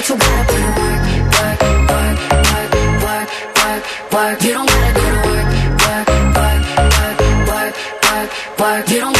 But you gotta put in work, work, work, work, work, work, work. You don't gotta go to work, work, work, work, work, work, work. You don't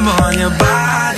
Put in overtime on your body.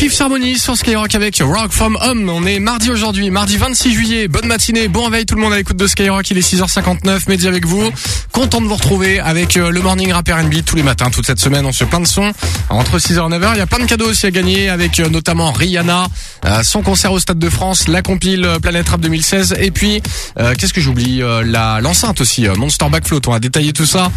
Fifth Harmony sur Skyrock avec Rock From Home. On est mardi aujourd'hui, mardi 26 juillet. Bonne matinée, bon réveil tout le monde à l'écoute de Skyrock. Il est 6h59, Mehdi avec vous. Content de vous retrouver avec euh, le Morning Rap R&B tous les matins. Toute cette semaine, on se fait plein de sons. Entre 6h et 9h, il y a plein de cadeaux aussi à gagner avec euh, notamment Rihanna, euh, son concert au Stade de France, la compile Planète Rap 2016 et puis, euh, qu'est-ce que j'oublie La L'enceinte aussi, Monster Backfloat. On va détailler tout ça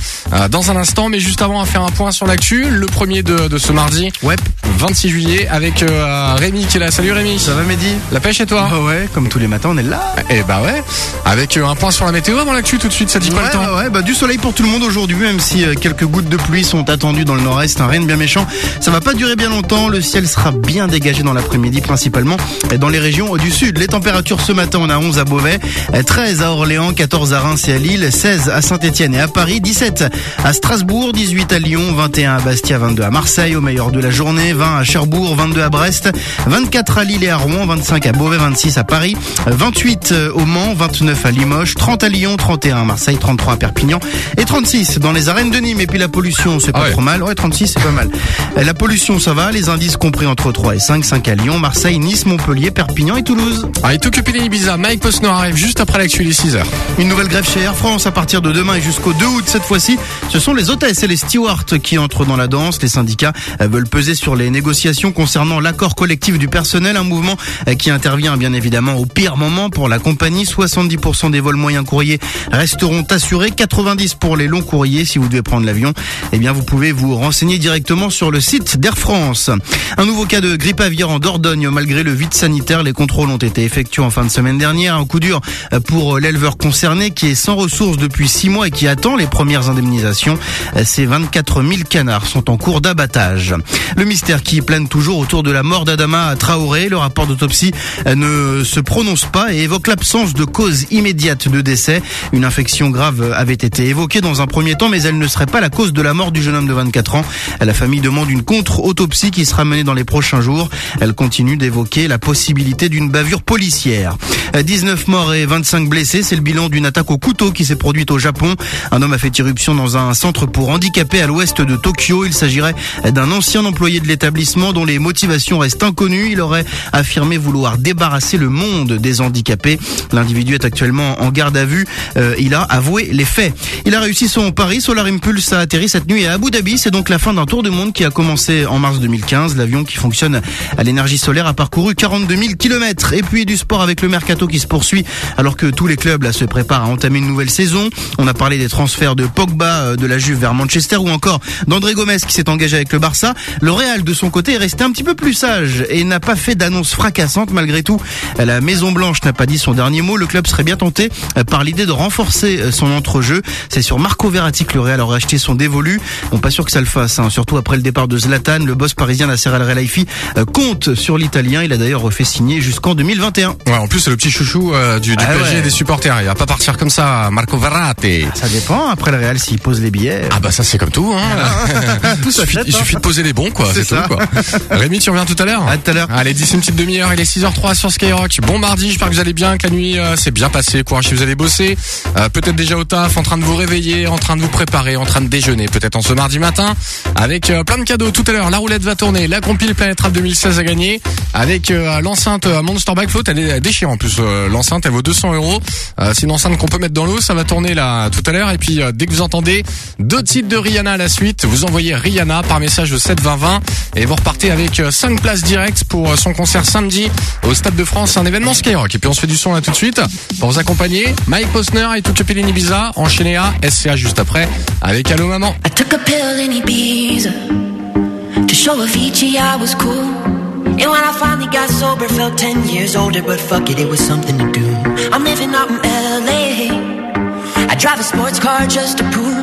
dans un instant. Mais juste avant, on va faire un point sur l'actu. Le premier de, de ce mardi. Ouais. 26 juillet avec euh, Rémi qui est là. Salut Rémi. Ça va Mehdi? La pêche et toi? Ah ouais, comme tous les matins, on est là. Eh bah ouais. Avec euh, un point sur la météo avant l'actu tout de suite, ça dit pas Ouais, le temps? ouais, bah du soleil pour tout le monde aujourd'hui, même si euh, quelques gouttes de pluie sont attendues dans le nord-est, un rien de bien méchant. Ça va pas durer bien longtemps, le ciel sera bien dégagé dans l'après-midi, principalement euh, dans les régions du sud. Les températures ce matin, on a 11 à Beauvais, euh, 13 à Orléans, 14 à Reims et à Lille, 16 à Saint-Etienne et à Paris, 17 à Strasbourg, 18 à Lyon, 21 à Bastia, 22 à Marseille, au meilleur de la journée, 20 à Cherbourg, 22 à Brest, 24 à Lille et à Rouen, 25 à Beauvais, 26 à Paris, 28 au Mans, 29 à Limoges, 30 à Lyon, 31 à Marseille, 33 à Perpignan et 36 dans les arènes de Nîmes. Et puis la pollution, c'est pas Ah ouais. trop mal. Ouais, 36, c'est pas mal. Euh, La pollution, ça va. Les indices compris entre 3 et 5, 5 à Lyon, Marseille, Nice, Montpellier, Perpignan et Toulouse. Allez, tout que Ibiza, Mike Posner arrive juste après l'actu, les 6h. Une nouvelle grève chez Air France à partir de demain et jusqu'au 2 août. Cette fois-ci, ce sont les hôtesses et les stewards qui entrent dans la danse. Les syndicats euh, veulent peser sur les négociations concernant l'accord collectif du personnel, un mouvement euh, qui intervient bien évidemment au pire moment pour la compagnie. 70% des vols moyens courriers resteront assurés, 90% pour les longs courriers. Si vous devez prendre l'avion, eh bien vous pouvez vous renseigner directement sur le site d'Air France. Un nouveau cas de grippe aviaire en Dordogne. Malgré le vide sanitaire, les contrôles ont été effectués en fin de semaine dernière. Un coup dur pour l'éleveur concerné qui est sans ressources depuis six mois et qui attend les premières indemnisations. Euh, Ces 24 000 canards sont en cours d'abattage. Le mystère qui plane toujours autour de la mort d'Adama Traoré. Le rapport d'autopsie euh, ne se prononce pas et évoque l'absence de cause immédiate de décès. Une infection grave avait été évoquée dans un premier temps, mais elle ne serait pas la cause de la mort du jeune homme de 24 ans. La famille demande une contre-autopsie qui sera menée dans les prochains jours. Elle continue d'évoquer la possibilité d'une bavure policière. Euh, 19 morts et 25 blessés, c'est le bilan d'une attaque au couteau qui s'est produite au Japon. Un homme a fait irruption dans un centre pour handicapés à l'ouest de Tokyo. Il s'agirait d'un ancien employé de l'établissement dont les motivations restent inconnues. Il aurait affirmé vouloir débarrasser le monde des handicapés. L'individu est actuellement en garde à vue. Euh, il a avoué les faits. Il a réussi son pari. Solar Impulse a atterri cette nuit à Abu Dhabi. C'est donc la fin d'un tour du monde qui a commencé en mars 2015. L'avion qui fonctionne à l'énergie solaire a parcouru 42 000 kilomètres. Et puis du sport avec le mercato qui se poursuit alors que tous les clubs se préparent à entamer une nouvelle saison. On a parlé des transferts de Pogba euh, de la Juve vers Manchester ou encore d'André Gomez qui s'est engagé avec le Barça. Le Real de son côté est resté un petit peu peu plus sage et n'a pas fait d'annonce fracassante malgré tout. La Maison Blanche n'a pas dit son dernier mot. Le club serait bien tenté euh, par l'idée de renforcer euh, son entrejeu. C'est sur Marco Verratti que le Real aurait acheté son dévolu. On pas sûr que ça le fasse, hein. surtout après le départ de Zlatan. Le boss parisien Nasser El Khelaifi euh, compte sur l'Italien. Il a d'ailleurs refait signer jusqu'en 2021. Ouais, en plus c'est le petit chouchou euh, du, du Ah PSG et des supporters. Il va pas partir comme ça, Marco Verratti. Ça dépend. Après le Real, s'il pose les billets. Ah bah ça c'est comme tout. Hein. Tout il, suffit, s'achète, il hein. suffit de poser les bons quoi. C'est tout quoi. Rémi, tu reviens tout à l'heure. À tout à l'heure. Allez, d'ici une petite demi-heure, il est 6h03 sur Skyrock. Bon mardi, j'espère que vous allez bien, que la nuit euh, s'est bien passée. Courage si vous allez bosser. Euh, peut-être déjà au taf, en train de vous réveiller, en train de vous préparer, en train de déjeuner, peut-être en ce mardi matin, avec euh, plein de cadeaux. Tout à l'heure, la roulette va tourner, la compile Planète Rap 2016 à gagner, avec euh, l'enceinte euh, Monster Backfloat. Elle est déchirante en plus. l'enceinte, elle vaut 200 euros. C'est une enceinte qu'on peut mettre dans l'eau. Ça va tourner là tout à l'heure. Et puis euh, dès que vous entendez deux titres de Rihanna à la suite, vous envoyez Rihanna par message de 72020 et vous repartez avec 5 places directes pour euh, son concert samedi au Stade de France, un événement Skyrock. Et puis on se fait du son là tout de suite pour vous accompagner. Mike Posner et Tuccio Pelini Ibiza, enchaîné à SCA juste après avec Allo Maman. I took a pill in Ibiza to show Avicii I was cool. And when I finally got sober, felt 10 years older, but fuck it, it was something to do. I'm living out in LA. I drive a sports car just to prove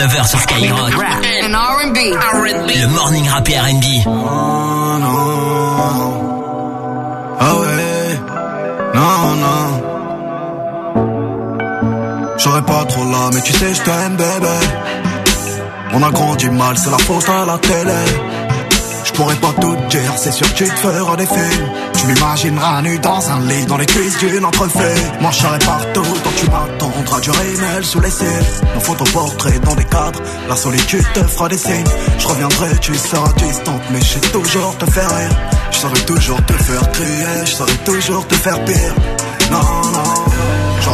19h sur Skyrock. Le morning rap et RB. Oh, non. Ah ouais. Non, non. J'aurais pas trop là, mais tu sais, je t'aime, bébé. On a grandi mal, c'est la fausse à la télé. Je pourrais pas tout dire, c'est sûr que tu te feras des films. Tu m'imagineras nu dans un lit, dans les cuisses d'une entrefait. Moi partout, donc tu m'attendras du rémel sous les cils. Nos photoportraits dans des cadres, la solitude te fera des signes. Je reviendrai, tu seras distante, mais je sais toujours te faire rire. Je saurais toujours te faire crier, je saurais toujours te faire pire. Non, non.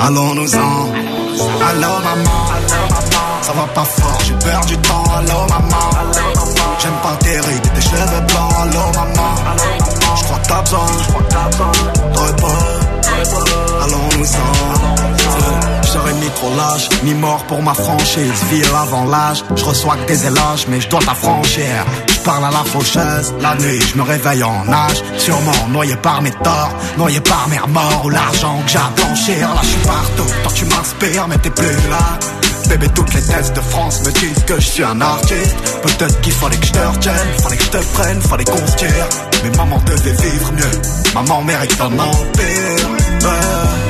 Allons-nous-en. Allô maman. Ça va pas fort, j'ai perdu du temps. Allô maman. J'aime pas tes rides tes cheveux blancs. Allô maman. J'crois que t'as besoin de repos. Allons-nous-en. J'aurais ni trop lâche, ni mort pour ma franchise. Ville avant l'âge, je reçois que des éloges, mais je dois t'affranchir. Je parle à la faucheuse, la nuit, je me réveille en nage. Sûrement noyé par mes torts, noyé par mes remords ou l'argent que j'ai à blanchir. Là, je suis partout, toi tu m'inspires, mais t'es plus là. Bébé, toutes les thèses de France me disent que je suis un artiste. Peut-être qu'il fallait que je te retienne, fallait que je te prenne, fallait qu'on se tire. Mais maman devait vivre mieux, maman mérite un empire.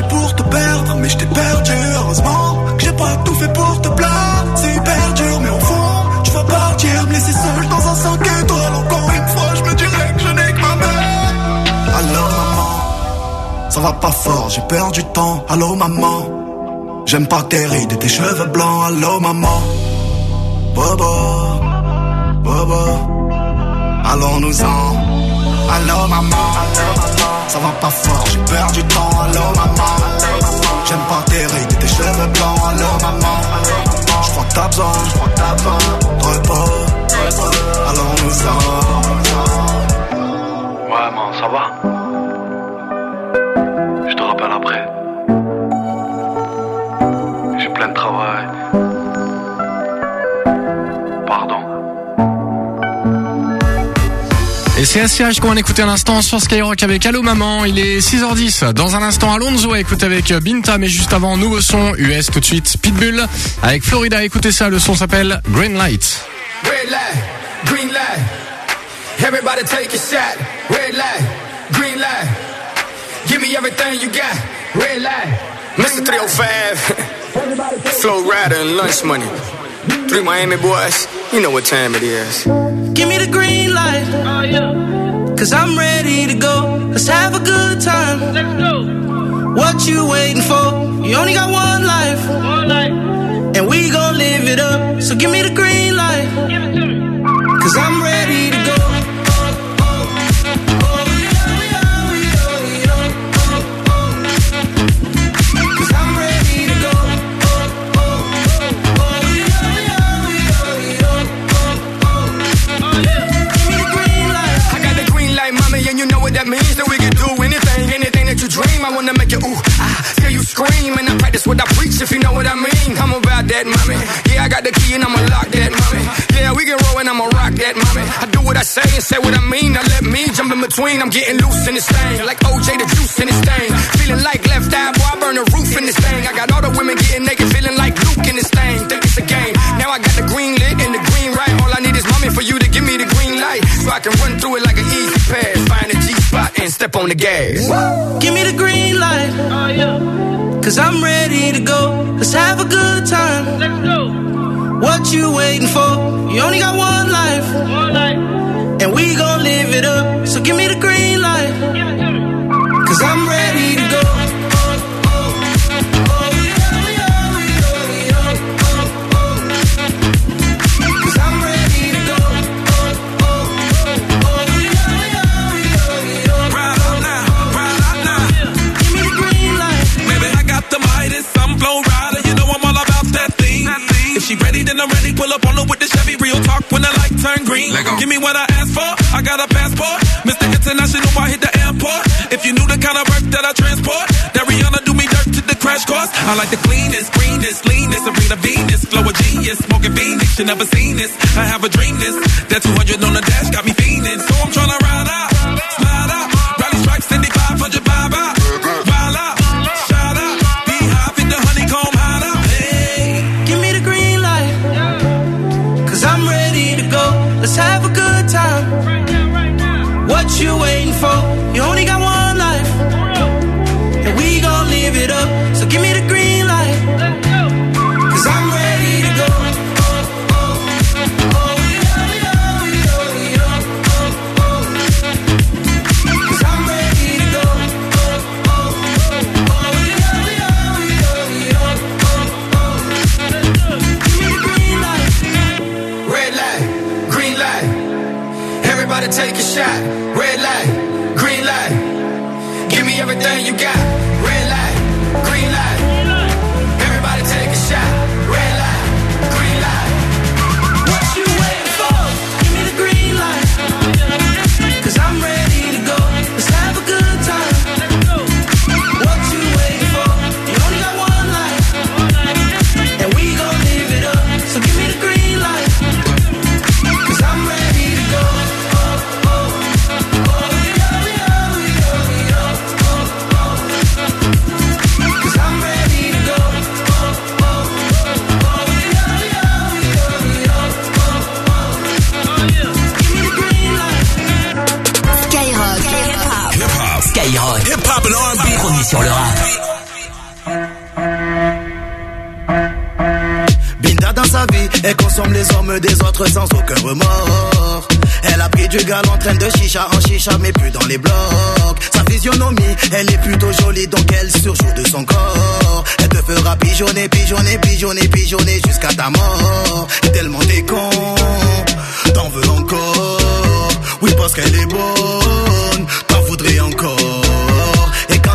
Fait pour te perdre, mais je t'ai perdu. Heureusement que j'ai pas tout fait pour te plaire. C'est hyper dur, mais au fond, tu vas partir, me laisser seul dans un 5 étoiles. Encore une fois, je me dirais que je n'ai que ma mère. Allô maman, ça va pas fort, j'ai perdu du temps. Allô maman, j'aime pas tes rides et tes cheveux blancs. Allô maman, Bobo, Bobo, allons-nous-en. Allô maman, ça va pas fort, j'ai perdu du temps. Allô maman, j'aime pas tes rides et tes cheveux blancs. Allô maman, je crois que t'as besoin. De repos. Allons-nous-en. Ouais, man, ça va? Et c'est SCH qu'on va écouter à l'instant sur Skyrock avec Allo Maman. Il est 6h10. Dans un instant, Alonso à écouter avec Binta. Mais juste avant, nouveau son US tout de suite. Pitbull avec Florida. Écoutez ça. Le son s'appelle Green Light. Red light, green light. Everybody take a shot. Red light, green light. Give me everything you got. Red light. Mr. 305. Flow Rider and Lunch Money. Three Miami boys. You know what time it is. Give me the green light. Oh, Cause I'm ready to go. Let's have a good time. Let's go. What you waiting for? You only got one life. One life. And we gon' live it up. So give me the green light. Give it to me. Cause I'm ready to go. I wanna make you ooh, ah, hear you scream, and I practice what I preach, if you know what I mean. I'm about that, mommy. Yeah, I got the key, and I'ma lock that, mommy. Yeah, we can roll, and I'ma rock that, mommy. I do what I say and say what I mean. Now let me jump in between. I'm getting loose in this thing, like OJ the juice in this thing. Feeling like left eye, boy, I burn the roof in this thing. I got all the women getting naked, feeling like Luke in this thing. Think it's a game. Now I got the green lit and the green right. All I need is mommy for you to give me the green light, so I can run through it like and step on the gas. Give me the green light. Cause I'm ready to go. Let's have a good time. Let's go. What you waiting for? You only got one life. One life. And we gon' live it up. So give me the green light. Cause I'm ready what I asked for, I got a passport. Mr. International, I hit the airport. If you knew the kind of work that I transport, that Rihanna do me dirt to the crash course. I like the cleanest, greenest, leanest, Serena Venus, flow of genius, smoking Phoenix. You never seen this. I have a dream this. That 200 on the dash got me fiending. So I'm trying to ride out, consomme les hommes des autres sans aucun remords. Elle a pris du gal en train de chicha en chicha, mais plus dans les blocs. Sa physionomie, elle est plutôt jolie, donc elle surjoue de son corps. Elle te fera pigeonner, pigeonner, pigeonner, pigeonner jusqu'à ta mort. Et tellement t'es con, t'en veux encore? Oui, parce qu'elle est bonne, t'en voudrais encore.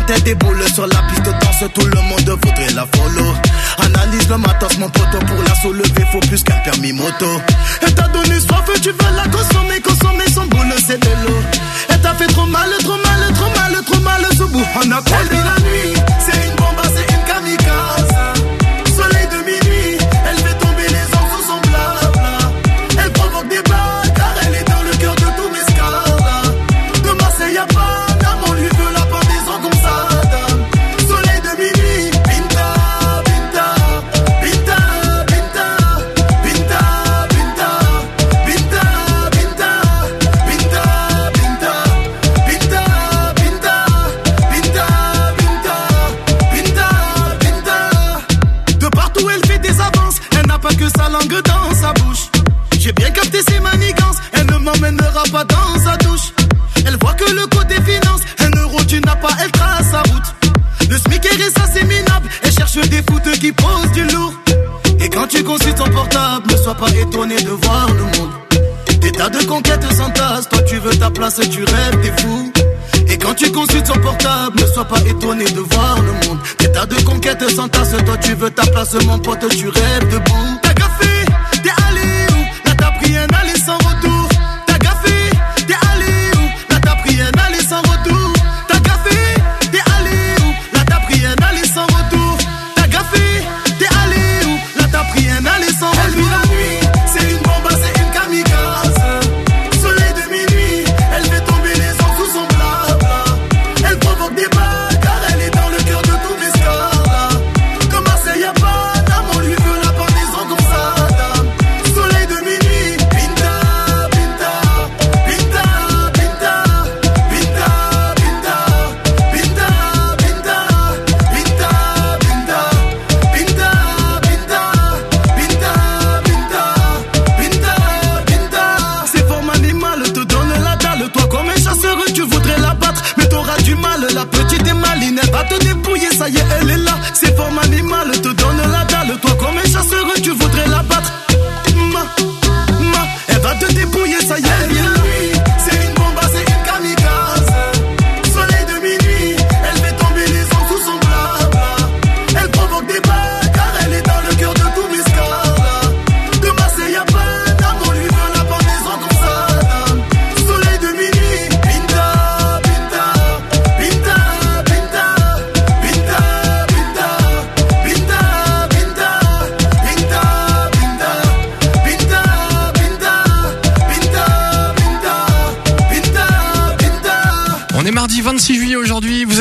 Elle déboule sur la piste de danse, tout le monde voudrait la follow. Analyse le matos, mon poteau, pour la soulever, faut plus qu'un permis moto. Elle t'a donné soif, tu veux la consommer, consommer son boule, c'est de l'eau. Elle t'a fait trop mal, trop mal, trop mal, trop mal, ce bout. On a Elle dit la nuit, c'est une du lourd. Et quand tu consultes ton portable, ne sois pas étonné de voir le monde. Des tas de conquêtes s'entassent, toi tu veux ta place, tu rêves, t'es fou. Et quand tu consultes son portable, ne sois pas étonné de voir le monde. Des tas de conquêtes s'entassent, toi tu veux ta place, mon pote, tu rêves debout.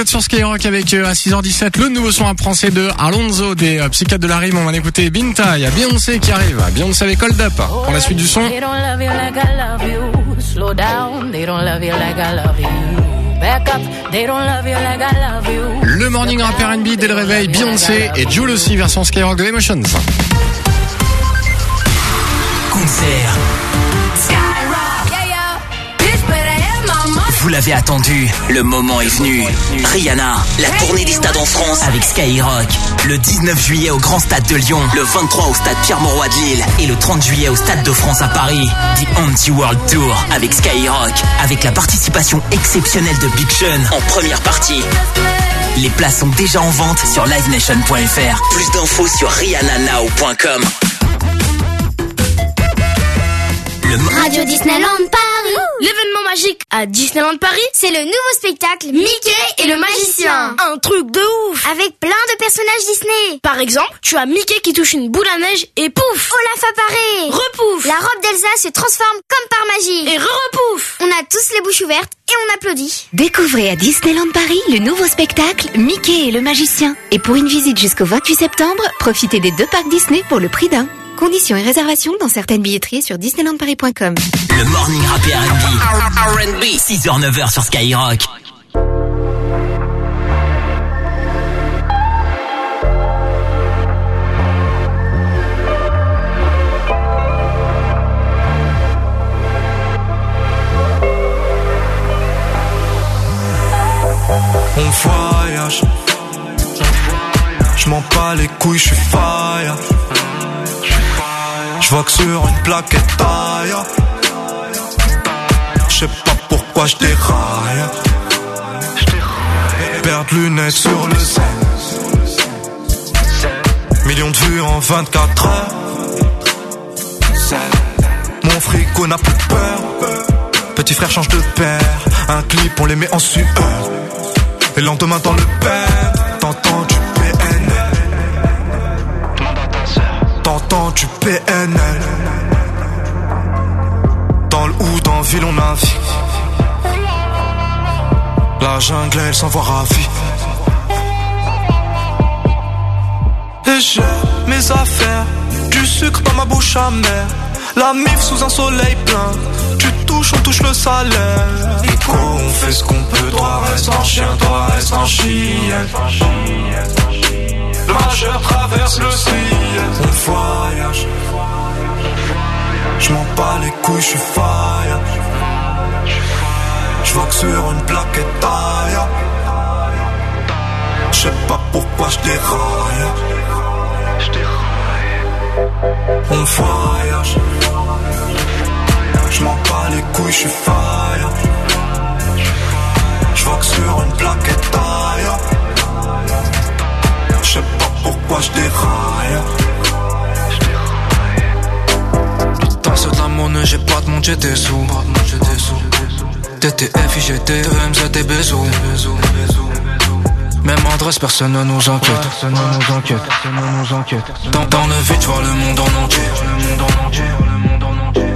Sur Skyrock avec euh, à 6h17 le nouveau son à français de Alonso des euh, psychiatres de la rime. On va écouter Binta. Il y a Beyoncé qui arrive. Beyoncé avec Hold Up pour la suite du son. They don't love you like I love you. Slow down, they don't love you like I love you. Back up, they don't love you like I love you. Le morning rap R&B dès le réveil. Beyoncé et Jules aussi version Skyrock de Emotions. Concert. Vous l'avez attendu, le moment est venu. Rihanna, la tournée des stades en France avec Skyrock. Le 19 juillet au Grand Stade de Lyon, le 23 au Stade Pierre-Mauroy de Lille et le 30 juillet au Stade de France à Paris. The Anti-World Tour avec Skyrock, avec la participation exceptionnelle de Big Sean en première partie. Les places sont déjà en vente sur livenation.fr. Plus d'infos sur rihannanow.com. Le Radio Disneyland Paris. Magique à Disneyland Paris, c'est le nouveau spectacle Mickey et le magicien. Un truc de ouf Avec plein de personnages Disney. Par exemple, tu as Mickey qui touche une boule à neige et pouf Olaf apparaît. Repouf La robe d'Elsa se transforme comme par magie. Et re-repouf On a tous les bouches ouvertes et on applaudit. Découvrez à Disneyland Paris le nouveau spectacle Mickey et le magicien. Et pour une visite jusqu'au 28 septembre, profitez des deux parcs Disney pour le prix d'un. Conditions et réservations dans certaines billetteries sur disneylandparis.com. Le morning rap R&B. 6h, 9h sur Skyrock. On voyage. Je m'en bats les couilles, je suis fire. Je vois que sur une plaquette taille. Je sais pas pourquoi je déraille. Perdre lunettes sur le zen. Millions de vues en 24 heures. Mon frigo n'a plus peur. Petit frère change de père. Un clip, on les met en sueur. Et le lendemain dans le père, t'entends du T'entends du PNL. Dans le ou dans le ville, on navigue. La jungle, elle s'envoie ravie. Et j'ai mes affaires, du sucre dans ma bouche amère. La mif sous un soleil plein. Tu touches, on touche le salaire. Quoi, on fait ce qu'on peut. Toi reste en chien, toi reste en chienne. Le majeur traverse le ciel. On voyage. Je m'en bats les couilles, je suis fire. Je vois que sur une plaquette taille. Je sais pas pourquoi je déraille. On voyage. Je m'en bats les couilles, je suis fire. Je vois que sur une plaquette taille. Je sais pas pourquoi je déraille. Putain, c'est de la monnaie, j'ai pas de j'ai des sous. TTF, IGT, EMZ, des bisous. Même adresse, personne ne nous enquête. Personne ne nous enquête. Personne ne nous enquête. Dans, dans le vide, vois le monde en entier. Le monde en entier.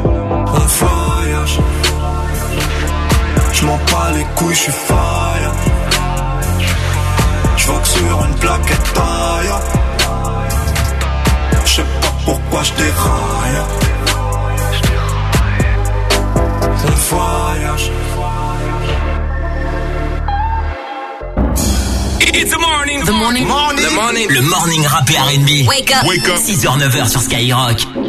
On voyage. Je m'en bats les couilles, je suis. Que sur une plaquette taille. Je sais pas pourquoi je déraille. On voyage. It's the morning. The morning. The morning. Le morning rap et R&B. Wake up. Wake up. 6h, 9h sur Skyrock.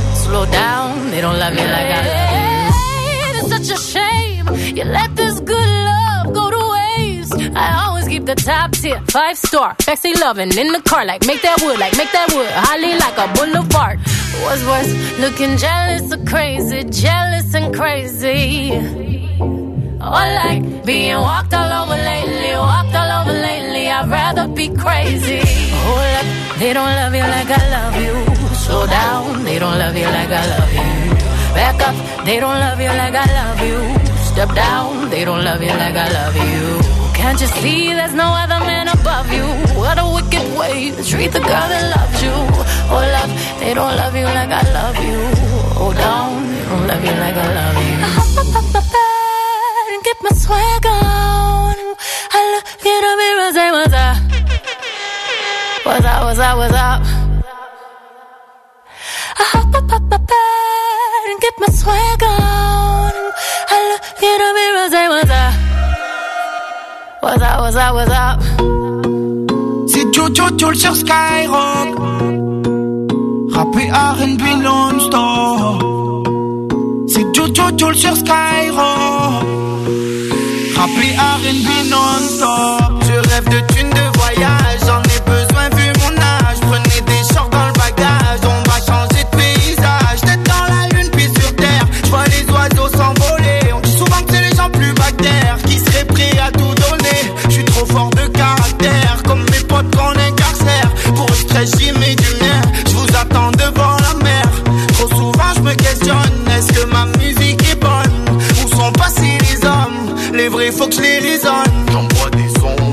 Slow down, they don't love you like I love you. It's such a shame you let this good love go to waste. I always keep the top tier, five star, sexy loving in the car, like make that wood, like make that wood, holly like a boulevard. What's worse, looking jealous or crazy, jealous and crazy. Or like being walked all over lately, walked all over lately. I'd rather be crazy. Hold up, they don't love you like I love you. Slow down, they don't love you like I love you. Back up, they don't love you like I love you. Step down, they don't love you like I love you. Can't you see there's no other man above you? What a wicked way to treat the girl that loves you. Oh, love, they don't love you like I love you. Hold down, they don't love you like I love you. And on. I look in the mirror, say what's up. What's up, what's up, what's up? I hop up up my bed and get my swag on. I look in the mirror, say what's up. What's up, what's up, what's up? C'est Jojo Joel sur Skyrock. Rappé R&B non-stop. C'est Jojo Joel sur Skyrock. Rappé R&B non-stop. Je rêve de thunes de voyage. J'en ai besoin vu mon âge. Prenez des shorts dans le bagage. On va changer de paysage. Tête dans la lune puis sur terre. Je vois les oiseaux s'envoler. On dit souvent que c'est les gens plus bactères qui seraient prêts à tout donner. Je suis trop fort de caractère, comme mes potes qu'on incarcère. Faut que je les raisonne. J'envoie des sons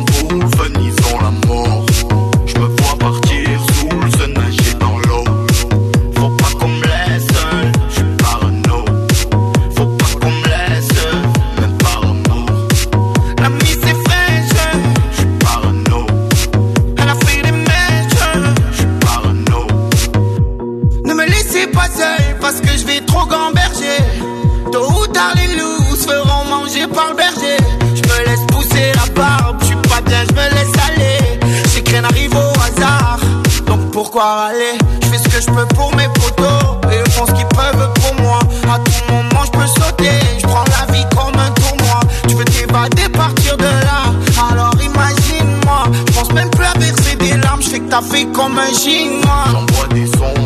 ont la mort. Je me vois partir sous le sun, nager dans l'eau. Faut pas qu'on me laisse seul, je suis parano. Faut pas qu'on me laisse même par amour. La mise est fraîche, je suis parano. Elle a fait des mèches, je suis parano. Ne me laissez pas seul parce que je vais trop gamberger. Tôt ou tard, les loups se feront manger par le je me laisse aller. J'ai que rien n'arrive au hasard, donc pourquoi aller Je fais ce que je peux pour mes potos et ils font ce qu'ils peuvent pour moi. À tout moment, je peux sauter, je prends la vie comme un tournoi. Tu veux t'évader, partir de là, alors imagine-moi. Je pense même plus à verser des larmes, je fais que t'as fait comme un chinois. J'envoie des sons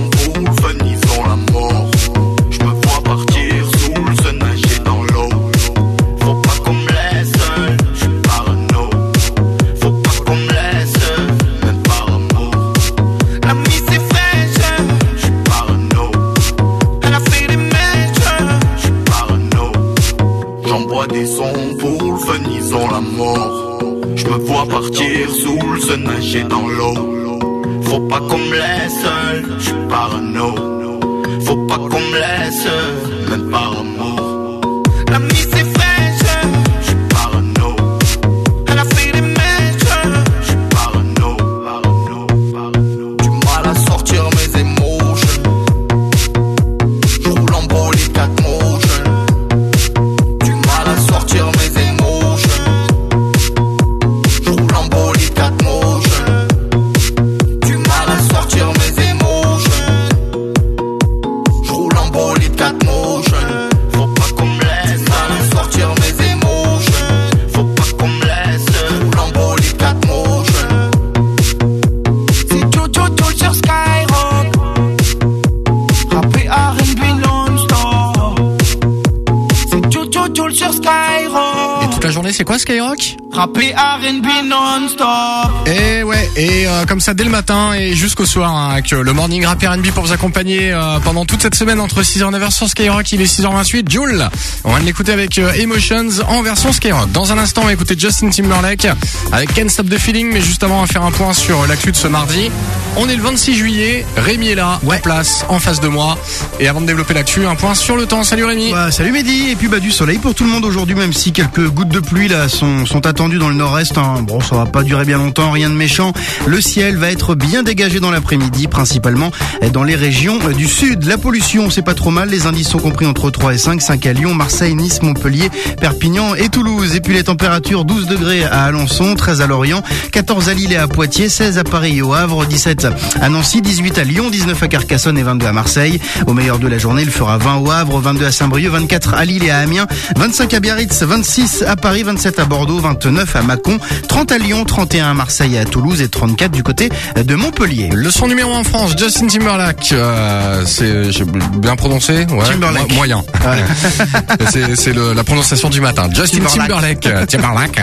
Et ouais, et euh, comme ça dès le matin et jusqu'au soir hein, avec euh, le morning rap R&B pour vous accompagner euh, pendant toute cette semaine entre 6h et 9h sur Skyrock. Il est 6h28. Jules, on va l'écouter avec Emotions en version Skyrock. Dans un instant, on va écouter Justin Timberlake avec Can't Stop the Feeling, mais juste avant, on va faire un point sur l'actu de ce mardi. On est le 26 juillet, Rémi est là, en place, en face de moi. Et avant de développer l'actu, un point sur le temps. Salut Rémi. Bah, salut Mehdi, et puis bah du soleil pour tout le monde aujourd'hui, même si quelques gouttes de pluie là sont, sont attendues dans le nord-est. hein. Bon, ça va pas durer bien longtemps, rien de méchant. Le ciel va être bien dégagé dans l'après-midi, principalement dans les régions du sud. La pollution, c'est pas trop mal. Les indices sont compris entre 3 et 5, 5 à Lyon, Marseille, Nice, Montpellier, Perpignan et Toulouse. Et puis les températures 12 degrés à Alençon, 13 à Lorient, 14 à Lille et à Poitiers, 16 à Paris et au Havre, 17 à Nancy, 18 à Lyon, 19 à Carcassonne et 22 à Marseille. Au meilleur de la journée, il fera 20 au Havre, 22 à Saint-Brieuc, 24 à Lille et à Amiens, 25 à Biarritz, 26 à Paris, 27 à Bordeaux, 29 à Mâcon, 30 à Lyon, 31 à Marseille et à Toulouse et 34 du côté de Montpellier. Le son numéro 1 en France, Justin Timberlake. Euh, c'est bien prononcé? Ouais, Timberlake. mo- moyen. c'est la prononciation du matin. Justin Timberlake. Timberlake. euh, Timberlake.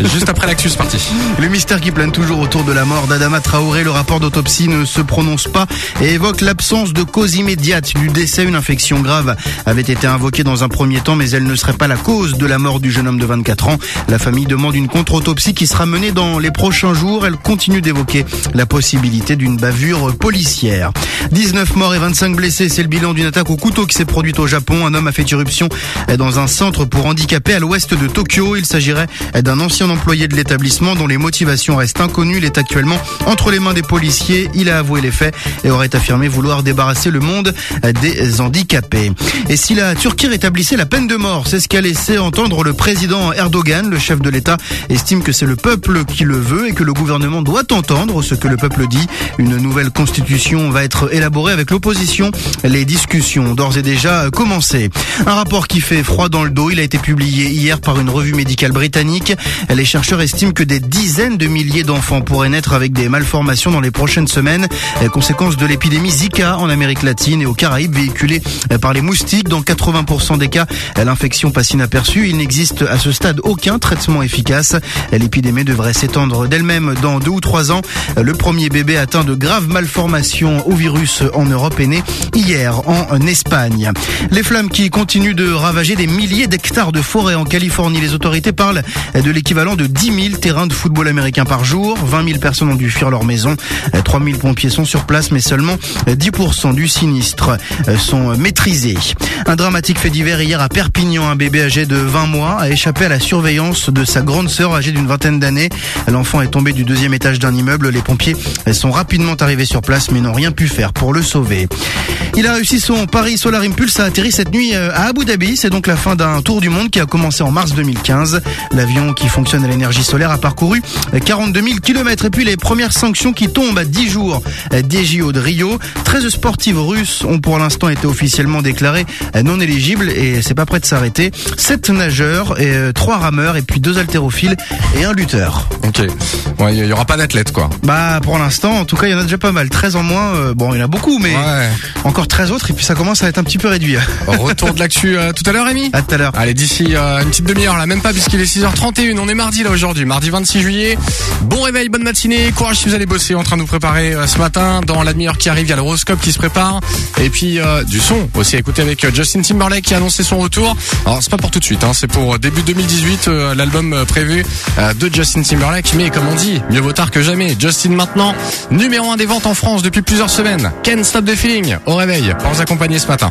Juste après l'actu, c'est parti. Le mystère qui plane toujours autour de la mort d'Adama Traoré, le rapport d'autopsie ne se prononce pas et évoque l'absence de cause immédiate du décès. Une infection grave avait été invoquée dans un premier temps, mais elle ne serait pas la cause de la mort du jeune homme de 24 ans. La famille demande une contre-autopsie qui sera menée dans les prochains jours. Elle continue d'évoquer la possibilité d'une bavure policière. 19 morts et 25 blessés, c'est le bilan d'une attaque au couteau qui s'est produite au Japon. Un homme a fait irruption dans un centre pour handicapés à l'ouest de Tokyo. Il s'agirait d'un ancien employé de l'établissement dont les motivations restent inconnues. Il est actuellement entre les mains des policiers. Il a avoué les faits et aurait affirmé vouloir débarrasser le monde des handicapés. Et si la Turquie rétablissait la peine de mort, c'est ce qu'a laissé entendre le président Erdogan. Le chef de l'État estime que c'est le peuple qui le veut et que le gouvernement doit entendre ce que le peuple dit. Une nouvelle constitution va être élaborée avec l'opposition. Les discussions ont d'ores et déjà commencé. Un rapport qui fait froid dans le dos. Il a été publié hier par une revue médicale britannique. Les chercheurs estiment que des dizaines de milliers d'enfants pourraient naître avec des malformations dans les prochaines semaines, euh, conséquence de l'épidémie Zika en Amérique latine et aux Caraïbes véhiculée euh, par les moustiques. Dans 80% des cas, euh, l'infection passe inaperçue. Il n'existe à ce stade aucun traitement efficace. L'épidémie devrait s'étendre d'elle-même dans deux ou trois ans. Le premier bébé atteint de graves malformations au virus en Europe est né hier en Espagne. Les flammes qui continuent de ravager des milliers d'hectares de forêt en Californie. Les autorités parlent de l'équivalent de 10 000 terrains de football américain par jour. 20 000 personnes ont dû fuir leur maison. 3 000 pompiers sont sur place, mais seulement 10% du sinistre euh, sont maîtrisés. Un dramatique fait divers hier à Perpignan. Un bébé âgé de 20 mois a échappé à la surveillance de sa grande sœur âgée d'une vingtaine d'années. L'enfant est tombé du deuxième étage d'un immeuble. Les pompiers sont rapidement arrivés sur place, mais n'ont rien pu faire pour le sauver. Il a réussi son Paris Solar Impulse a atterri cette nuit euh, à Abu Dhabi. C'est donc la fin d'un tour du monde qui a commencé en mars 2015. L'avion qui fonctionne à l'énergie solaire a parcouru euh, 42 000 km. Et puis les premières sanctions qui tombent à 10 jours euh, des JO de Rio. 13 sportives russes ont pour l'instant été officiellement déclarées euh, non éligibles et c'est pas prêt de s'arrêter. 7 nageurs, et 3 rameurs et puis 2 haltérophiles et un lutteur. Ok. Ouais, il y aura pas d'athlète quoi. Bah pour l'instant, en tout cas, il y en a déjà pas mal. 13 en moins, euh, bon, il y en a beaucoup, mais encore 13 autres et puis ça commence à être un petit peu réduit. Retour de l'actu euh, tout à l'heure, Rémi À tout à l'heure. Allez, d'ici euh, une petite demi-heure, là, même pas, puisqu'il est 6h31. On est mardi, là, aujourd'hui. Mardi 26 juillet. Bon réveil, bonne matinée. Courage si vous allez bosser. En train de nous préparer euh, ce matin. Dans la demi-heure qui arrive, il y a l'horoscope qui se prépare. Et puis, euh, du son aussi écouter avec euh, Justin Timberlake qui a annoncé son retour. Alors, c'est pas pour tout de suite, hein, c'est pour début 2018, euh, l'album prévu de Justin Timberlake. Mais comme on dit, mieux vaut tard que jamais. Justin maintenant, numéro 1 des ventes en France depuis plusieurs semaines. Can't Stop the Feeling au réveil pour vous accompagner ce matin.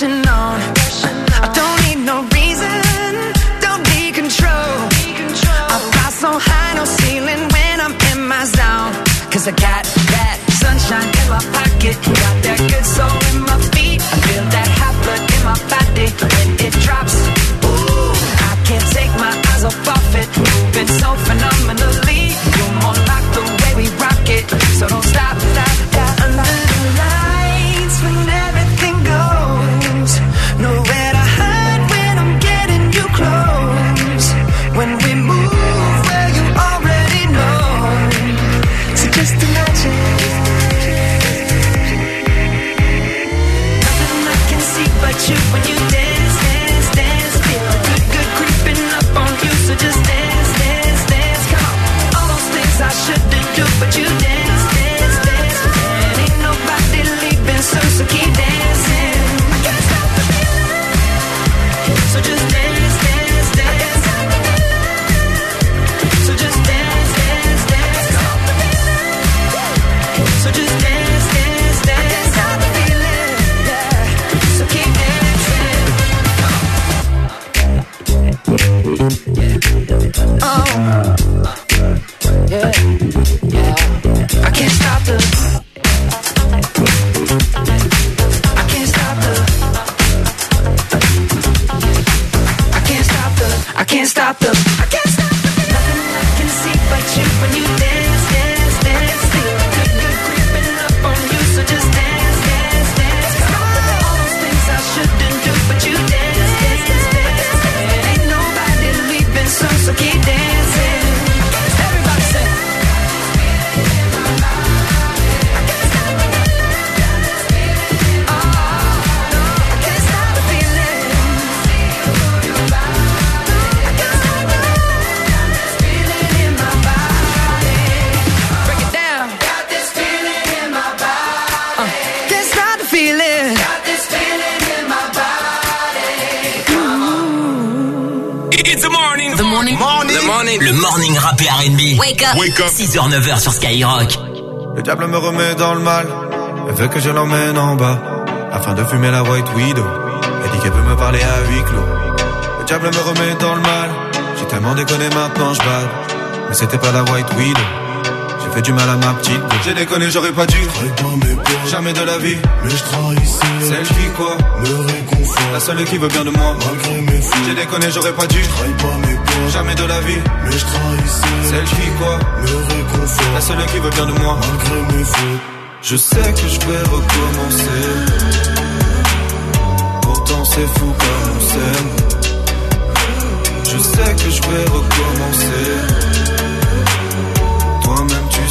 I don't need no reason, don't need control. I fly so high, no ceiling when I'm in my zone. Cause I got Le diable me remet dans le mal, elle veut que je l'emmène en bas, afin de fumer la White Widow. Elle dit qu'elle peut me parler à huis clos. Le diable me remet dans le mal, j'ai tellement déconné maintenant je bats, mais c'était pas la White Widow. J'ai fait du mal à ma petite. J'ai déconné, j'aurais pas dû. Jamais de la vie. Mais je trahissais. Celle qui quoi? Me réconfort. La seule qui veut bien de moi. Malgré mes fautes. J'ai déconné, j'aurais pas dû. Jamais de la vie. Mais je trahissais. Celle qui quoi? Me réconfort. La seule qui veut bien de moi. Malgré mes fautes. Je sais que je vais recommencer. Pourtant c'est fou comme on s'aime. Je sais que je vais recommencer.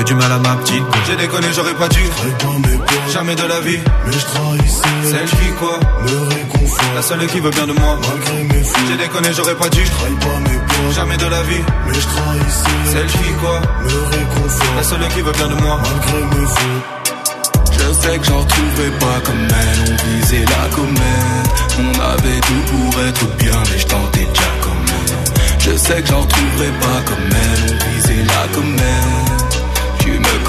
J'ai fait du mal à ma petite. J'ai déconné, j'aurais pas dû. Jamais de la vie. Mais je trahissais. Celle qui quoi Me réconfort. La seule qui veut bien de moi. Malgré mes fautes. J'ai déconné, j'aurais pas dû. Jamais de la vie. Mais je trahissais. Celle qui quoi Me réconfort. La seule qui veut bien de moi. Malgré mes. Je sais que j'en retrouverai pas comme elle, on visait la comète. On avait tout pour être bien, mais je tentais déjà quand même. Je sais que j'en retrouverai pas comme elle, on visait la comète.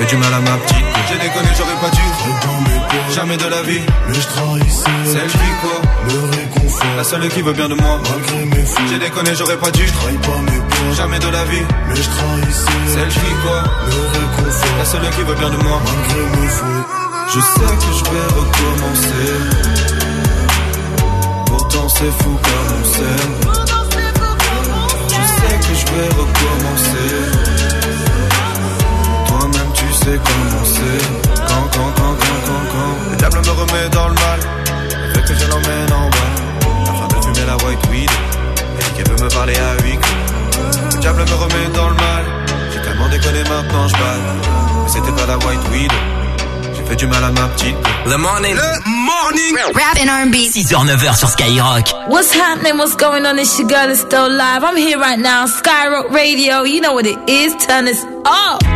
J'ai fait du mal à ma petite. J'ai déconné, j'aurais pas dû. Jamais de la vie. Mais je trahissais. Celle qui quoi Me réconfort. La seule qui veut bien de moi. Malgré mes fautes. J'ai déconné, j'aurais pas dû. Trahis pas mes peurs. Jamais de la vie. Mais je trahissais. Celle qui quoi Me réconfort. La seule qui veut bien de moi. Malgré mes fautes. Je sais que je vais recommencer. Pourtant c'est fou comme on s'aime. Je sais que je vais recommencer. C'est. Quand, quand, quand, quand, quand, quand. Le diable me remet dans le mal. Veut que je l'emmène en bas. Afin de fumer la white weed. Elle dit qu'elle veut me parler à clos. Le diable me remet dans le mal. J'ai tellement déconné maintenant je bats. Mais c'était pas la white weed. J'ai fait du mal à ma petite. Le morning. Le morning. Rap and R&B. 6h, 9h sur Skyrock. What's happening? What's going on? It's your girl is still live. I'm here right now, Skyrock Radio. You know what it is. Turn this up.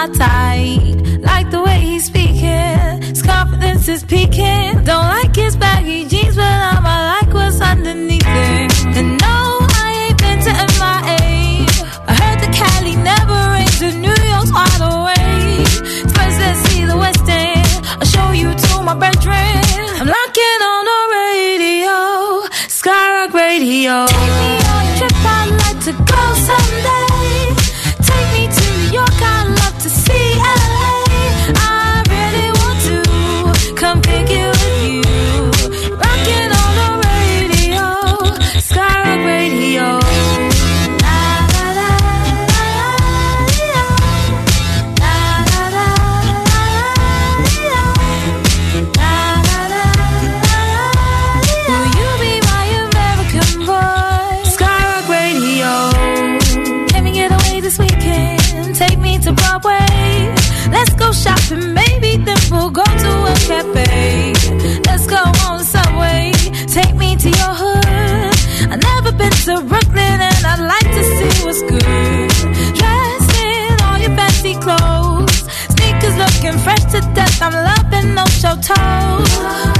My type. Like the way he's speaking, his confidence is peaking. Don't like toes.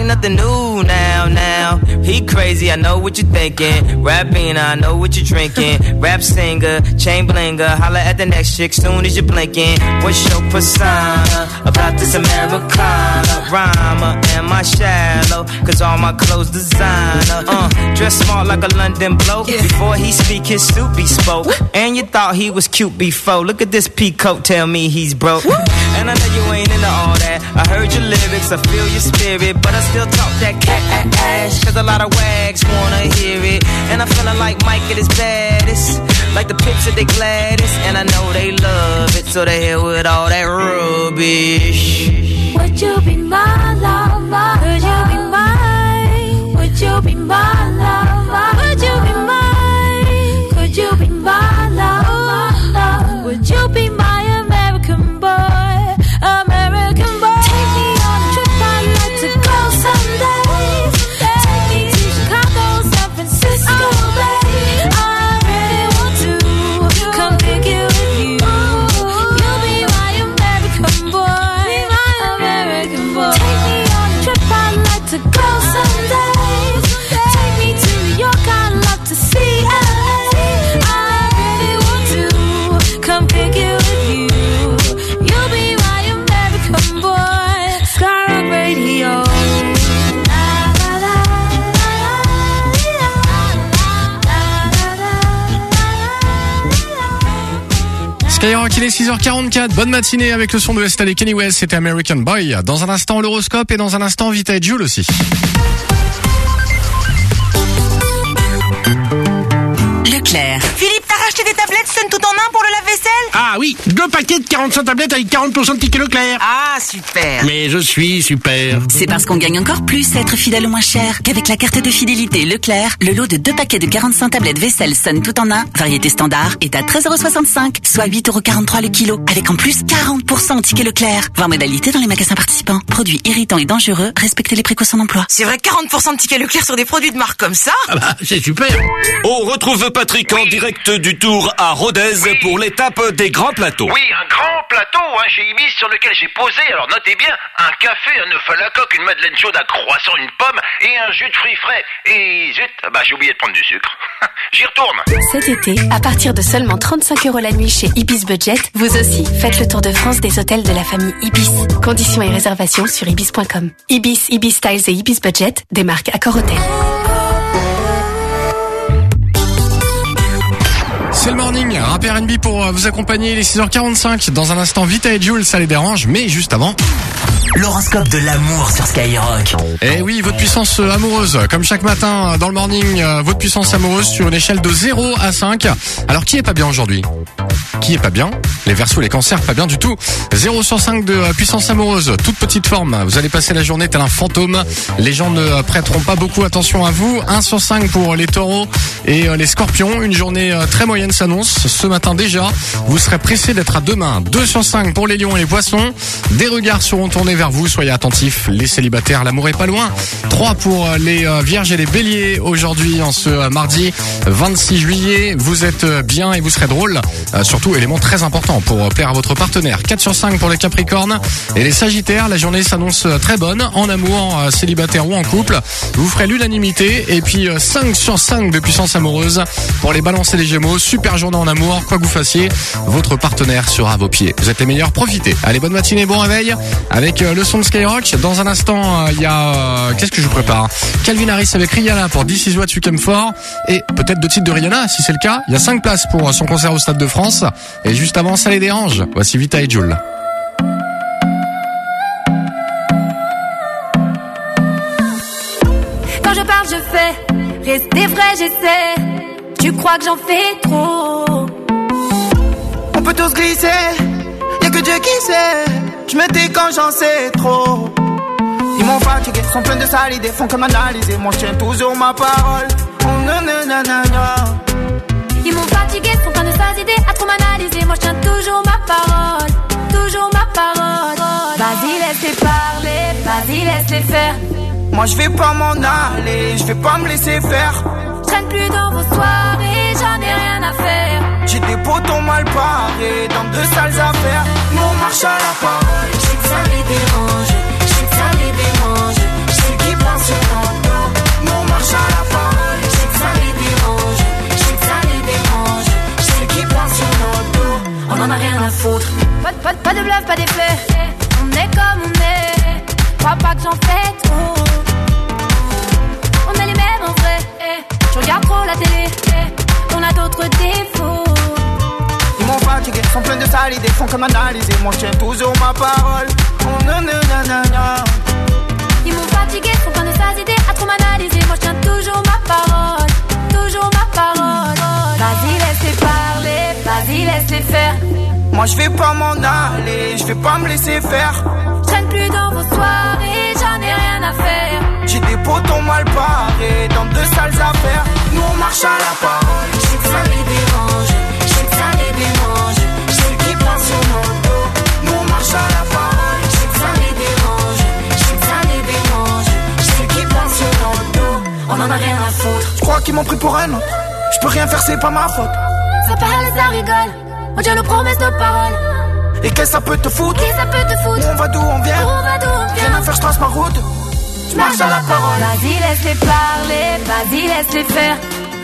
nothing new now, now. He crazy, I know what you're thinking. Rapping, I know what you're drinking. Rap singer, chain blinger. Holla at the next chick soon as you're blinking. What's your persona about this Americana? Rhymer, am I shallow? Cause all my clothes designer. Uh, dress smart like a London bloke. Before he speak, his suit be spoke. And you thought he was cute before. Look at this peacoat, tell me he's broke. And I know you ain't into all that. I heard your lyrics, I feel your spirit. But I still talk that cat ass. Cause a lot of wags wanna hear it. And I'm feeling like Mike at his baddest. Like the of they Gladys. And I know they love it. So they hell with all that rubbish. Would you be my lover? Would you be mine? Would you be my Skyrock, il est 6h44. Bonne matinée avec le son de Estelle et Kenny West. C'était American Boy. Dans un instant, l'horoscope et dans un instant, Vita et Jules aussi. Leclerc. Philippe, t'as racheté des tablettes Sun tout en pour le lave-vaisselle Ah oui, deux paquets de 45 tablettes avec 40% de tickets Leclerc. Ah, super. Mais je suis super. C'est parce qu'on gagne encore plus à être fidèle au moins cher qu'avec la carte de fidélité Leclerc, le lot de deux paquets de 45 tablettes vaisselle Sun tout en un, variété standard, est à 13,65€, soit 8,43€ le kilo, avec en plus 40% de tickets Leclerc. Voir modalité dans les magasins participants. Produits irritants et dangereux, respectez les précautions d'emploi. C'est vrai, 40% de tickets Leclerc sur des produits de marque comme ça Ah bah, c'est super. On retrouve Patrick en direct du Tour à Rodez pour l'étape des grands plateaux. Oui, un grand plateau hein, chez Ibis sur lequel j'ai posé, alors notez bien, un café, un œuf à la coque, une madeleine chaude, un croissant, une pomme et un jus de fruits frais. Et zut, bah j'ai oublié de prendre du sucre. J'y retourne. Cet été, à partir de seulement 35 euros la nuit chez Ibis Budget, vous aussi faites le tour de France des hôtels de la famille Ibis. Conditions et réservations sur ibis.com. Ibis, Ibis Styles et Ibis Budget, des marques Accor Hotel. Rap R&B pour euh, vous accompagner, les 6h45. Dans un instant, Vita et Jules, ça les dérange, mais juste avant... L'horoscope de l'amour sur Skyrock. Eh oui, votre puissance euh, amoureuse, comme chaque matin euh, dans le morning, votre puissance amoureuse sur une échelle de 0 à 5. Alors qui est pas bien aujourd'hui? Qui est pas bien? Les versos, les cancers, pas bien du tout. 0 sur 5 de puissance amoureuse, toute petite forme. Vous allez passer la journée tel un fantôme. Les gens ne prêteront pas beaucoup attention à vous. 1 sur 5 pour les taureaux et les scorpions. Une journée très moyenne s'annonce. Ce matin déjà, vous serez pressé d'être à demain. 2 sur 5 pour les lions et les poissons. Des regards seront tournés vers vous. Soyez attentifs. Les célibataires, l'amour est pas loin. 3 pour euh, les euh, vierges et les béliers. Aujourd'hui, en ce euh, mardi 26 juillet, vous êtes bien et vous serez drôle. Surtout, élément très important pour plaire à votre partenaire. 4 sur 5 pour les capricornes. Et les sagittaires, la journée s'annonce très bonne. En amour, euh, célibataire ou en couple. Vous ferez l'unanimité. Et puis euh, 5 sur 5 de puissance amoureuse pour les balancer les gémeaux. Super journée en amour. Quoi que vous fassiez, votre partenaire sera à vos pieds. Vous êtes les meilleurs, profitez. Allez, bonne matinée, bon réveil. Avec euh, le son de Skyrock. Dans un instant, euh, il y a... euh, Qu'est-ce que je vous prépare? Calvin Harris avec Rihanna pour This Is What You Came. Et peut-être deux titres de Rihanna, si c'est le cas. Il y a 5 places pour son concert au Stade de France. Et juste avant, ça les dérange. Voici Vita et Jules. Quand je parle, je fais. Rester vrai, j'essaie. Tu crois que j'en fais trop? On peut tous glisser, y'a que Dieu qui sait. Je me dis quand j'en sais trop. Ils m'ont fatigué, sont pleins de sales idées, font comme analyser. Moi je tiens toujours ma parole. Oh, nanana. Ils m'ont fatigué, sont plein de sales idées à trop m'analyser. Moi je tiens toujours ma parole, toujours ma parole. Vas-y, laisse-les parler, vas-y, laisse-les faire. Moi je vais pas m'en aller, je vais pas me laisser faire. Je traîne plus dans vos soirées, j'en ai rien à faire. J'ai des potons mal parés dans de sales affaires. Nous on marche à la parole. Je sais que ça les dérange, je sais que ça les dérange. Je sais qu'ils pensent sur ton dos. Nous on marche à la parole. Je sais que ça les dérange, je sais que ça les dérange. Je sais qu'ils pensent sur notre dos. On en a rien à foutre. Pas, pas, pas de bluff, pas d'effet. On est comme on est. analyser. Moi je tiens toujours ma parole. Oh, nanana. Ils m'ont fatigué, sont plein de sales idées à trop m'analyser. Moi je tiens toujours ma parole, toujours ma parole. Vas-y, laisse-les parler, vas-y, laisse-les faire. Moi je vais pas m'en aller, je vais pas me laisser faire. Je plus dans vos soirées, j'en ai rien à faire. J'ai des potons mal parés dans de sales affaires. Nous on marche à la parole. Je sais que ça les dérange, Je crois qu'ils m'ont pris pour un autre. Je peux rien faire, c'est pas ma faute. Ça parle, ça rigole. On tient nos promesses, nos paroles. Et qu'est-ce que ça peut te foutre? Et ça peut te foutre? On va d'où on vient? On va d'où on vient? Rien à faire, je trace ma route. Je marche à la parole. Vas-y, laisse-les parler, vas-y, laisse-les faire.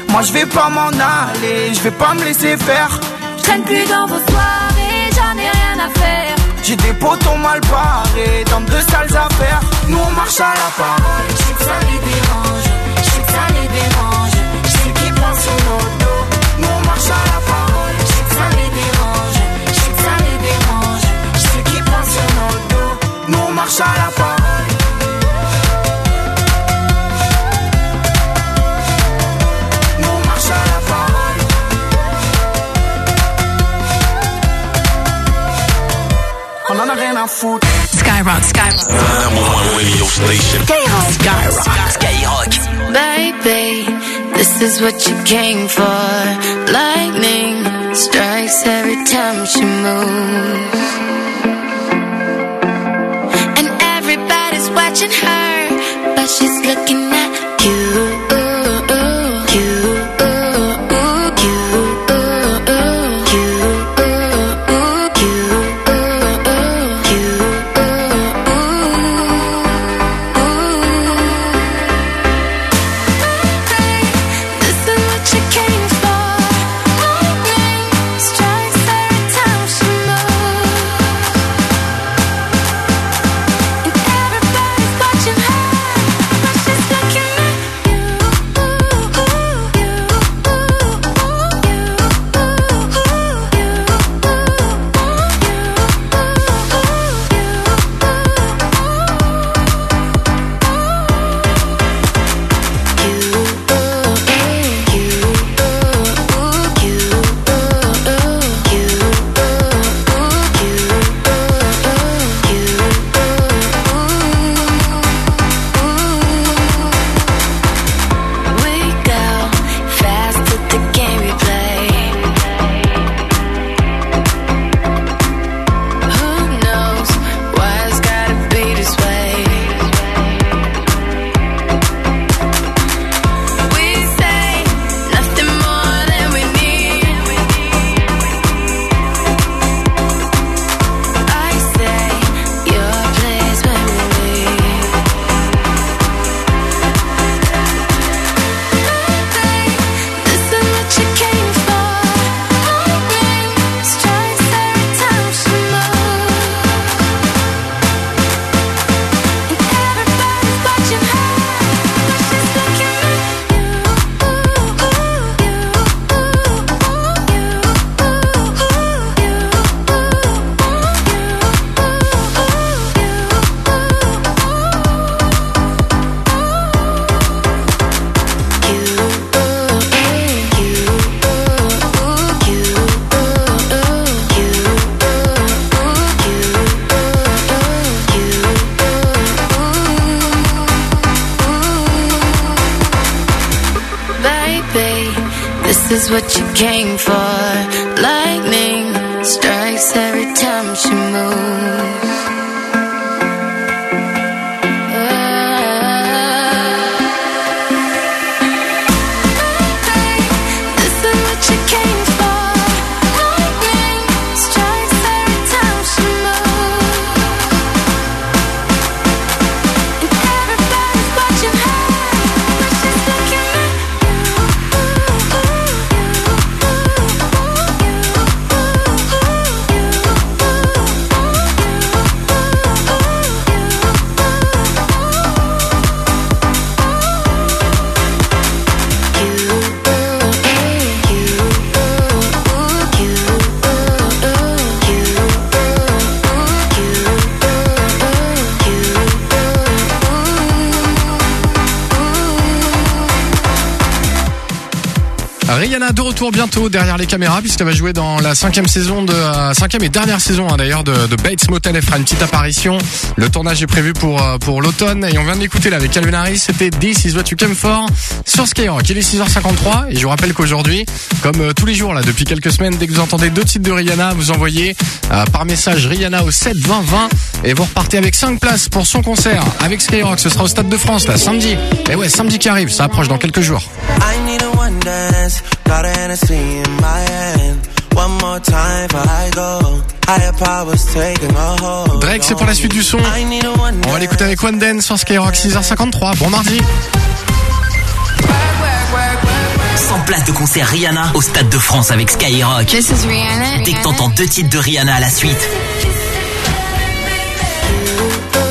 Moi je vais pas m'en aller, je vais pas me laisser faire. Je traîne plus dans vos soirées, j'en ai rien à faire. J'ai des potons mal parés dans deux sales affaires. Nous on marche à la parole. Je sais que ça les dérange, je sais que ça les dérange. Je sais qu'ils pensent sur nos dos. Nous on marche à la parole. Je sais que ça les dérange, je sais que ça les dérange. Je sais qu'ils pensent sur nos dos. Nous on marche à la parole. Skyrock, Skyrock. Number one radio station. Skyrock, Skyrock. Skyrock. Baby, this is what you came for. Lightning strikes every time she moves. And everybody's watching her, but she's looking at you. Bientôt derrière les caméras puisqu'elle va jouer dans la cinquième saison de euh, cinquième et dernière saison hein, d'ailleurs de, Bates Motel. Elle fera une petite apparition. Le tournage est prévu pour euh, pour l'automne et on vient de l'écouter là avec Calvin Harris. C'était This Is What You Came For sur Skyrock. Il est 6h53 et je vous rappelle qu'aujourd'hui, comme euh, tous les jours là depuis quelques semaines, dès que vous entendez deux titres de Rihanna, vous envoyez par message Rihanna au 7 20 20 et vous repartez avec 5 places pour son concert avec Skyrock. Ce sera au Stade de France là samedi. Et ouais, samedi qui arrive, ça approche dans quelques jours. I need a one got a Hennessy in my hand. One more time before I go. Higher powers taking a hold. Drake, c'est pour la suite du son. On va l'écouter avec One Dance sur Skyrock 6h53. Bon mardi. 100 places de concert Rihanna au Stade de France avec Skyrock. This is Rihanna. Dès que t'entends deux titres de Rihanna à la suite,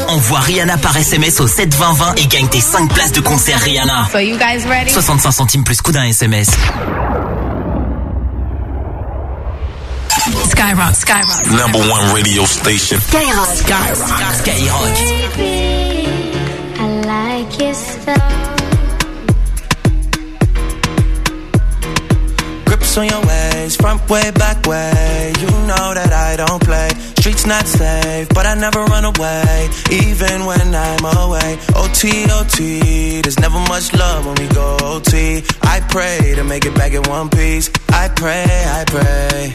envoie Rihanna par SMS au 72020 et gagne tes 5 places de concert Rihanna. So you guys ready? 65 centimes plus coût d'un SMS. Skyrock, Skyrock. Number one radio station. Skyrock, Skyrock. Skyrock. I like your stuff. Grips on your ways, front way, back way. You know that I don't play. Streets not safe, but I never run away, even when I'm away. OT, OT, there's never much love when we go OT. I pray to make it back in one piece. I pray, I pray.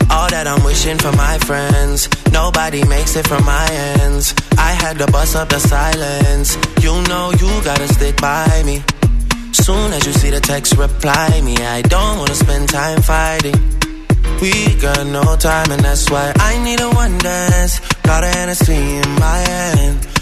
All that I'm wishing for my friends. Nobody makes it from my ends. I had to bust up the silence. You know you gotta stick by me. Soon as you see the text, reply me. I don't wanna spend time fighting. We got no time, and that's why I need a one dance. Got a Hennessy in my hand.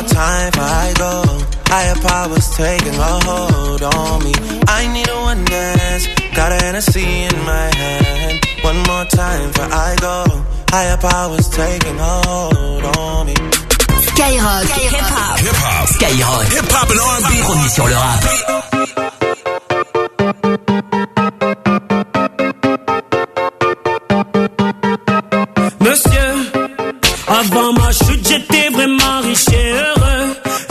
more time before I go. Higher powers taking a hold on me. I need a one dance. Got a Hennessy in my hand. One more time before I go. Higher powers taking a hold on me. Skyrock, hip-hop, hip hop, Skyrock, hip-hop and R&B, premier sur le rap. Monsieur, avant ma chute, j'étais vraiment riche et heureux.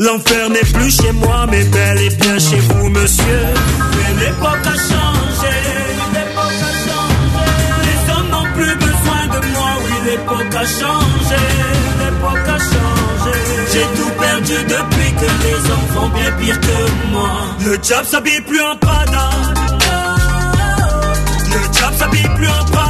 L'enfer n'est plus chez moi, mais bel et bien chez vous, monsieur. Mais l'époque a changé. L'époque a changé. Les hommes n'ont plus besoin de moi, oui, l'époque a changé. L'époque a changé. J'ai tout perdu depuis que les hommes font bien pire que moi. Le job s'habille plus en Prada. Le job s'habille plus en Prada.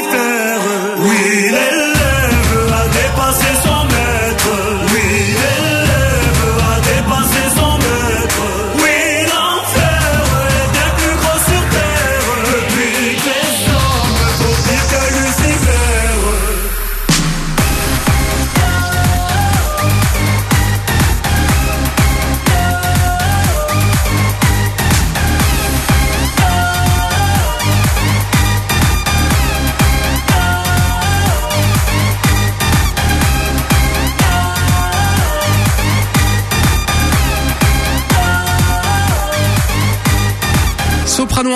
que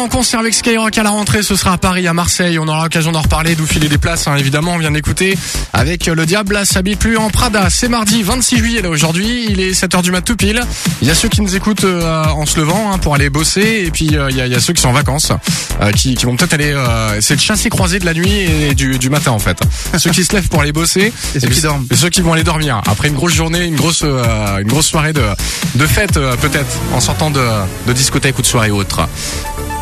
en concert avec Skyrock à la rentrée, ce sera à Paris, à Marseille. On aura l'occasion d'en reparler, d'où filer des places, hein, évidemment. On vient d'écouter avec euh, le Diable s'habille plus en Prada. C'est mardi 26 juillet là aujourd'hui. Il est 7h du mat tout pile. Il y a ceux qui nous écoutent euh, en se levant hein, pour aller bosser, et puis euh, il y, a, il y a ceux qui sont en vacances, euh, qui, qui vont peut-être aller. c'est le chassé croisé de la nuit et du, du matin en fait. ceux qui se lèvent pour aller bosser, Et ceux qui dorment. et ceux qui vont aller dormir après une grosse journée, une grosse, une grosse soirée de, de fête peut-être en sortant de, de discothèque ou de soirée ou autre.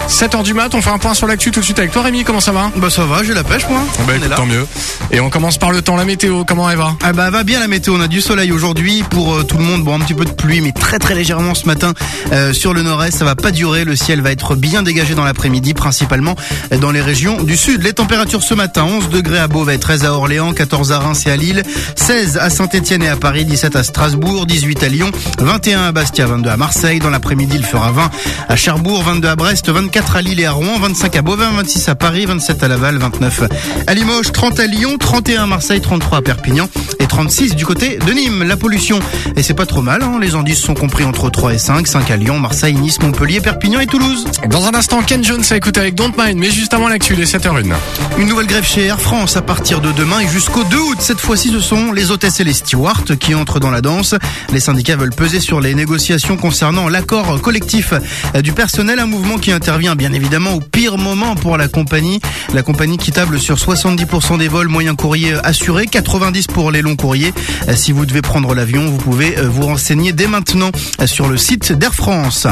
7h du mat, on fait un point sur l'actu tout de suite avec toi Rémi, comment ça va? Bah ça va, j'ai la pêche moi. Bah On est écoute, là. tant mieux. Et on commence par le temps, la météo, comment elle va? Ah bah va bien la météo, on a du soleil aujourd'hui pour euh, tout le monde, bon un petit peu de pluie mais très très légèrement ce matin euh, sur le nord-est, ça va pas durer, le ciel va être bien dégagé dans l'après-midi principalement euh, dans les régions du sud. Les températures ce matin, 11 degrés à Beauvais, 13 à Orléans, 14 à Reims et à Lille, 16 à Saint-Etienne et à Paris, 17 à Strasbourg, 18 à Lyon, 21 à Bastia, 22 à Marseille, dans l'après-midi il fera 20 à Cherbourg, 22 à Brest, 24 à Lille et à Rouen, 25 à Beauvais, 26 à Paris, 27 à Laval, 29 à Limoges, 30 à Lyon, 31 à Marseille, 33 à Perpignan et 36 du côté de Nîmes. La pollution, et c'est pas trop mal, hein, les indices sont compris entre 3 et 5, 5 à Lyon, Marseille, Nice, Montpellier, Perpignan et Toulouse. Dans un instant, Ken Jones a écouté avec Don't Mind, mais juste avant l'actu, les 7h01. Une nouvelle grève chez Air France à partir de demain et jusqu'au 2 août. Cette fois-ci, ce sont les hôtesses et les stewards qui entrent dans la danse. Les syndicats veulent peser sur les négociations concernant l'accord collectif du personnel, un mouvement qui intervient bien évidemment au pire moment pour la compagnie. La compagnie qui table sur 70% des vols moyens courriers assurés, 90 pour les longs courriers. Euh, Si vous devez prendre l'avion, vous pouvez euh, vous renseigner dès maintenant euh, sur le site d'Air France.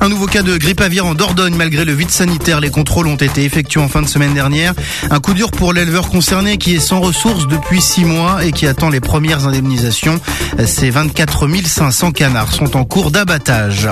Un nouveau cas de grippe aviaire en Dordogne malgré le vide sanitaire. Les contrôles ont été effectués en fin de semaine dernière. Un coup dur pour l'éleveur concerné qui est sans ressources depuis six mois et qui attend les premières indemnisations. Ces 24 500 canards sont en cours d'abattage.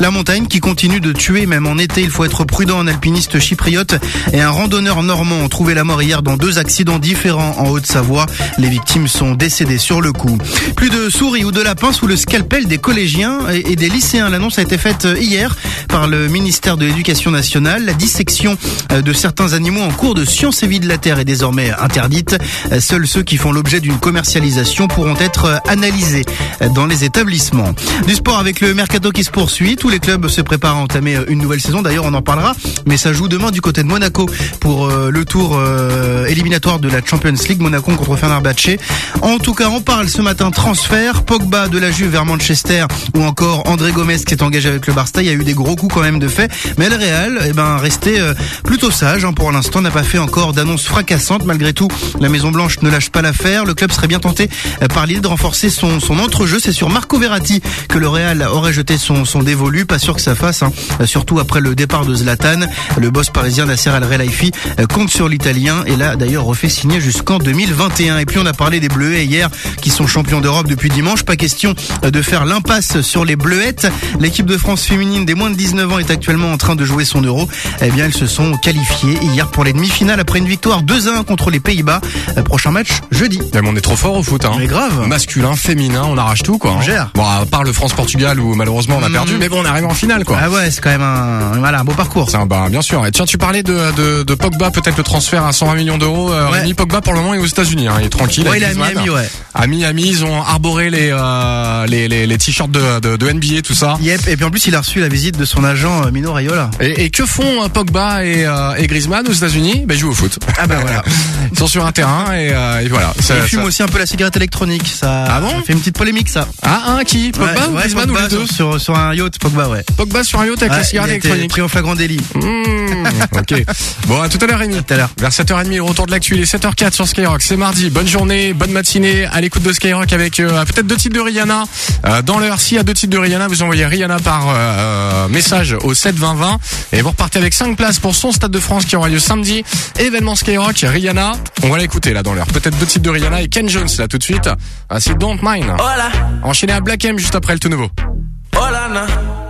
La montagne qui continue de tuer même en été. Il faut être prudent. Un alpiniste chypriote et un randonneur normand ont trouvé la mort hier dans deux accidents différents en Haute-Savoie. Les victimes sont décédées sur le coup. Plus de souris ou de lapins sous le scalpel des collégiens et des lycéens. L'annonce a été faite hier par le ministère de l'Éducation nationale. La dissection euh, de certains animaux en cours de sciences et vie de la Terre est désormais interdite. Euh, Seuls ceux qui font l'objet d'une commercialisation pourront être euh, analysés euh, dans les établissements. Du sport avec le mercato qui se poursuit. Tous les clubs se préparent à entamer euh, une nouvelle saison. D'ailleurs, on en parlera. Mais ça joue demain du côté de Monaco pour euh, le tour euh, éliminatoire de la Champions League. Monaco contre Fenerbahçe. En tout cas, on parle ce matin transfert. Pogba de la Juve vers Manchester ou encore André Gomez qui est engagé avec le Barça. Il y a eu des gros coups quand même de fait. Mais le Real, eh ben, resté euh, plutôt sage hein, pour l'instant. N'a pas fait encore d'annonce fracassante. Malgré tout, la Maison Blanche ne lâche pas l'affaire. Le club serait bien tenté euh, par l'idée de renforcer son, son entrejeu. C'est sur Marco Verratti que le Real aurait jeté son, son dévolu. Pas sûr que ça fasse, hein. Surtout après le départ de Zlatan. Le boss parisien Nasser Al Khelaifi euh, compte sur l'Italien et l'a d'ailleurs refait signer jusqu'en 2021. Et puis on a parlé des Bleuets hier qui sont champions d'Europe depuis dimanche. Pas question euh, de faire l'impasse sur les Bleuettes. L'équipe de France féminine des moins de 19 ans est actuellement en train de jouer son Euro. Eh bien, elles se sont qualifiées hier pour les demi-finales après une victoire 2-1 contre les Pays-Bas. Euh, Prochain match jeudi. Mais on est trop fort au foot, hein. Mais grave. Masculin, féminin, on arrache tout, quoi. hein. On gère. Bon, à part le France-Portugal où malheureusement on a Mm. perdu, mais bon, on arrive en finale, quoi. Ah ouais, c'est quand même un, voilà, un beau parcours. Parcours. Tiens, bah, bien sûr. Et tiens, tu parlais de, de, de Pogba, peut-être le transfert à 120 millions d'euros. Euh, Ouais. Rémi Pogba, pour le moment, est aux États-Unis. Hein. Il est tranquille. Ouais, il est à. Miami, ouais. À Miami, ils ont arboré les, euh, les, les, les t-shirts de, de, de NBA, tout ça. Yep. Et puis en plus, il a reçu la visite de son agent euh, Mino Raiola. Et, et que font euh, Pogba et, euh, et Griezmann aux États-Unis? Ben, ils jouent au foot. Ah bah voilà. Ils sont sur un terrain et, euh, et voilà. Ça- il fume ça- aussi un peu la cigarette électronique. Ça, Ah bon? ça fait une petite polémique, ça. Ah, un qui? Pogba Ouais, ou Griezmann Pogba ou les deux? sur, un yacht, Pogba, ouais. Pogba sur un yacht avec la cigarette électronique. pris flagrant délit. Mmh, ok. Bon, à tout à l'heure, Rémi. tout à l'heure. Vers 7h30, le retour de l'actu, il est 7h04 sur Skyrock. C'est mardi. Bonne journée, bonne matinée à l'écoute de Skyrock avec euh, peut-être deux titres de Rihanna. Euh, dans l'heure, s'il y a deux titres de Rihanna, vous envoyez Rihanna par euh, message au 7 20 20 et vous repartez avec 5 places pour son Stade de France qui aura lieu samedi. Événement Skyrock, Rihanna. On va l'écouter là dans l'heure. Peut-être deux titres de Rihanna et Ken Jones là tout de suite. Ah, c'est Don't Mind. Hola, Enchaîné à Black M juste après le tout nouveau. hola, na.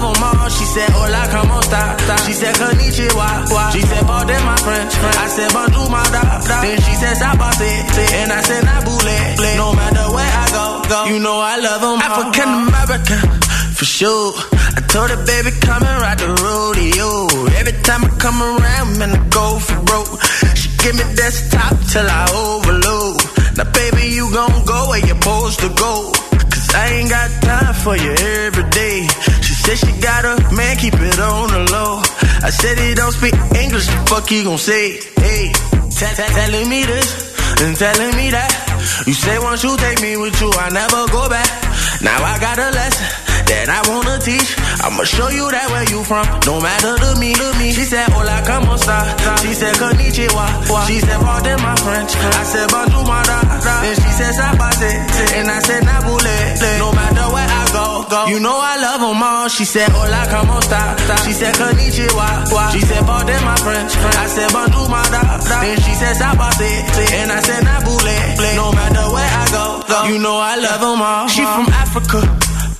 love them all. She said, oh, hola, como esta? She said, konnichiwa. She said, pardon my French. I said, bonjour, my da. Then she said, sabase. And I said, nabule. No matter where I go, go. You know I love them African American, for sure. I told her, baby, come and ride the rodeo. Every time I come around, man, I go for broke. She give me desktop till I overload. Now, baby, you gon' go where you're supposed to go. Cause I ain't got time for you every day. Said she got a man, keep it on the low. I said he don't speak English, fuck he gon' say? Hey, telling me this and telling me that. You say once you take me with you, I never go back. Now I got a lesson that I wanna teach. I'ma show you that where you from, no matter to me, to me. She said, hola, como esta? She said, konnichiwa. She said, pardon my French. I said, bonjour, my da. Then she said, sabase. And I said, nabule. No matter where I go, go. You know I love them all. She said, hola, como esta? She said, konnichiwa. She said, pardon my French. I said, bonjour, my da. Then she said, sabase. And I said, nabule. No matter where I go, go. You know I love them all. She from Africa.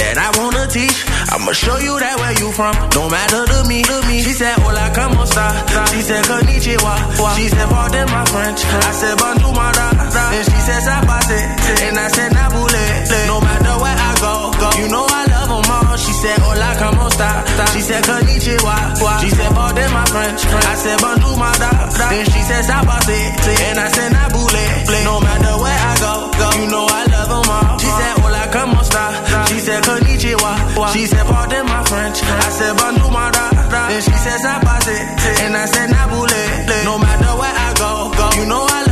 that I wanna teach. I'ma show you that where you from, no matter to me, to me. She said, hola, como esta? She said, konnichiwa. She said, pardon my French. I said, bonjour, my da. Then she said, sabase. And I said, nabule. No matter where I go, go. You know I. She said, hola, como esta? She said, konnichiwa. She said, pardon my French. I said, bonjour, my da. Then she said, sabase. And I said, nabule. No matter where I go, go. You know I love them all. She said, hola, como esta? She said, konnichiwa. She said, pardon my French. I said, bonjour, my da. Then she said, sabase. And I said, nabule. No matter where I go, go. You know I love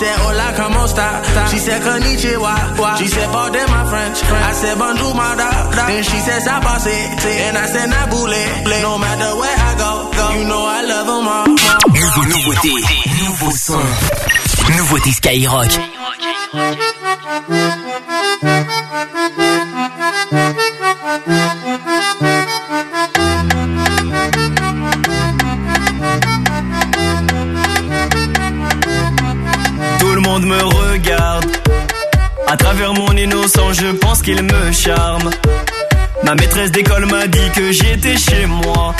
said, hola, como esta? She said, konnichiwa. She said, pardon my French. I said, bonjour, my da. Then she said, sabase. And I said, nabule. No matter where I go, go. You know I love them all. Nouveau, nouveauté, nouveau son. Nouveauté Skyrock. Tout monde me regarde. À travers mon innocent, je pense qu'il me charme. Ma maîtresse d'école m'a dit que j'étais chez moi.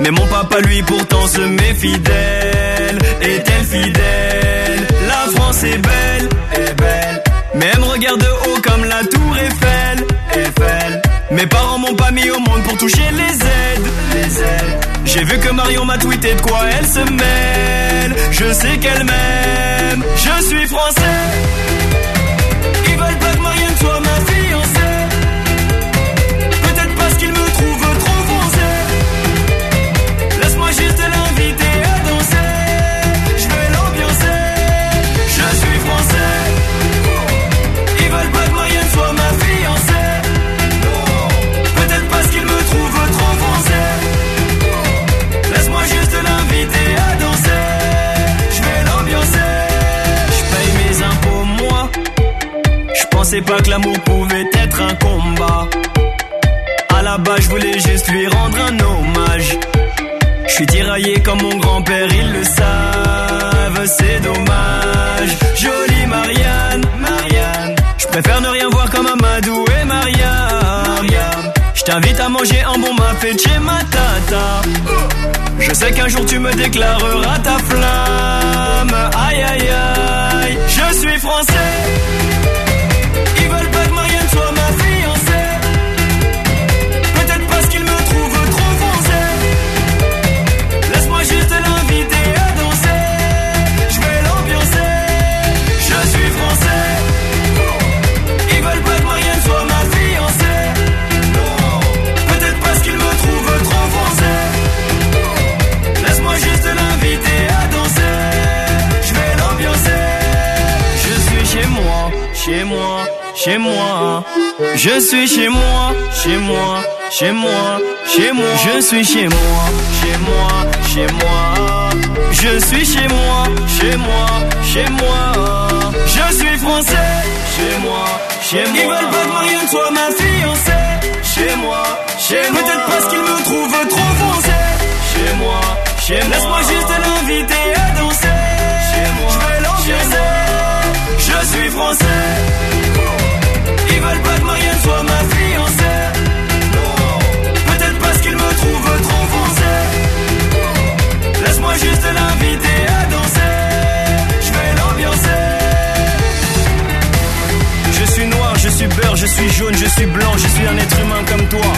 Mais mon papa, lui, pourtant se met fidèle. Est-elle fidèle? La France est belle, est belle. Mais elle me regarde de haut comme la tour Eiffel, Eiffel. Mes parents m'ont pas mis au monde pour toucher les aides. J'ai vu que Marion m'a tweeté de quoi elle se mêle. Je sais qu'elle m'aime, je suis français. Ils veulent pas que Marianne soit ma jour tu me déclareras ta flamme. Aïe aïe aïe, je suis français. Je suis chez moi, chez moi, chez moi, chez moi. Je suis chez moi, chez moi, chez moi. Je suis chez moi, chez moi, chez moi. Je suis français, chez moi, chez moi. Ils veulent pas que Marianne soit ma fiancée. Chez moi, chez moi. Peut-être parce qu'ils me trouvent trop foncé. Chez moi, chez moi. Laisse-moi juste l'inviter à danser. Chez moi, je vais. Je suis français. Je vais l'ambiancer. Je suis noir, je suis beurre, je suis jaune, je suis blanc, je suis un être humain comme toi.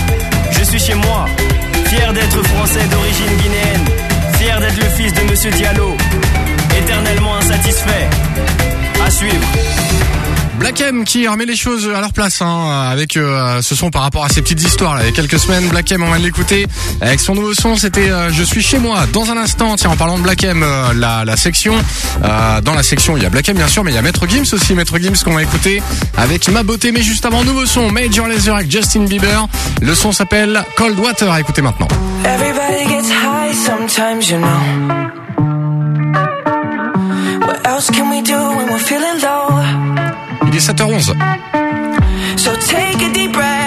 Je suis chez moi, fier d'être français d'origine guinéenne, fier d'être le fils de Monsieur Diallo, éternellement insatisfait. À suivre. Black M qui remet les choses à leur place hein, avec euh, ce son par rapport à ces petites histoires. Là. Il y a quelques semaines, Black M, on vient de l'écouter avec son nouveau son. C'était euh, Je suis chez moi. Dans un instant, tiens, en parlant de Black M, euh, la, section. dans la section, il y a Black M bien sûr, mais il y a Maître Gims aussi. Maître Gims qu'on va écouter avec Ma Beauté. Mais juste avant, nouveau son Major Lazer avec Justin Bieber. Le son s'appelle Cold Water. Écoutez maintenant. Everybody gets high sometimes, you know. What else can we do when we're feeling low? Il est 7h11. So take a deep breath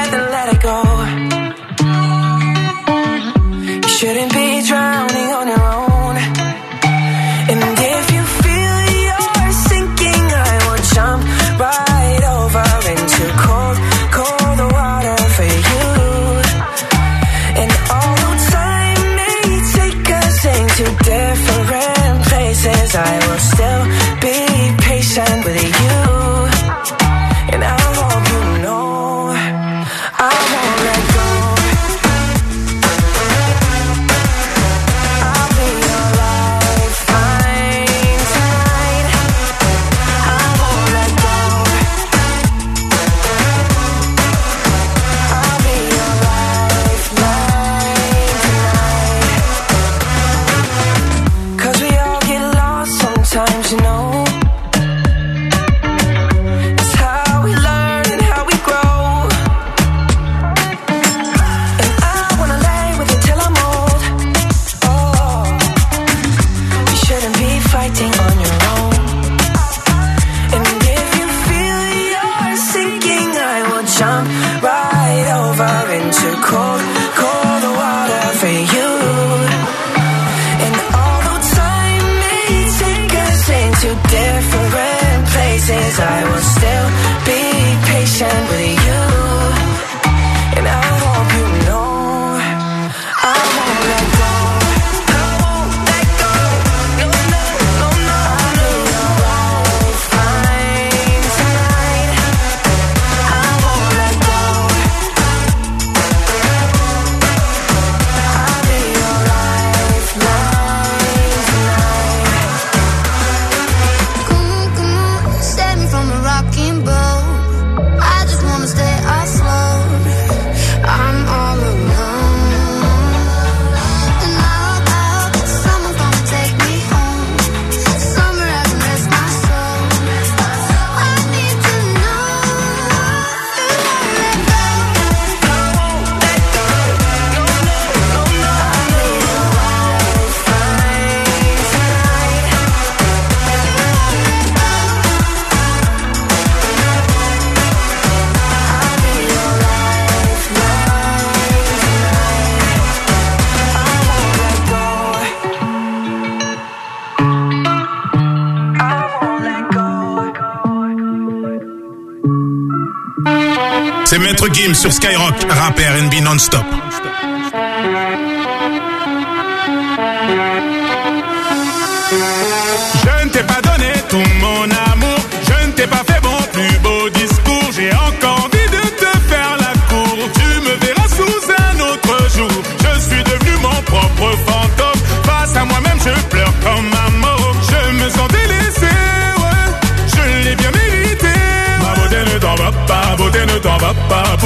sur Skyrock, rap R&B non-stop.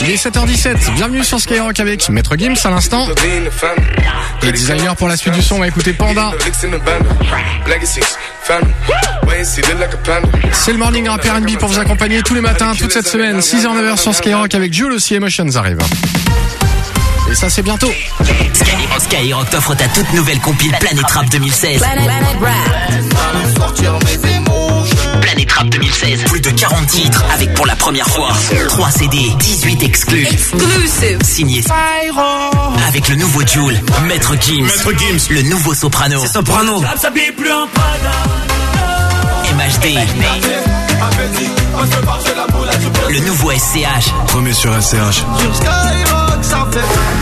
Il est 7h17, bienvenue sur Skyrock avec Maître Gims à l'instant. Et designer pour la suite du son, on va écouter Panda. C'est le morning rap R&B pour vous accompagner tous les matins, toute cette semaine, 6h 9h sur Skyrock avec Jules aussi Emotions arrive. Et ça c'est bientôt. Skyrock, Skyrock t'offre ta toute nouvelle compile Planète Rap 2016. Planète Rap 2016. Plus de 40 titres avec pour la première fois 3 CD, 18 exclus. Exclusive. Signé avec le nouveau Jules, Maître Gims. Maître Gims. Le nouveau soprano. C'est soprano. Ça s'habille plus en MHD. Le nouveau SCH. Premier sur SCH.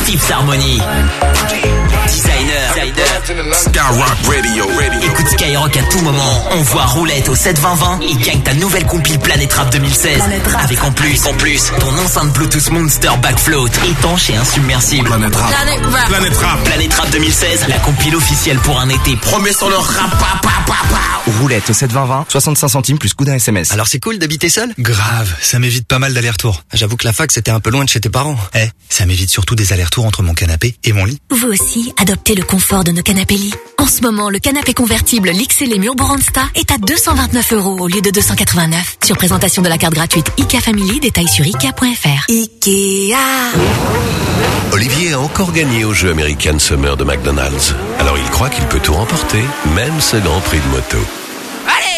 Fifth Harmony. Designer. Skyrock Radio. Écoute Skyrock à tout moment. On voit roulette au 72020 et gagne ta nouvelle compile Planète Rap 2016. Avec en plus, en plus, ton enceinte Bluetooth Monster Backfloat étanche et insubmersible. Planète Rap. Planet Rap. Planète Rap. Planète Rap 2016, la compile officielle pour un été. Promets sur le rap. pa, pa, pa, pa. Roulette au 72020, 65 centimes plus coup d'un SMS. Alors c'est cool d'habiter seul? Grave, ça m'évite pas mal d'allers-retours. J'avoue que la fac c'était un peu loin de chez tes parents. Eh, ça m'évite surtout des allers-retours entre mon canapé et mon lit. Vous aussi, adoptez le confort de nos canapés lits. En ce moment, le canapé convertible l'XL Mur Boransta est à 229 euros au lieu de 289. Sur présentation de la carte gratuite IKEA Family, détail sur IKEA.fr. IKEA. Olivier a encore gagné au jeu American Summer de McDonald's. Alors il croit qu'il peut tout remporter, même ce grand prix de moto.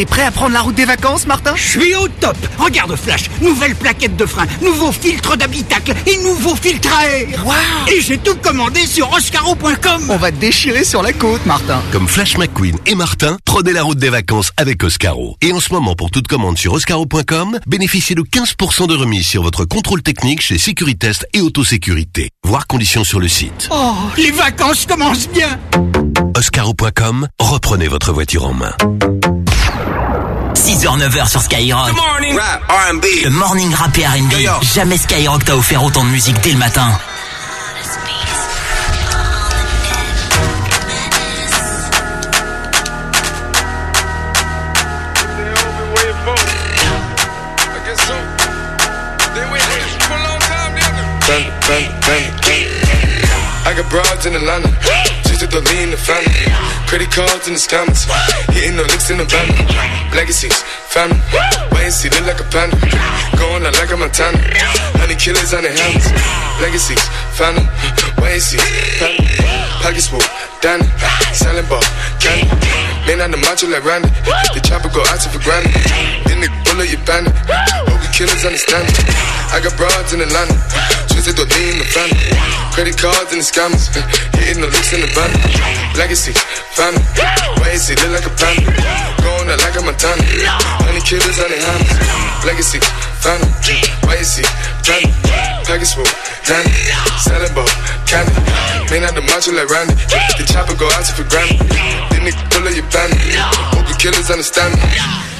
T'es prêt à prendre la route des vacances, Martin? Je suis au top Regarde Flash, nouvelle plaquette de frein, nouveau filtre d'habitacle et nouveau filtre à air Et j'ai tout commandé sur oscaro.com On va te déchirer sur la côte, Martin. Comme Flash McQueen et Martin, prenez la route des vacances avec Oscaro. Et en ce moment, pour toute commande sur oscaro.com, bénéficiez de 15% de remise sur votre contrôle technique chez Sécuritest et Autosécurité. Voir conditions sur le site. Oh, les vacances commencent bien Oscaro.com, reprenez votre voiture en main. 6h, 9h sur Skyrock. Le morning rap et R&B. Jamais Skyrock t'a offert autant de musique dès le matin. I got broads in Atlanta. Just to lean the family. Credit cards in the scammers. Hitting the licks in the van. Legacies, family. Wait and see, look like a panda. Going out like a Montana. Honey killers on their hands. Legacies, family. Wait and see, family. Pockets full, Danny. Selling ball, candy. Man on the macho like Randy. The chopper go out to for granted. Then they pull up your bandit. Killers understand me. I got broads in Atlanta. Twisted to lean the family. Credit cards and the scammers. Hitting the licks in the van. Legacy, family. Why is he look like a panda? Going out like a Montana. Honey killers on their hands. Legacy, family. Why is he family? Package full, Danny. Selling ball, candy. Man out the macho like Randy. The chopper go out to for granted. Then they pull up your bandit. Hope the killers understand me.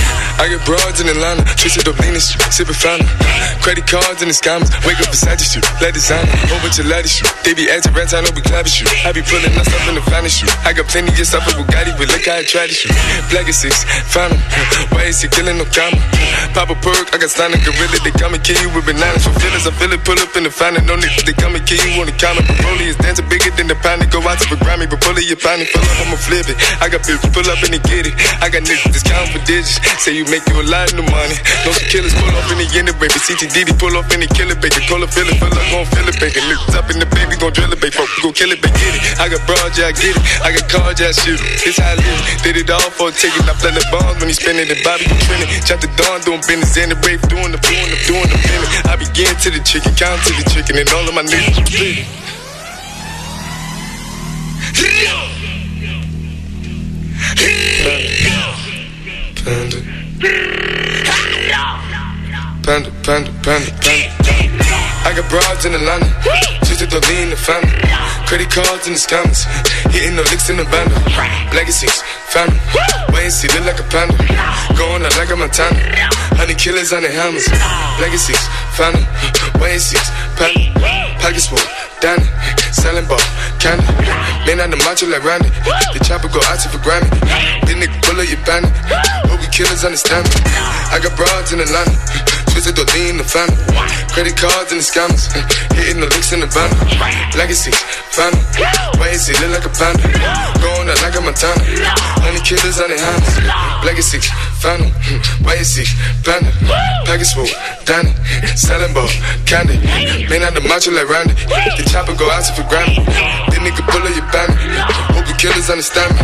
I get broads in Atlanta, twisted up lean street, sipping fountain. Credit cards and the scammers, wake up beside you shoot, let designer, bunch of ladder shoot. They be acting rats, I know we clapping shoot. I be pulling my stuff in the finest shoot. I got plenty of stuff with Bugatti, but look how I try to. Black is six, fountain. Why is he killing no comma? Pop a perk, I got standing gorilla, they come and kill you with bananas for feelings. I feel it, pull up in the fountain, no niggas, they come and kill you on the counter. Broly is dancing bigger than the pound, go out to the Grammy, but pull it, your pound, pull up, I'ma flip it. I got bitches, pull up and they get it. I got niggas, counting for digits. Say you make you a lot of money. No killers pull off in the end, baby. CTDD pull off in the killer, baby. Call it, feel it, feel it, gon' feel it, baby. Niggas up in the baby, gon' drill it, baby. Fuck, gon' kill it, baby. Get it. I got broad, yeah, I get it. I got cards, yeah, I shoot it. This how I live. Did it all for a ticket. I play the bombs when he spinning the Bobby, you trending. Chop the dawn, doing business, and the brave, doing the, doing the, doing the feeling. I begin to the chicken, count to the chicken, and all of my niggas split. Panda. Panda, panda, panda, panda. I got broads in Atlanta, just to lean the family. Credit cards and the scammers, hitting the licks in the band. Legacies, family. Wait and see, look like a panda. Going out like a Montana. Honey killers on the hammers. Legacies, family. Wait and see, panda. Pockets full, Danny. Selling ball, candy. Man on the macho like Randy. The chopper go out to for granted. Then nigga pull up your bandit. Killers understand me. I got broads in Atlanta. Twisted to lean the family. Credit cards and the scammers. Hitting the licks in the van. Legacy, family. Why is he look like a panda? Going out like a Montana. Honey killers on their hands. Legacy, family. Why is he panda? Package full, Danny. Selling ball, candy. Man out the macho like Randy. The chopper go out for granted. Then nigga pull up your bandit. Hope you killers understand me.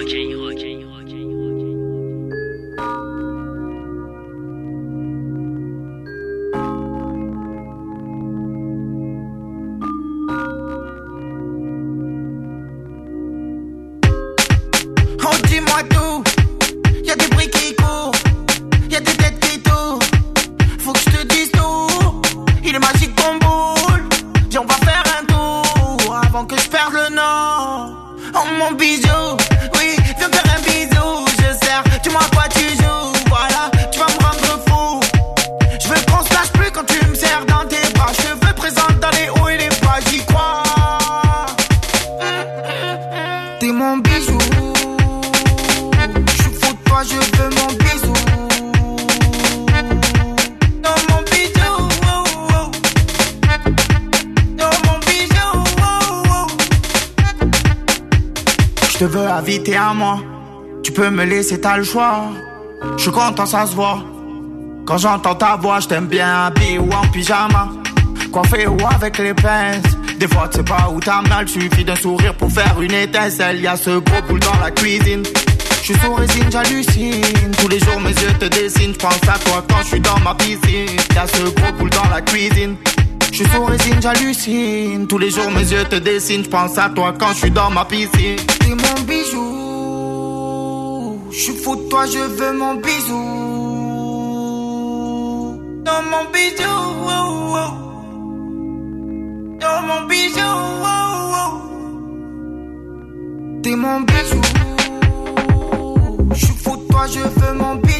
me laisser, t'as le choix. Je suis content, ça se voit. Quand j'entends ta voix, je t'aime bien habillé ou en pyjama. Coiffé ou avec les pinces. Des fois, tu sais pas où t'as mal, suffit d'un sourire pour faire une étincelle. Y a ce gros boule dans la cuisine. Je suis sous résine, j'hallucine. Tous les jours, mes yeux te dessinent. Je pense à toi quand je suis dans ma piscine. Y a ce gros boule dans la cuisine. Je suis sous résine, j'hallucine. Tous les jours, mes yeux te dessinent. Je pense à toi quand je suis dans ma piscine suis fou de toi, je veux mon bisou. Dans mon bisou, oh, oh. dans mon bisou, oh, t'es mon bisou. Je suis fou de toi, je veux mon bisou.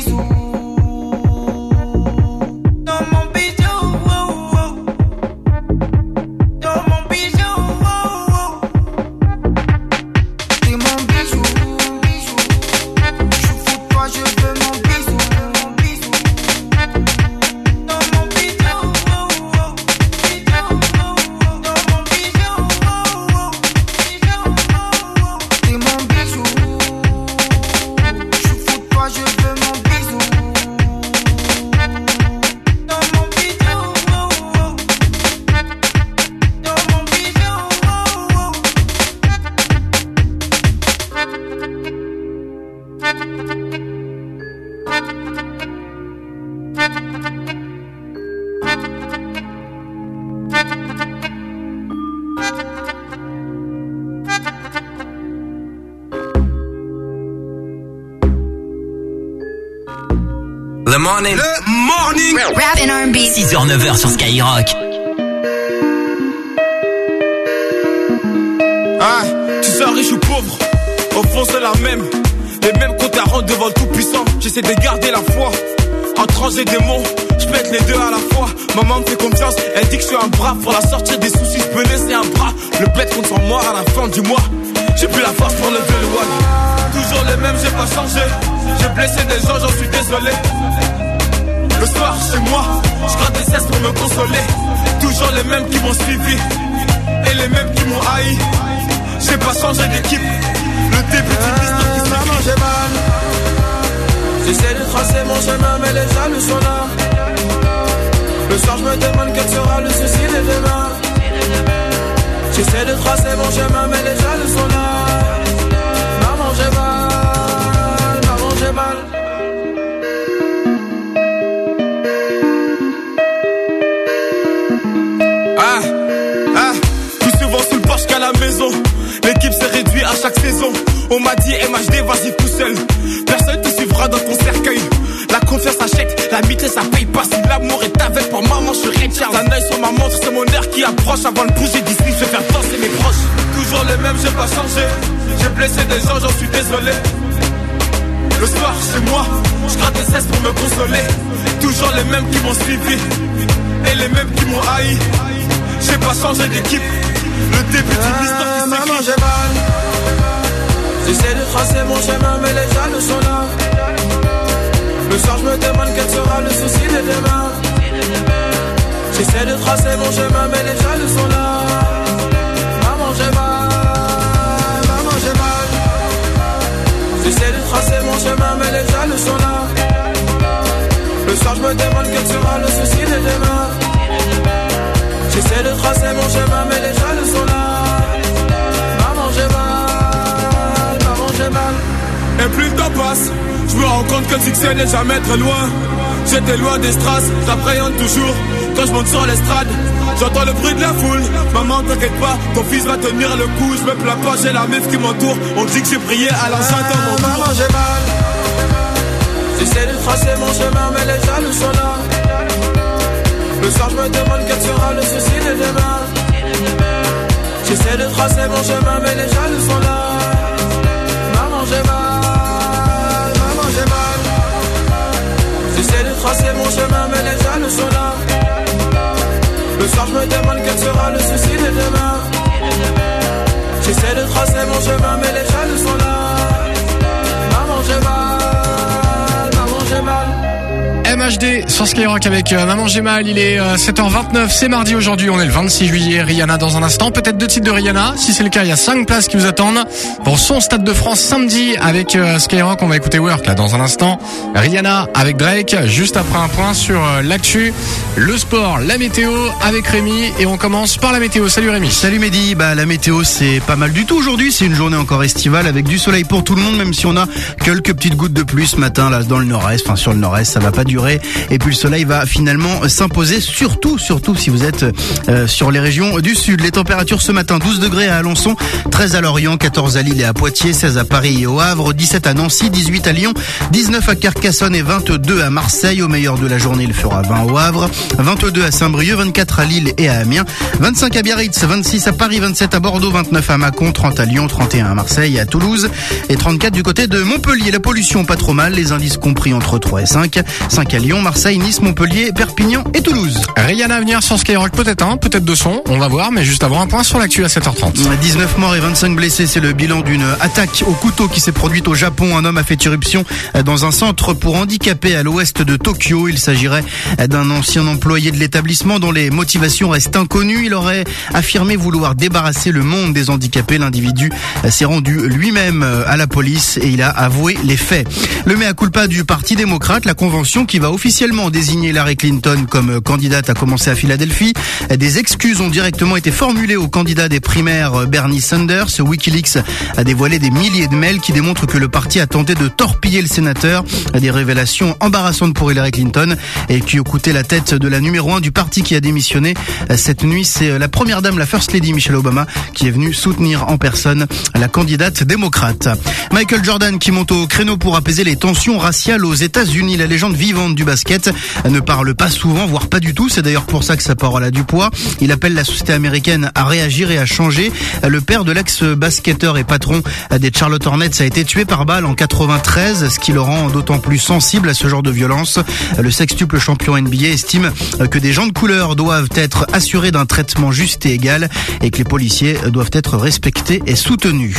Euh, Maman Gémal. Il est euh, 7h29, c'est mardi aujourd'hui, on est le 26 juillet. Rihanna dans un instant, peut-être deux titres de Rihanna. Si c'est le cas, il y a cinq places qui vous attendent pour son Stade de France samedi avec euh, Skyrock. On va écouter Work là dans un instant. Rihanna avec Drake, juste après un point sur euh, l'actu, le sport, la météo avec Rémi. Et on commence par la météo. Salut Rémi. Salut Mehdi, bah la météo c'est pas mal du tout aujourd'hui, c'est une journée encore estivale avec du soleil pour tout le monde même si on a quelques petites gouttes de pluie ce matin là dans le nord-est, enfin sur le nord-est ça va pas durer et puis le soleil va finalement s'imposer surtout surtout si vous êtes euh, sur les régions du sud. Les températures ce matin 12 degrés à Alençon, 13 à Lorient, 14 à Lille et à Poitiers, 16 à Paris et au Havre, 17 à Nancy, 18 à Lyon, 19 à Carcassonne et 22 à Marseille. Au meilleur de la journée il fera 20 au Havre, 22 à Saint-Brieuc, 24 à Lille et à Amiens, 25 à Biarritz, 26 à Paris, 27 à Bordeaux, 29 à Mâcon, 30 à Lyon, 31 à Marseille et à Toulouse et 34 du côté de Montpellier. La pollution pas trop mal, les indices compris entre 3 et 5. 5 à Lyon, Marseille, Nice, Montpellier, Perpignan et Toulouse. Rihanna à venir sur Skyrock, peut-être un, peut-être deux sons, on va voir, mais juste avant un point sur l'actu à 7h30. 19 morts et 25 blessés, c'est le bilan d'une attaque au couteau qui s'est produite au Japon. Un homme a fait irruption dans un centre pour handicapés à l'ouest de Tokyo. Il s'agirait d'un ancien employé de l'établissement dont les motivations restent inconnues. Il aurait affirmé vouloir débarrasser le monde des handicapés. L'individu s'est rendu lui-même à la police et il a avoué les faits. Le mea culpa du Parti démocrate, la convention qui va officiellement désigner Hillary Clinton comme candidate a commencé à Philadelphie. Des excuses ont directement été formulées au candidat des primaires Bernie Sanders. Wikileaks a dévoilé des milliers de mails qui démontrent que le parti a tenté de torpiller le sénateur. Des révélations embarrassantes pour Hillary Clinton et qui ont coûté la tête de la numéro 1 du parti qui a démissionné. Cette nuit, c'est la première dame, la First Lady Michelle Obama, qui est venue soutenir en personne la candidate démocrate. Michael Jordan qui monte au créneau pour apaiser les tensions raciales aux États-Unis. La légende vivante du basket ne parle pas souvent, voire pas du tout. C'est d'ailleurs pour ça que sa parole a du poids. Il appelle la société américaine à réagir et à changer. Le père de l'ex-basketteur et patron des Charlotte Hornets a été tué par balle en 93, ce qui le rend d'autant plus sensible à ce genre de violence. Le sextuple champion NBA estime que des gens de couleur doivent être assurés d'un traitement juste et égal et que les policiers doivent être respectés et soutenus.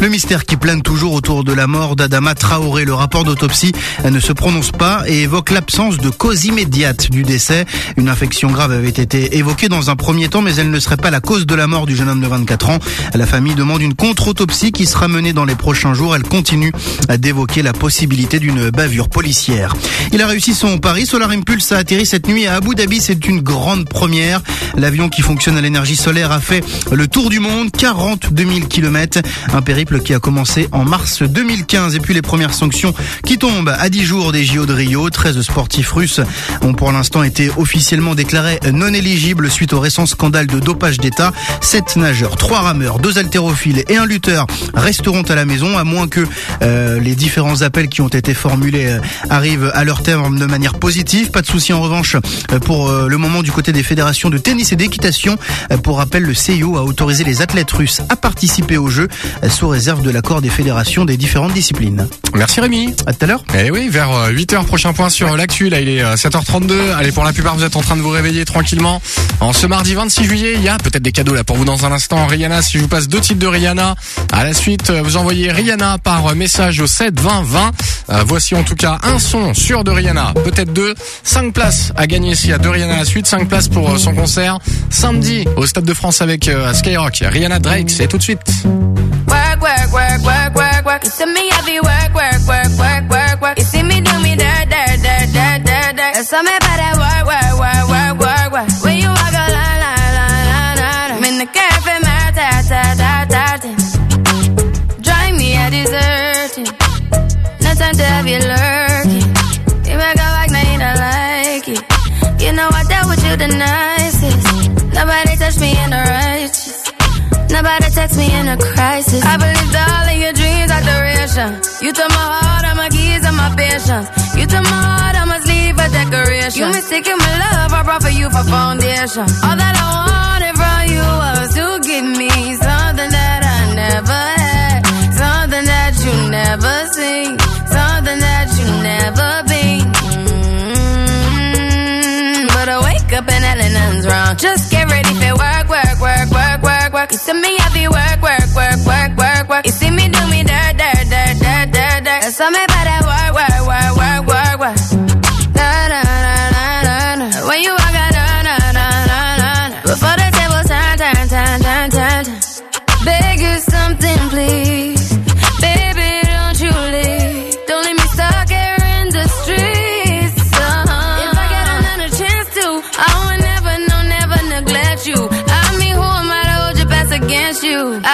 Le mystère qui plane toujours autour de la mort d'Adama Traoré, le rapport d'autopsie ne se prononce pas et évoque l'absence de cause immédiate du décès. Une infection grave avait été évoquée dans un premier temps, mais elle ne serait pas la cause de la mort du jeune homme de 24 ans. La famille demande une contre-autopsie qui sera menée dans les prochains jours. Elle continue d'évoquer la possibilité d'une bavure policière. Il a réussi son pari. Solar Impulse a atterri cette nuit à Abu Dhabi. C'est une grande première. L'avion qui fonctionne à l'énergie solaire a fait le tour du monde, 42 000 km. Un périple qui a commencé en mars 2015. Et puis les premières sanctions qui tombent à 10 jours des JO de Rio. 13 sportifs russes ont pour l'instant été officiellement déclarés non éligibles suite au récent scandale de dopage d'État. 7 nageurs, 3 rameurs, 2 haltérophiles et un lutteur resteront à la maison à moins que euh, les différents appels qui ont été formulés euh, arrivent à leur terme de manière positive. Pas de souci en revanche pour euh, le moment du côté des fédérations de tennis et d'équitation. Euh, Pour rappel, le CIO a autorisé les athlètes russes à participer aux Jeux euh, sous réserve de l'accord des fédérations des différentes disciplines. Merci Rémi. À tout à l'heure. Eh oui, vers 8h, prochain point sur l'actu. Là, il est euh, 7h32. Allez, pour la plupart, vous êtes en train de vous réveiller tranquillement. En ce mardi 26 juillet, il y a peut-être des cadeaux là pour vous dans un instant. Rihanna, si je vous passe deux titres de Rihanna. À la suite, euh, vous envoyez Rihanna par euh, message au 7 20 20. Euh, voici en tout cas un son sûr de Rihanna. Peut-être deux. Cinq places à gagner s'il y a deux Rihanna à la suite. Cinq places pour euh, son concert samedi au Stade de France avec euh, Skyrock. Rihanna Drake, c'est tout de suite. You the nicest. Nobody touched me in the righteous. Nobody text me in a crisis. I believed all of your dreams are duration. You took my heart, all my keys, and my patience. You took my heart, I must leave a decoration. You mistaken my love, I brought for you for foundation. All that I wanted from you was to give me something up and hell nothing's wrong. Just get ready for work, work, work, work, work, work. You see me heavy work, work, work, work, work, work. You see me do me dirt, dirt, you. I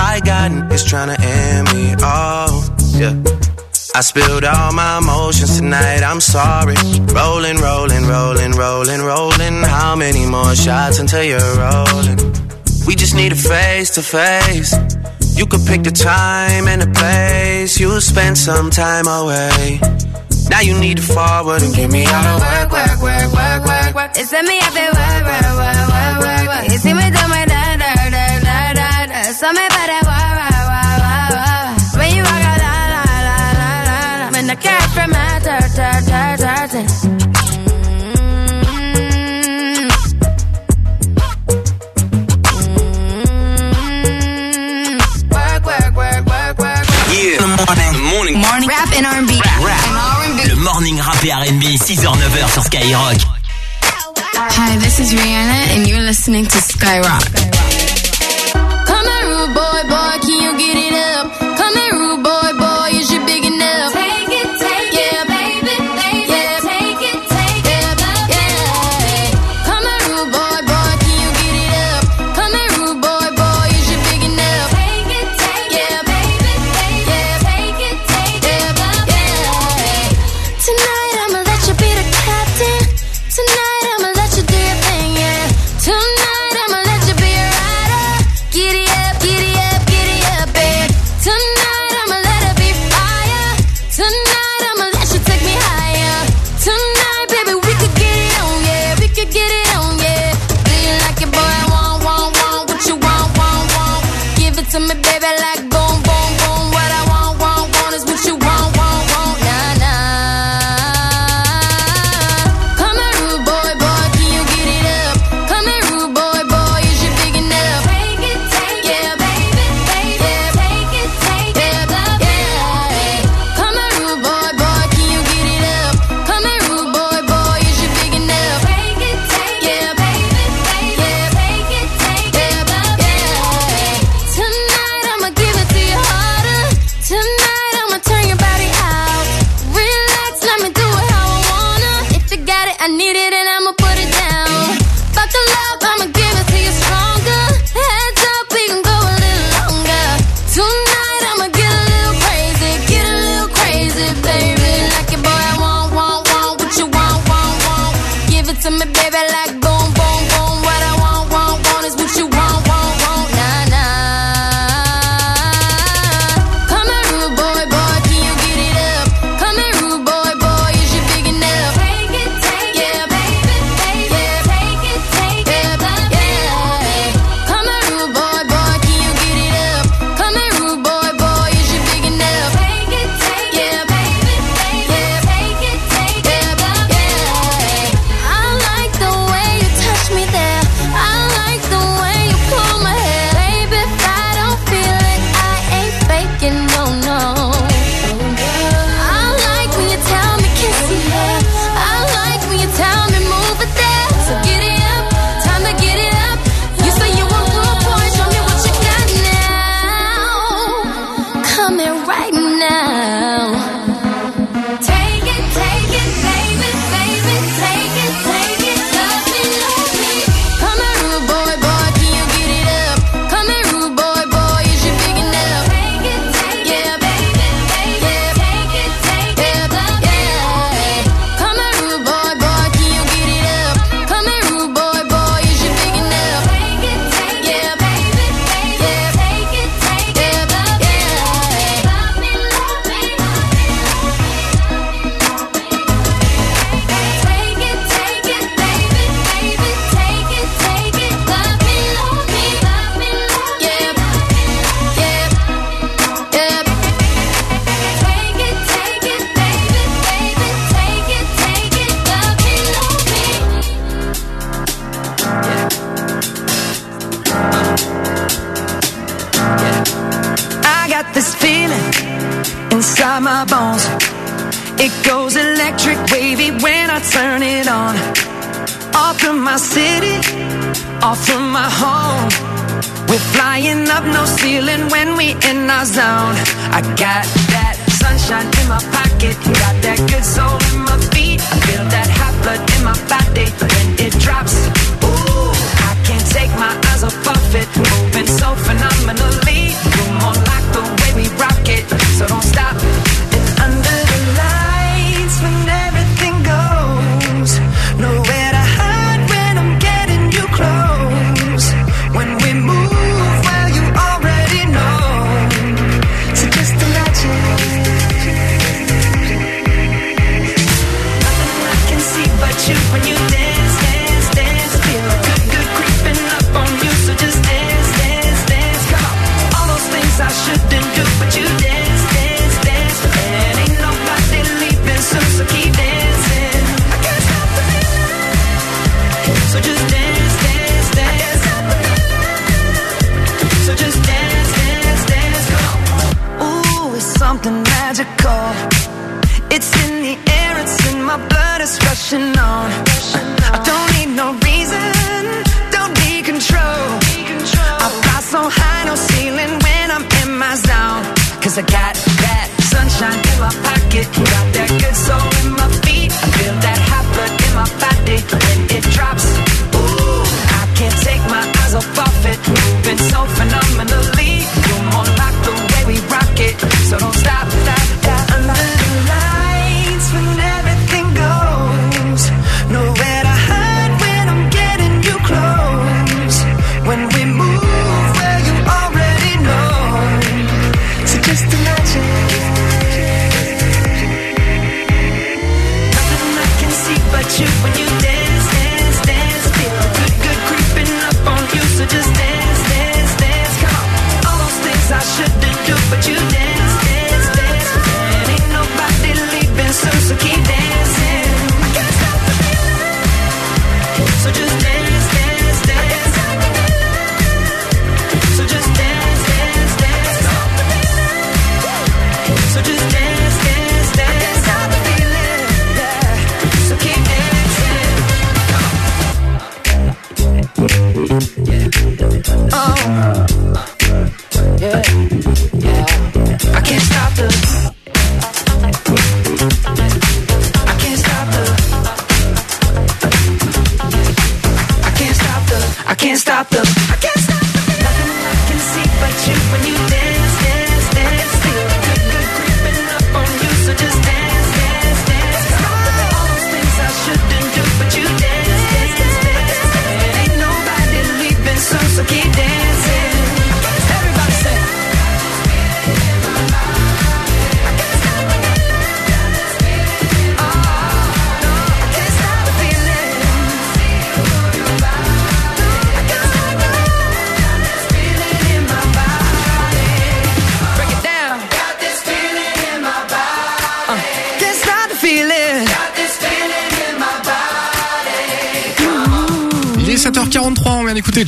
I got is trying to end me off. Yeah. I spilled all my emotions tonight, I'm sorry. Rolling, rolling, rolling, rolling, rolling. How many more shots until you're rolling? We just need a face to face. You could pick the time and the place. You'll spend some time away. Now you need to forward and give me all the work, work, work, work, work, work. It's me there, work, work, work, work, work, work. You me do my the cat from my dirt, dirt, dirt, dirt. Mm-hmm. Work, work, work, work, work. Yeah. Morning. Morning. Morning. Rap and R&B. Rap. rap. And R&B. Le morning rap and R&B, 6h-9h sur Skyrock. Hi, this is Rihanna and you're listening to Skyrock. Skyrock. Come on, rude boy, boy, can you get it up?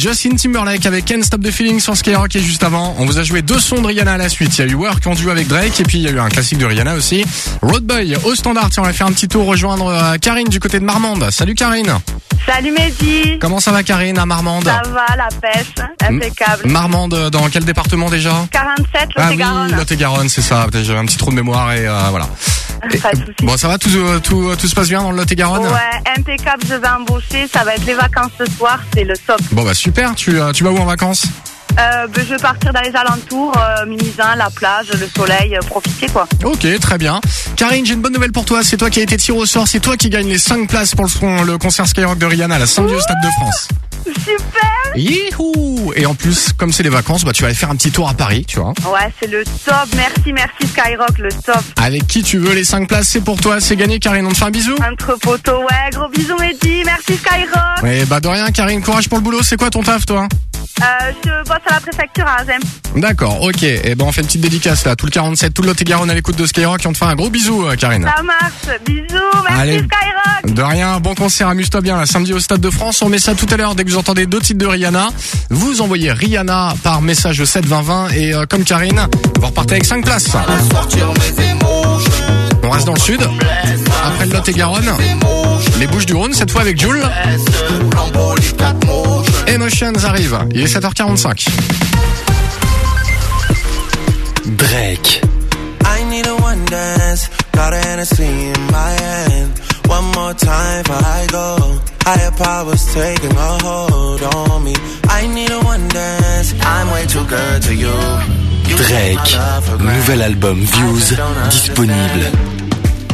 Justin Timberlake avec Can't Stop the Feeling sur Skyrock et juste avant, on vous a joué deux sons de Rihanna à la suite. Il y a eu Work en duo avec Drake et puis il y a eu un classique de Rihanna aussi. Road Boy au standard, tiens on va faire un petit tour rejoindre euh, Karine du côté de Marmande. Salut Karine Salut Mehdi Comment ça va Karine à Marmande Ça va, la pêche, impeccable. Marmande, euh, dans quel département déjà 47, Ah oui, Lot-et-Garonne. Lot-et-Garonne, c'est ça. J'avais un petit trou de mémoire et euh, voilà. Pas de soucis. Bon, ça va, tout, euh, tout, euh, tout se passe bien dans le Lot-et-Garonne? Ouais, impeccable, je vais embaucher, ça va être les vacances ce soir, c'est le top. Bon bah super, tu, euh, tu vas où en vacances? Euh, ben, je vais partir dans les alentours, euh, la plage, le soleil, euh, profiter quoi. Ok, très bien. Karine, j'ai une bonne nouvelle pour toi. C'est toi qui as été tiré au sort. C'est toi qui gagne les 5 places pour le, le concert Skyrock de Rihanna à la Saint-Dieu au Stade de France. Super Et en plus, comme c'est les vacances, bah tu vas aller faire un petit tour à Paris, tu vois. Ouais, c'est le top, merci, merci Skyrock, le top. Avec qui tu veux les 5 places, c'est pour toi, c'est gagné Karine. On te fait un bisou Entre poteaux, ouais, gros bisous Mehdi, merci Skyrock. Ouais, bah de rien Karine, courage pour le boulot. C'est quoi ton taf toi? Euh, je bosse à la préfecture à Azem. D'accord, ok. Et ben on fait une petite dédicace là, tout le 47, tout le Lot-et-Garonne à l'écoute de Skyrock et on te fait un gros bisou euh, Karine. Ça marche, bisous, merci Allez. Skyrock. De rien, bon concert, amuse-toi bien, là, samedi au Stade de France. On met ça tout à l'heure dès que vous entendez deux titres de Rihanna. Vous envoyez Rihanna par message 7 20 20 et euh, comme Karine, vous repartez avec 5 places. sortir mes émotions sud. Après le Lot et Garonne, les Bouches du Rhône, cette fois avec Jules. Emotions arrive, il est 7h45. Drake. I need a one dance, got a Hennessy in my hand. One more time before I go. Higher powers taking a hold on me. I need a one dance, I'm way too good to you. Drake. Nouvel album Views disponible.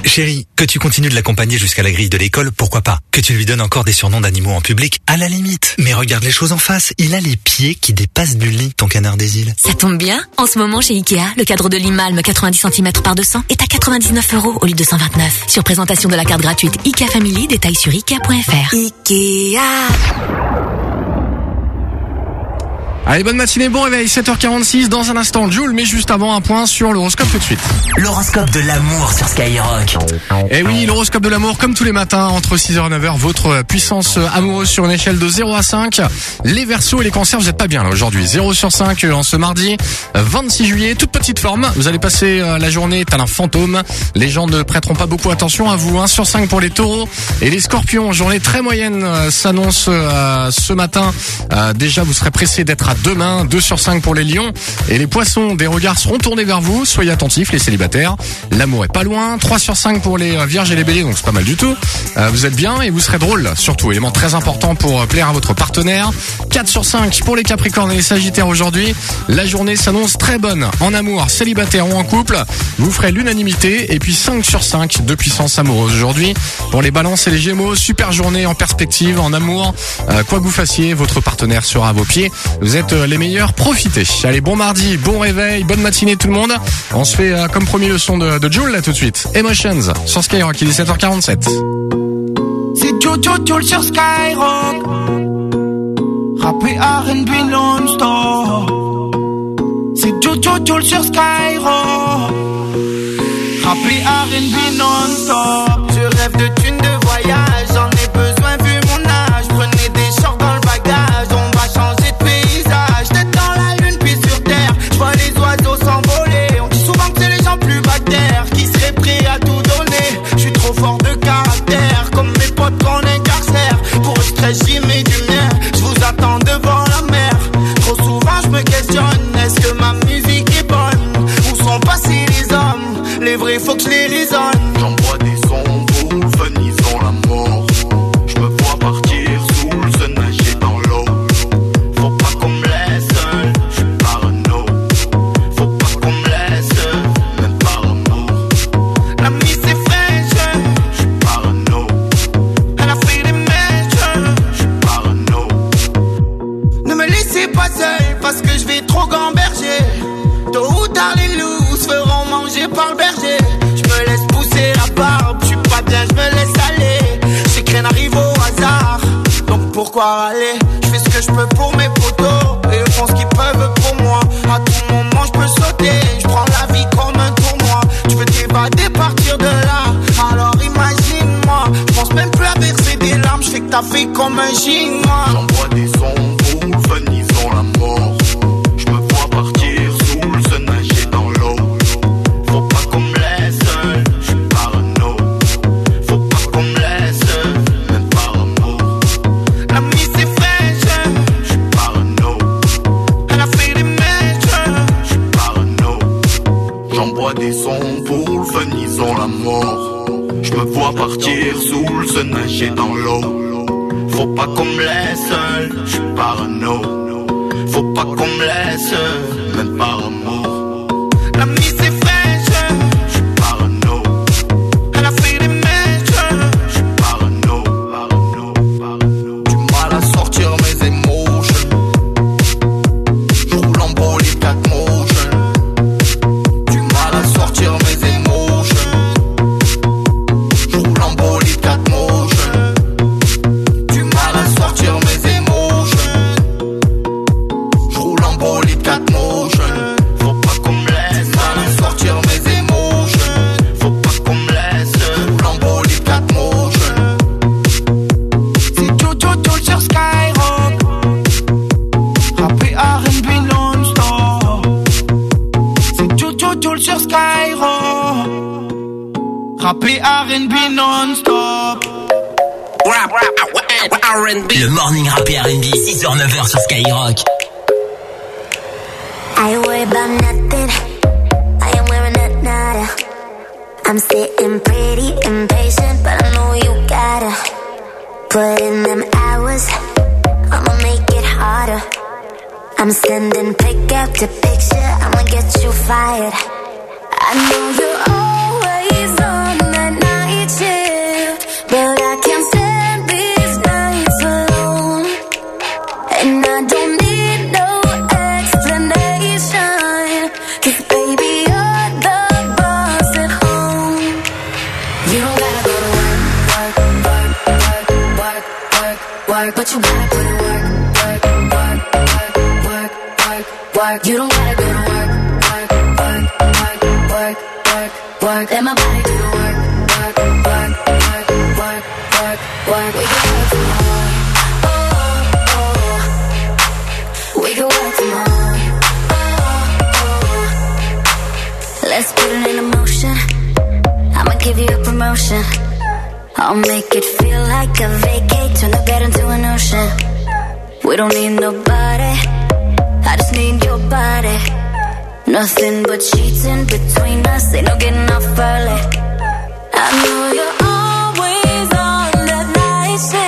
Chérie, que tu continues de l'accompagner jusqu'à la grille de l'école, pourquoi pas? Que tu lui donnes encore des surnoms d'animaux en public, à la limite. Mais regarde les choses en face, il a les pieds qui dépassent du lit, ton canard des îles. Ça tombe bien? En ce moment, chez Ikea, le cadre de lit Malm 90 cm par 200 est à 99 euros au lieu de 129. Sur présentation de la carte gratuite IKEA Family, détails sur Ikea.fr. Ikea. Allez, bonne matinée, bon réveil, 7h46 dans un instant, Jules, mais juste avant un point sur l'horoscope tout de suite. L'horoscope de l'amour sur Skyrock. Et oui, l'horoscope de l'amour, comme tous les matins, entre 6h et 9h, votre puissance amoureuse sur une échelle de 0 à 5. Les versos et les cancers, vous n'êtes pas bien là aujourd'hui. 0 sur 5 en ce mardi, 26 juillet, toute petite forme. Vous allez passer euh, la journée tel un fantôme. Les gens ne prêteront pas beaucoup attention à vous. 1 sur 5 pour les taureaux et les scorpions. Journée très moyenne euh, s'annonce euh, ce matin. Euh, déjà, vous serez pressé d'être à demain. 2 sur 5 pour les lions. Et les poissons, des regards seront tournés vers vous. Soyez attentifs, les célibataires. L'amour est pas loin. 3 sur 5 pour les euh, vierges et les béliers, donc c'est pas mal du tout. Euh, vous êtes bien et vous serez drôle, surtout. Élément très important pour euh, plaire à votre partenaire. 4 sur 5 pour les capricornes et les sagittaires aujourd'hui. La journée s'annonce très bonne. En amour, célibataire ou en couple, vous ferez l'unanimité. Et puis 5 sur 5 de puissance amoureuse aujourd'hui. Pour les balances et les gémeaux, super journée en perspective, en amour. Euh, quoi que vous fassiez, votre partenaire sera à vos pieds. Vous êtes euh, les meilleurs, profitez. Allez, bon mardi, bon réveil, bonne matinée tout le monde. On se fait euh, comme promis le son de, de là tout de suite. Emotions sur Skyrock, il est 7h47. C'est Jojo Joel sur Skyrock. Rappé R&B non-stop. C'est Jojo Joel sur Skyrock. Rappé R&B non-stop. Je rêve de thunes de Les vrais, faut que je les raisonne. Je fais ce que je peux pour mes potos et font ce qu'ils peuvent pour moi. À tout moment, je peux sauter, je prends la vie comme un tournoi. Tu veux t'évader, partir de là, alors imagine-moi. Je pense même plus à verser des larmes, je fais que t'as fait comme un chinois. Mort. Je me vois partir sous sun, nager dans l'eau. Faut pas qu'on me laisse seul, je suis parano. Faut pas qu'on me laisse Rappé R&B non-stop. Le morning rap et R&B, 6h, 9h sur Skyrock. I worry about nothing. I am wearing a nada. I'm sitting pretty impatient, but I know you gotta put in them hours. I'ma make it harder. I'm sending pick up after picture. I'ma get you fired. I know you're work, work, work, work, work, work, work. But you gotta put in work, work, work, work, work, work, work. You don't gotta go to work, work, work, work, work, work, work. Let my body work, work. We can work tomorrow. Oh, oh, oh. We can work tomorrow. Oh, oh, Let's put it in motion. I'ma give you a promotion. I'll make it feel like a vacate, turn the bed into an ocean. We don't need nobody. I just need your body. Nothing but sheets in between us. Ain't no getting off early. I know you're say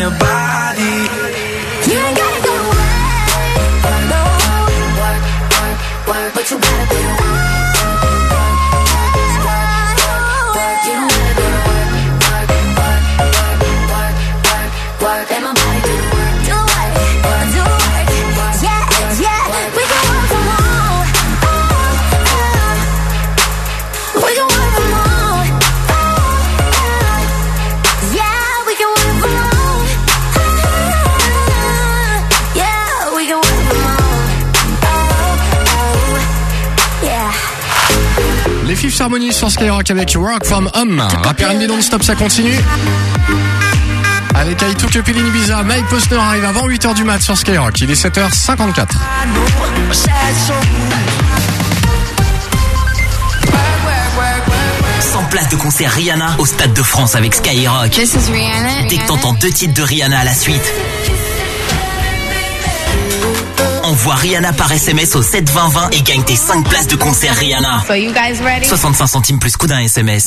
your body. Fifth Harmony sur Skyrock avec Rock from Home. Rap R&B non-stop, ça continue. Avec Aito Cupilin Ibiza, Mike Posner arrive avant 8h du mat sur Skyrock. Il est 7h54. 100 places de concert Rihanna au Stade de France avec Skyrock. This is Rihanna. Dès que t'entends deux titres de Rihanna à la suite, envoie Rihanna par SMS au 72020 et gagne tes 5 places de concert Rihanna. So you guys ready? 65 centimes plus coût d'un SMS.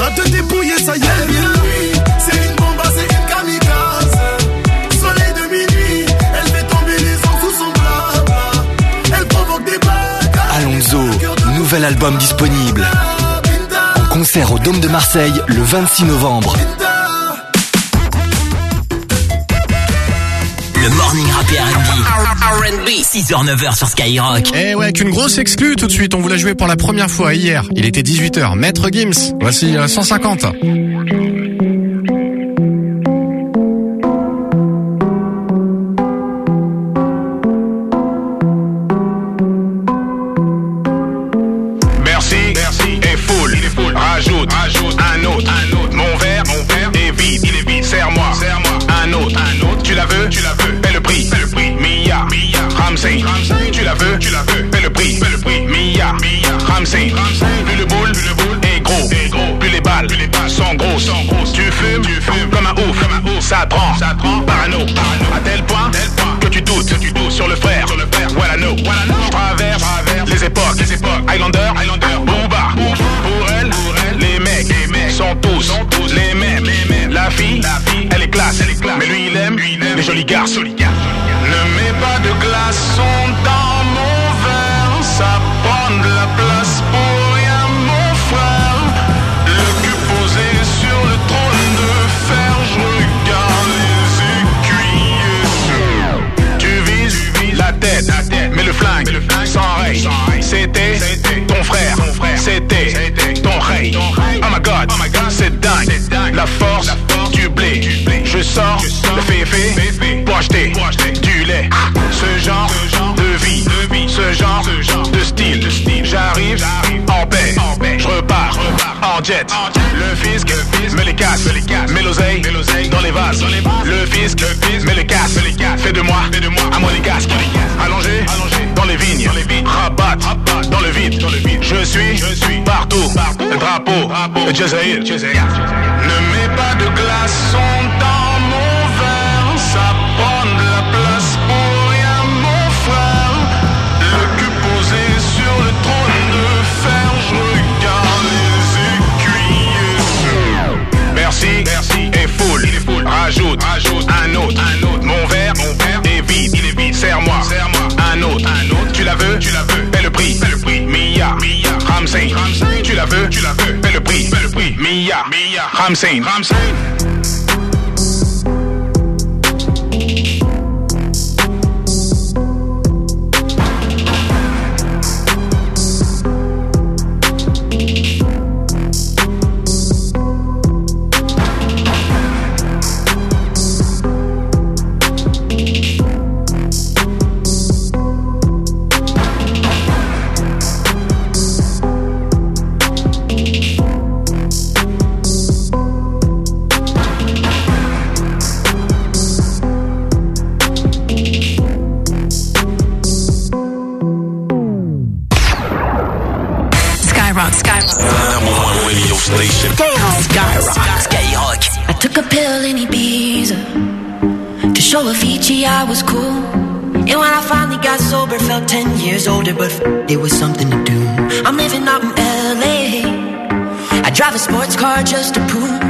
Va te débrouiller, ça y est, bien oui. C'est une bombe, c'est une kamikaze. Soleil de minuit, elle fait tomber les ans sous son blabla. Elle provoque des bagarres. Alonso, nouvel album disponible. En concert au Dôme de Marseille le 26 novembre. Le morning rap R&B. 6h, 9h sur Skyrock. Et ouais, avec une grosse exclue tout de suite. On vous l'a joué pour la première fois hier. Il était 18h. Maître Gims. Voici euh, 150. Ramsey. Tu la veux, tu la veux. Paie le prix, paie le prix. Mia, Ramsey. Plus le boule, plus le boule est gros, est gros. Plus les balles, plus les balles sont grosses, sont grosses. Tu fumes, tu fumes comme un ouf, comme un ouf. Ça te rend, ça te rend parano, parano. À tel point, tel point que tu doutes, que tu doutes sur le frère, sur le frère. Voilà no, voilà no. Traverse, traverse les époques, les époques. Highlander, Highlander, Booba. Pour elle, pour elle, les mecs, les mecs sont tous, sont tous les mêmes, les mêmes. La fille, la fille, elle est classe, elle est classe. Mais lui il aime, lui il aime les jolis garçons, jolis garçons. Glaçons dans mon verre, ça prend de la place pour rien, mon frère. Le cul posé sur le trône de fer, je regarde les écuyers. Tu vises la tête, mais le flingue, sans rail. C'était ton frère, c'était ton rey. Oh my god, c'est dingue. La force du blé. Je sors le féfé pour acheter du lait. Ce genre de style. J'arrive en paix, je repars en jet. Le fisc me les casse, met l'oseille dans les vases. Le fisc me les casse, fait de moi un monégasque. Allongé dans les vignes, rabat dans le vide. Je suis partout, drapeau, Jazair. Ne mets pas de glaçons dans Rajoute, rajoute, un autre, un autre. Mon verre, mon verre est vide, il est vide. Serre-moi, serre-moi, un autre, un autre. Tu la veux, tu la veux. Paie le prix, paie le prix. Mia, Mia, Ramsey, Ramsey. Tu la veux, tu la veux. Paie le prix, paie le prix. Mia, Mia, Ramsey, Ramsey. I took a pill in Ibiza to show a Avicii I was cool. And when I finally got sober, felt 10 years older, but it was something to do. I'm living out in LA. I drive a sports car just to prove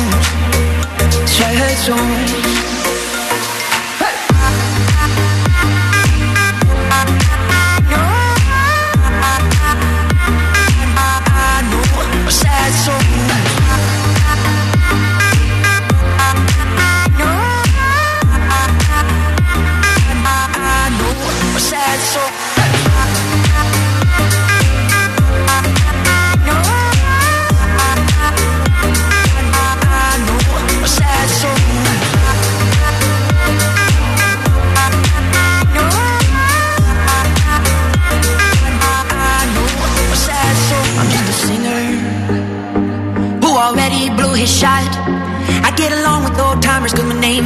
sorry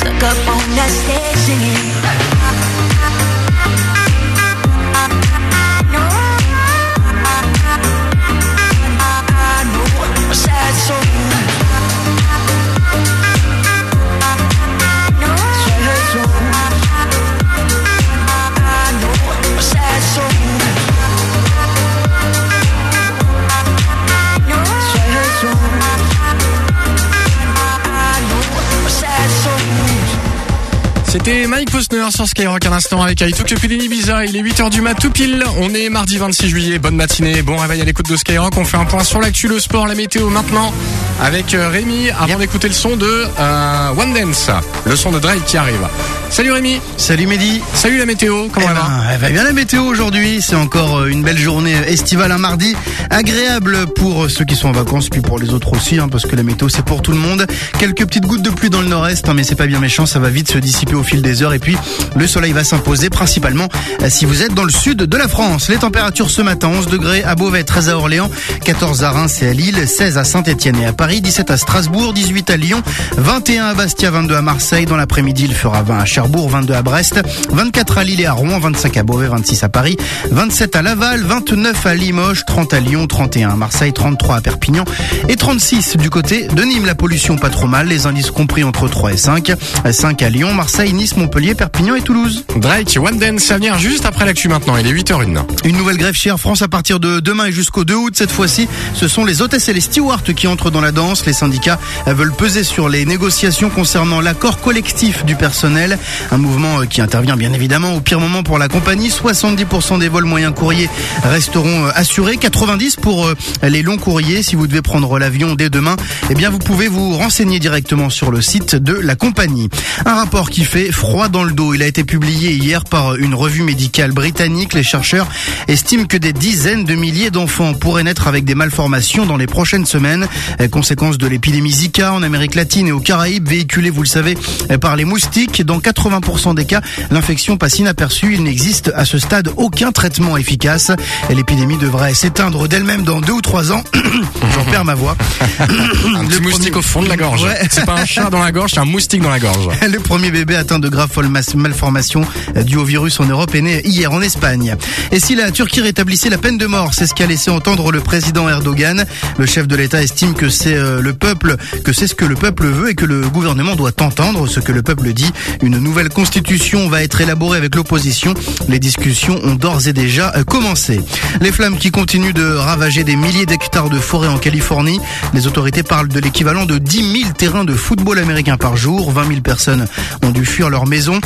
stuck up on that stage singing. C'était Mike Posner sur Skyrock à l'instant avec I Took You Feeling Ibiza. Il est 8h du mat tout pile. On est mardi 26 juillet. Bonne matinée. Bon réveil à l'écoute de Skyrock. On fait un point sur l'actu, le sport, la météo maintenant avec euh, Rémi avant d'écouter le son de euh, One Dance. Le son de Drake qui arrive. Salut Rémi. Salut Mehdi. Salut la météo. Comment Eh elle va ben, Elle va bien la météo aujourd'hui. C'est encore euh, une belle journée estivale un mardi. Agréable pour euh, ceux qui sont en vacances, puis pour les autres aussi, hein, parce que la météo c'est pour tout le monde. Quelques petites gouttes de pluie dans le nord-est, hein, mais c'est pas bien méchant. Ça va vite se dissiper au fil des heures. Et puis le soleil va s'imposer, principalement euh, si vous êtes dans le sud de la France. Les températures ce matin 11 degrés à Beauvais, 13 à Orléans, 14 à Reims et à Lille, 16 à Saint-Etienne et à Paris, 17 à Strasbourg, 18 à Lyon, 21 à Bastia, 22 à Marseille. Dans l'après-midi, il fera 20 à Cherbourg, 22 à Brest, 24 à Lille et à Rouen, 25 à Beauvais, 26 à Paris, 27 à Laval, 29 à Limoges, 30 à Lyon, 31 à Marseille, 33 à Perpignan et 36 du côté de Nîmes. La pollution pas trop mal, les indices compris entre 3 et 5, 5 à Lyon, Marseille, Nice, Montpellier, Perpignan et Toulouse. Drake, One Dance à venir juste après l'actu maintenant. Il est 8h01. Une nouvelle grève chez Air France à partir de demain et jusqu'au 2 août. Cette fois-ci, ce sont les hôtesses et les stewards qui entrent dans la danse. Les syndicats veulent peser sur les négociations concernant l'accord collectif du personnel. Un mouvement euh, qui intervient bien évidemment au pire moment pour la compagnie. 70% des vols moyens courriers resteront euh, assurés. 90 pour euh, les longs courriers. Si vous devez prendre l'avion dès demain, eh bien vous pouvez vous renseigner directement sur le site de la compagnie. Un rapport qui fait froid dans le dos. Il a été publié hier par une revue médicale britannique. Les chercheurs estiment que des dizaines de milliers d'enfants pourraient naître avec des malformations dans les prochaines semaines. Conséquence de l'épidémie Zika en Amérique latine et aux Caraïbes, véhiculée, vous le savez, par les moustiques. Dans 80% des cas, l'infection passe inaperçue. Il n'existe à ce stade aucun traitement efficace. L'épidémie devrait s'éteindre d'elle-même dans deux ou trois ans. J'en perds ma voix. Un petit moustique au fond de la gorge. Ouais. C'est pas un chat dans la gorge, c'est un moustique dans la gorge. Le premier bébé atteint de graves malformations euh, dues au virus en Europe est né hier en Espagne. Et si la Turquie rétablissait la peine de mort, c'est ce qu'a laissé entendre le président Erdogan. Le chef de l'État estime que c'est euh, le peuple, que c'est ce que le peuple veut et que le gouvernement doit entendre ce que le peuple dit. Une nouvelle constitution va être élaborée avec l'opposition. Les discussions ont d'ores et déjà euh, commencé. Les flammes qui continuent de ravager des milliers d'hectares de forêt en Californie. Les autorités parlent de l'équivalent de 10 000 terrains de football américain par jour. 20 000 personnes ont dû fuir leur maison.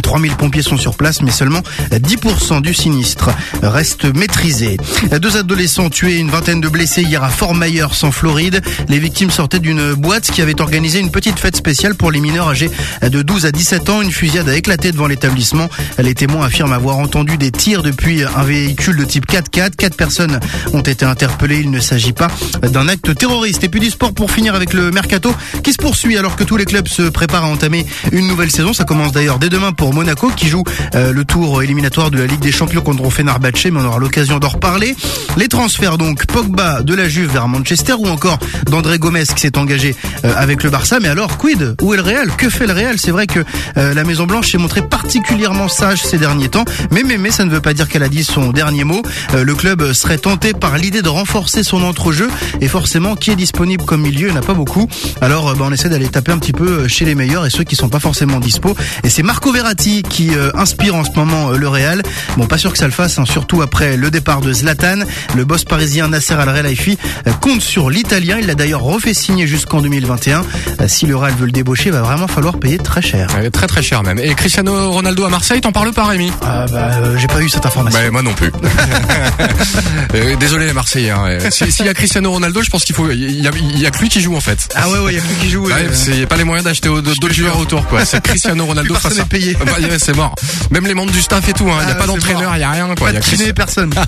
3000 pompiers sont sur place, mais seulement 10% du sinistre reste maîtrisé. Deux adolescents tués, une vingtaine de blessés hier à Fort Myers en Floride. Les victimes sortaient d'une boîte qui avait organisé une petite fête spéciale pour les mineurs âgés de 12 à 17 ans. Une fusillade a éclaté devant l'établissement. Les témoins affirment avoir entendu des tirs depuis un véhicule de type 4x4. Quatre personnes ont été interpellées. Il ne s'agit pas d'un acte terroriste. Et puis du sport pour finir avec le mercato qui se poursuit alors que tous les clubs se préparent à entamer une nouvelle saison. Ça commence d'ailleurs dès demain pour Monaco qui joue euh, le tour éliminatoire de la Ligue des Champions contre Fenerbahçe, mais on aura l'occasion d'en reparler. Les transferts donc Pogba de la Juve vers Manchester ou encore d'André Gomez qui s'est engagé euh, avec le Barça. Mais alors quid? Où est le Real? Que fait le Real? C'est vrai que euh, la Maison Blanche s'est montrée particulièrement sage ces derniers temps, mais mais mais ça ne veut pas dire qu'elle a dit son dernier mot. Le club serait tenté par l'idée de renforcer son entrejeu et forcément qui est disponible comme milieu, il n'y en a pas beaucoup. Alors bah, on essaie d'aller taper un petit peu chez les meilleurs et ceux qui sont pas forcément dispo. Et c'est Marco Verratti qui euh, inspire en ce moment euh, le Real. Bon, pas sûr que ça le fasse, hein, surtout après le départ de Zlatan. Le boss parisien Nasser Al-Khelaifi euh, compte sur l'Italien. Il l'a d'ailleurs refait signer jusqu'en 2021. Euh, Si le Real veut le débaucher, va vraiment falloir payer très cher. Ouais, Très très cher même. Et Cristiano Ronaldo à Marseille, t'en parles pas Rémi? Ah bah j'ai pas eu cette information. Bah, moi non plus. Désolé les Marseillais. Hein. Euh, si- S'il y a Cristiano Ronaldo, je pense qu'il faut, il y a, il y a que lui qui joue en fait. Ah ouais ouais, il y a plus qui joue. Ouais, euh, c'est pas les moyens d'acheter au- d'autres joueurs autour quoi. C'est Cristiano Ronaldo face à. payé. Bah, ouais, c'est mort. Même les membres du staff et tout, hein. Il n'y a Ah, pas d'entraîneur, il n'y a rien, quoi. Pas Il y a de kiné, personne.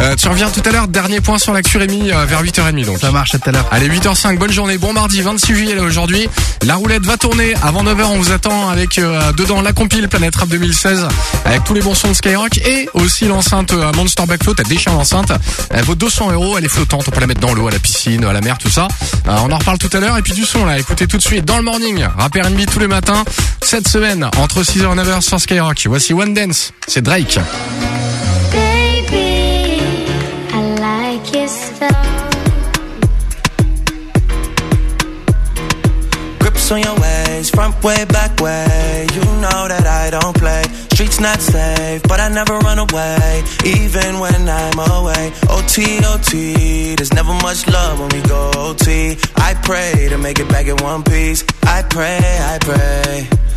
Euh, tu reviens tout à l'heure, dernier point sur l'actu Rémi, euh, vers 8h30 donc. Ça marche à tout à l'heure. Allez, 8h05, bonne journée, bon mardi 26 juillet aujourd'hui. La roulette va tourner avant 9h, on vous attend avec euh, dedans la compile Planète Rap 2016 avec tous les bons sons de Skyrock et aussi l'enceinte euh, Monster Backflow, t'as déchiré l'enceinte. Elle vaut 200 euros, elle est flottante, on peut la mettre dans l'eau, à la piscine, à la mer, tout ça. Euh, on en reparle tout à l'heure et puis du son là, écoutez tout de suite dans le morning, rap R&B tous les matins, cette semaine entre 6h et 9h sur Skyrock. Voici One Dance, c'est Drake. Baby, I like your style. Grips on your ways, front way, back way. You know that I don't play. Streets not safe, but I never run away, even when I'm away. OT, OT, there's never much love when we go OT. I pray to make it back in one piece. I pray, I pray.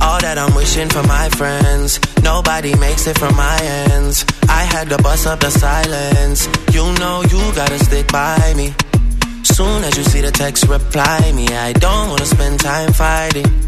all that I'm wishing for my friends. Nobody makes it from my ends. I had to bust up the silence. You know you gotta stick by me. Soon as you see the text, reply me. I don't wanna spend time fighting.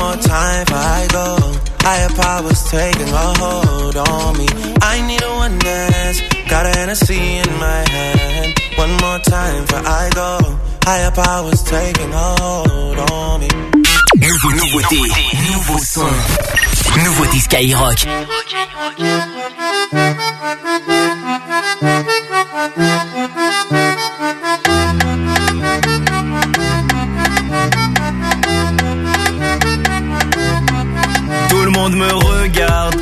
more time before I go. Higher powers taking a hold on me. I need a one dance. Got an Hennessy in my hand. One more time before I go. Higher powers taking a hold on me. Nouveau, nouveauté, nouveau son. Nouveauté Skyrock. Me regarde.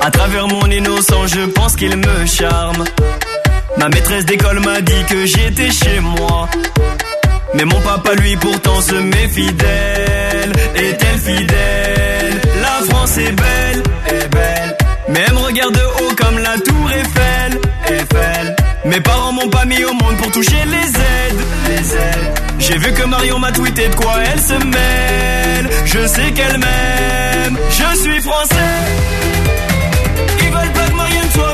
À travers mon innocent, je pense qu'il me charme. Ma maîtresse d'école m'a dit que j'étais chez moi. Mais mon papa, lui, pourtant se met fidèle. Est-elle fidèle? La France est belle, est belle. Mais elle me regarde de haut comme la tour Eiffel, Eiffel. Mes parents m'ont pas mis au monde pour toucher les aides. J'ai vu que Marion m'a tweeté de quoi elle se mêle. Je sais qu'elle m'aime, je suis français. Ils veulent pas que Marianne soit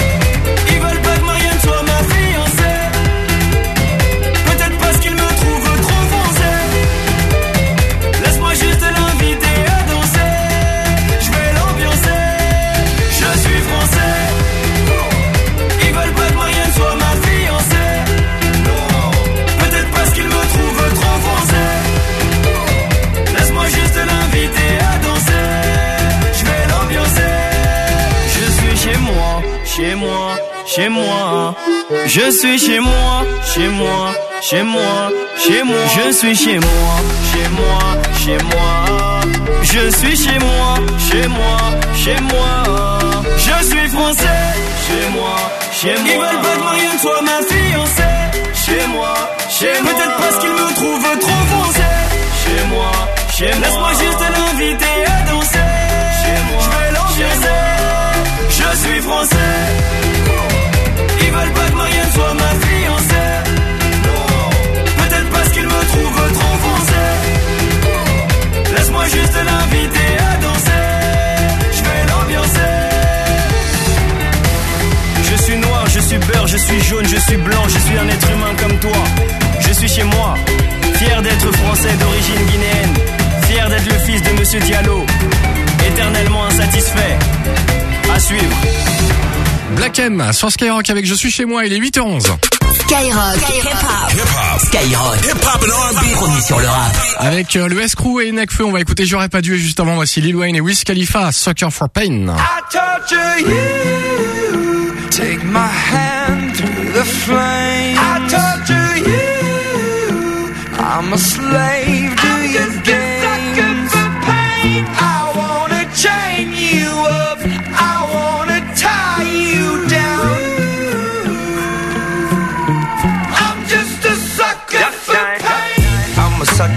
Chez moi. Je suis chez moi, chez moi, chez moi, chez moi. Je suis chez moi, chez moi, chez moi. Je suis chez moi, chez moi, chez moi. Je suis français, chez moi, chez moi. Ils veulent pas que Marianne soit ma fiancée. Chez moi, chez moi. Peut-être parce qu'ils me trouvent trop foncé. Chez moi, chez moi. Laisse-moi juste l'inviter à danser. Chez moi, je vais l'ambiancer. Je suis français. Juste l'inviter à danser. Je vais l'ambiancer. Je suis noir, je suis beurre, je suis jaune, je suis blanc, je suis un être humain comme toi. Je suis chez moi, fier d'être français d'origine guinéenne, fier d'être le fils de Monsieur Diallo, éternellement insatisfait. À suivre. Black M sur Skyrock avec Je suis chez moi, il est 8h11. Skyrock, hip-hop. Skyrock. Hip-hop and R&B. Premier sur le rap. Avec euh, le S-Crew et Nekfeu, on va écouter J'aurais pas dû et juste avant, voici Lil Wayne et Wiz Khalifa, Sucker for Pain. I torture you. Take my hand through the flame. I torture you. I'm a slave to your games.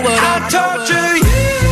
what up. I torture you.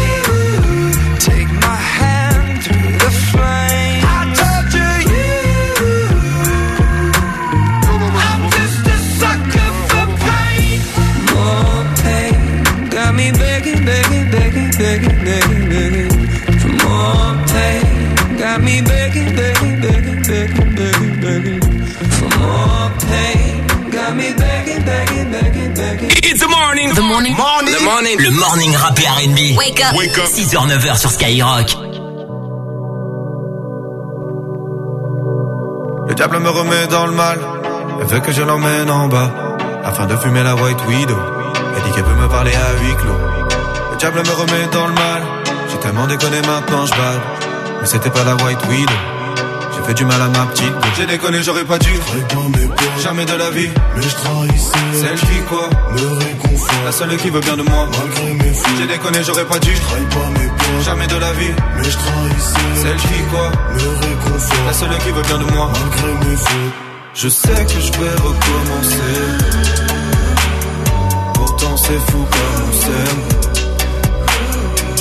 Begging, begging, begging, begging, begging, begging. For more pain. Got me begging, begging, begging, begging, begging, begging. For more pain. Got me begging, begging, begging, begging. It's the morning. The morning. The morning. Le morning rap et R&B. Wake up. Wake up. 6h, 9h sur Skyrock. Le diable me remet dans le mal. Elle veut que je l'emmène en bas. Afin de fumer la White Widow. Elle dit qu'elle peut me parler à huis clos. Le diable me remet dans le mal. J'ai tellement déconné maintenant je balle. Mais c'était pas la White Widow. J'ai fait du mal à ma petite. J'ai déconné, j'aurais pas dû. Jamais de la vie. Mais je trahissais. Celle qui quoi? Me réconfort. La seule qui veut bien de moi. J'ai déconné, j'aurais pas dû. Jamais de la vie. Mais je trahissais. Celle qui quoi? Me réconfort. La seule qui veut bien de moi. Malgré mes fautes. Je sais que je vais recommencer. Pourtant c'est fou comme on s'aime.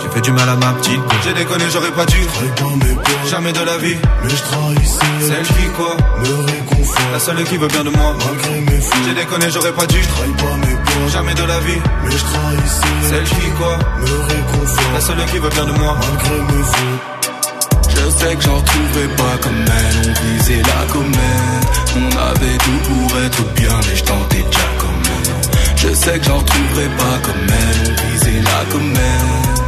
J'ai fait du mal à ma petite. J'ai déconné, j'aurais pas dû. Jamais de la vie. Mais je trahissais. Celle qui quoi? Me réconfort. La seule qui veut bien de moi. Malgré mes. J'ai déconné, j'aurais pas dû. Jamais de la vie. Mais je trahissais. Celle qui quoi? Me réconfort. La seule qui veut bien de moi. Malgré mes. Je sais que j'en retrouverai pas comme elle, on visait la comète. On avait tout pour être bien, mais je tentais déjà quand même. Je sais que j'en retrouverai pas comme elle, on visait la comète.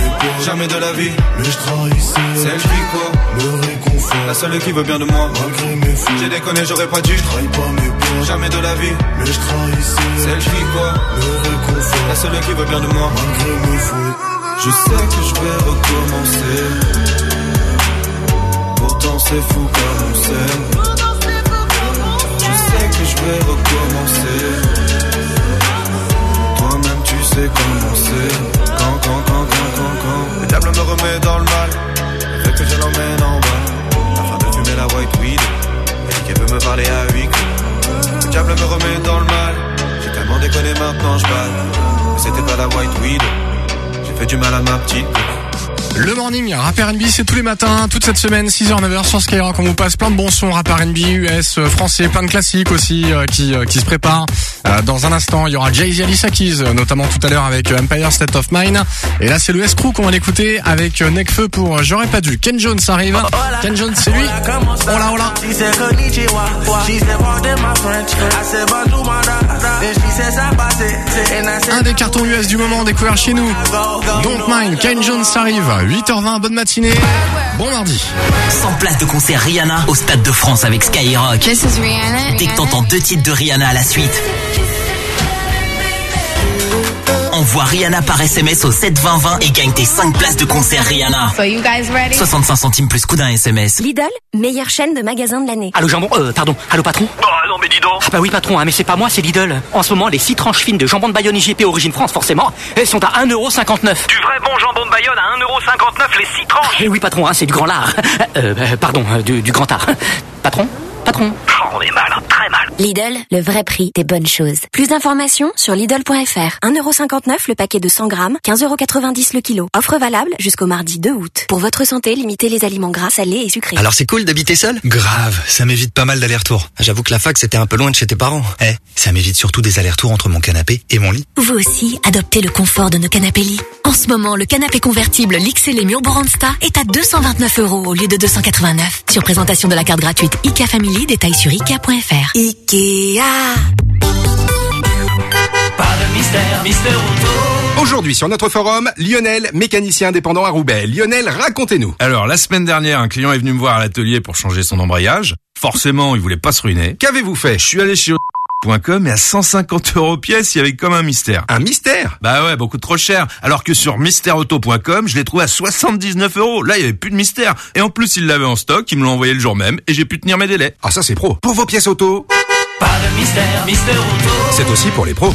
Jamais de la vie. Mais je trahissais. Celle qui quoi Me réconfort. La seule qui veut bien de moi. Malgré mes fautes. J'ai déconné, j'aurais pas dû. Jamais de la vie. Mais je trahissais. Celle qui quoi Me réconfort. La seule qui veut bien de moi. Malgré mes fautes. Je sais que je vais recommencer. Pourtant c'est fou comme on s'aime. Je sais que je vais recommencer. Quand, quand, quand, quand, quand, quand. Le diable me remet dans le mal. Veut que je l'emmène en bas. Afin de fumer la white weed. Elle dit qu'elle veut me parler à huis clos. Le diable me remet dans le mal. J'ai tellement déconné maintenant je balle. Mais c'était pas la white weed. J'ai fait du mal à ma petite. Le morning, rap R&B, c'est tous les matins, toute cette semaine, 6h, 9h sur Skyrock. On vous passe plein de bons sons, rap R&B, US, euh, français, plein de classiques aussi euh, qui, euh, qui se préparent. Euh, dans un instant, il y aura Jay-Z Alicia Keys, euh, notamment tout à l'heure avec euh, Empire State of Mind. Et là, c'est le S-Crew qu'on va l'écouter avec Necfeu pour J'aurais pas dû. Ken Jones arrive. Ken Jones, c'est lui. Sabase. And I said Un des cartons US du moment découvert chez nous. Don't mind, Ken Jones arrive. 8h20, bonne matinée. Bon mardi. 100 places de concert Rihanna au Stade de France avec Skyrock. This is Rihanna. Dès que t'entends deux titres de Rihanna à la suite. Envoie Rihanna par SMS au 72020 et gagne tes 5 places de concert Rihanna. So you guys ready? 65 centimes plus coup d'un SMS. Lidl, meilleure chaîne de magasins de l'année. Allô jambon, euh, pardon, allô patron? Bah non mais dis donc Ah bah oui patron, hein, mais c'est pas moi, c'est Lidl. En ce moment, les 6 tranches fines de jambon de Bayonne IGP Origine France, forcément, elles sont à 1,59€. Du vrai bon jambon de Bayonne à 1,59€ les 6 tranches Eh oui patron, hein, c'est du grand lard. Euh, euh, pardon, euh, du, du grand art. Patron? Patron Oh, On est mal, hein, très mal Lidl, le vrai prix des bonnes choses. Plus d'informations sur Lidl.fr. 1,59€ le paquet de 100 grammes, 15,90€ le kilo. Offre valable jusqu'au mardi 2 août. Pour votre santé, limitez les aliments gras, salés et sucrés. Alors c'est cool d'habiter seul? Grave, ça m'évite pas mal d'allers-retours. J'avoue que la fac c'était un peu loin de chez tes parents. Eh, ça m'évite surtout des allers-retours entre mon canapé et mon lit. Vous aussi, adoptez le confort de nos canapés lits. En ce moment, le canapé convertible l'XL Randsta est à 229 euros au lieu de 289. Sur présentation de la carte gratuite IKEA Family, détail sur IKEA.fr. Ikea. Pas de mystère, mystère auto. Aujourd'hui sur notre forum, Lionel, mécanicien indépendant à Roubaix. Lionel, racontez-nous. Alors, la semaine dernière, un client est venu me voir à l'atelier pour changer son embrayage. Forcément, il voulait pas se ruiner. Qu'avez-vous fait? Je suis allé chez .com et à 150 euros pièce, il y avait comme un mystère. Un mystère? Bah ouais, beaucoup trop cher. Alors que sur mystèreauto.com, je l'ai trouvé à 79 euros. Là, il y avait plus de mystère. Et en plus, il l'avait en stock, il me l'a envoyé le jour même et j'ai pu tenir mes délais. Ah ça c'est pro. Pour vos pièces auto, Pas de mystère, mystère auto. c'est aussi pour les pros.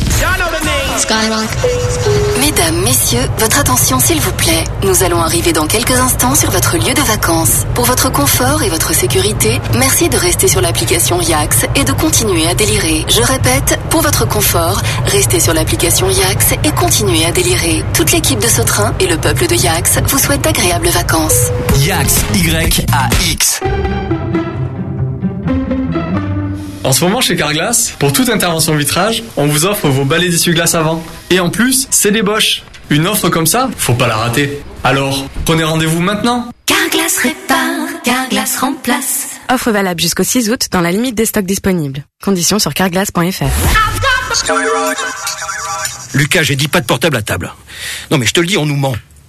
Mesdames, messieurs, votre attention s'il vous plaît. Nous allons arriver dans quelques instants sur votre lieu de vacances. Pour votre confort et votre sécurité, merci de rester sur l'application Yax et de continuer à délirer. Je répète, pour votre confort, restez sur l'application Yax et continuez à délirer. Toute l'équipe de Sautrin et le peuple de Yax vous souhaitent d'agréables vacances. Yax, Y-A-X. En ce moment chez Carglass, pour toute intervention vitrage, on vous offre vos balais d'essuie-glace avant. Et en plus, c'est des Bosch. Une offre comme ça, faut pas la rater. Alors, prenez rendez-vous maintenant. Carglass répare, Carglass remplace. Offre valable jusqu'au 6 août dans la limite des stocks disponibles. Conditions sur carglass.fr. Lucas, j'ai dit pas de portable à table. Non mais je te le dis, on nous ment.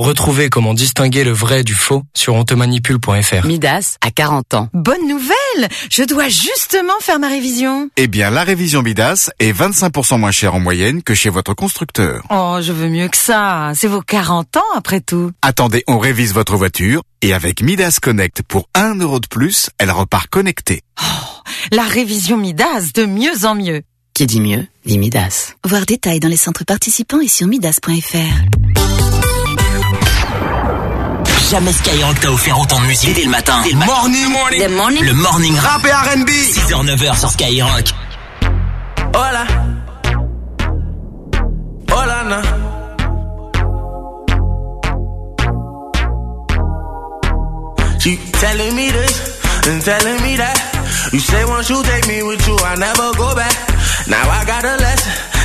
Retrouvez comment distinguer le vrai du faux sur ontemanipule.fr. Midas a 40 ans. Bonne nouvelle Je dois justement faire ma révision. Eh bien, la révision Midas est 25% moins chère en moyenne que chez votre constructeur. Oh, je veux mieux que ça. C'est vos 40 ans après tout. Attendez, on révise votre voiture et avec Midas Connect pour 1 euro de plus, elle repart connectée. La révision Midas de mieux en mieux. Qui dit mieux, dit Midas. Voir détails dans les centres participants et sur midas.fr. Jamais Skyrock t'a offert autant de musique dès le matin. Dès le matin. Morning, morning. Le morning. Le morning rap. Rap et R&B. 6h, 9h sur Skyrock. Hola. Hola, na. She telling me this and telling me that. You say once you take me with you, I never go back. Now I got a lesson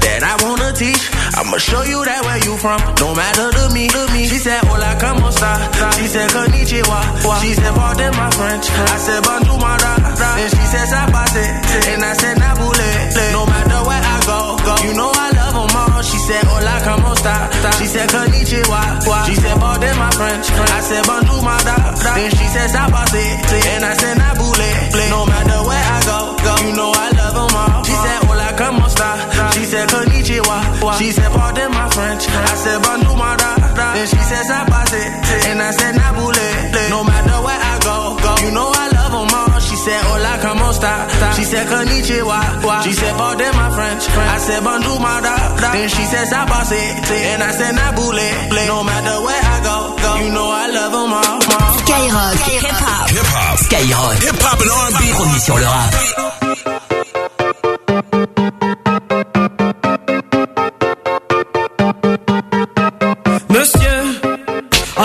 that I wanna teach. I'ma show you that where you from, no matter to me, to me. She said, hola, como esta? She said, konnichiwa. She said, pardon my French. I said, bonjour, my da. Then she said, sabate. And I said, nabule. No matter where I go, go. You know I love them all. She said, hola, como esta? She said, konnichiwa. She said, pardon my French. I said, bonjour, my da. Then she said, sabate. And I said, nabule. No matter where I go, go. You know I love them all. She said, hola, como esta? She said, konnichiwa. She said, pardon my French. I said, bonjour, my da, da. Then she said, sabate. And I said, nabule. No matter where I go, go. You know I love them all. She said, hola, como esta? She said, konnichiwa. She said, pardon my French. I said, bonjour, my da, da. Then she said, sabate. And I said, nabule. No matter where I go, go. You know I love them all. Skyrock, hip-hop. Hip-hop. Skyrock. Hip-hop and R&B. Premier sur le rap.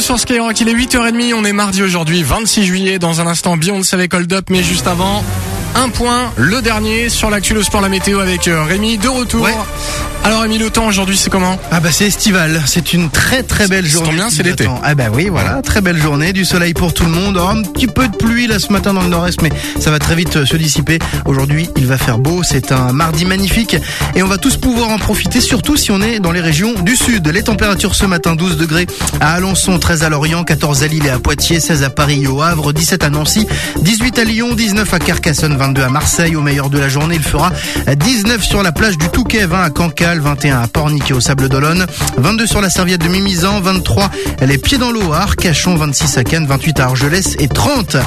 Sur Skyrock, il est 8h30, on est mardi aujourd'hui, 26 juillet, dans un instant Beyoncé avec Hold Up, mais juste avant, un point, le dernier sur l'actu le sport, la météo avec euh, Rémi, de retour. Alors Rémi, le temps aujourd'hui c'est comment? Ah bah c'est estival, c'est une très très belle journée. bien, c'est l'été. Ah bah oui, voilà, très belle journée, du soleil pour tout le monde. Alors, un petit peu de pluie là ce matin dans le nord-est, mais ça va très vite euh, se dissiper. Aujourd'hui, il va faire beau, c'est un mardi magnifique et on va tous pouvoir en profiter, surtout si on est dans les régions du sud. Les températures ce matin 12 degrés à Alençon, 13 à Lorient, 14 à Lille et à Poitiers, 16 à Paris et au Havre, 17 à Nancy, 18 à Lyon, 19 à Carcassonne, 22 à Marseille. Au meilleur de la journée, il fera 19 sur la plage du Touquet, 20 à Cancale, 21 à Pornic et au Sable d'Olonne, 22 sur la serviette de Mimizan, 23 les pieds dans l'eau à Arcachon, 26 à Cannes, 28 à Argelès et 30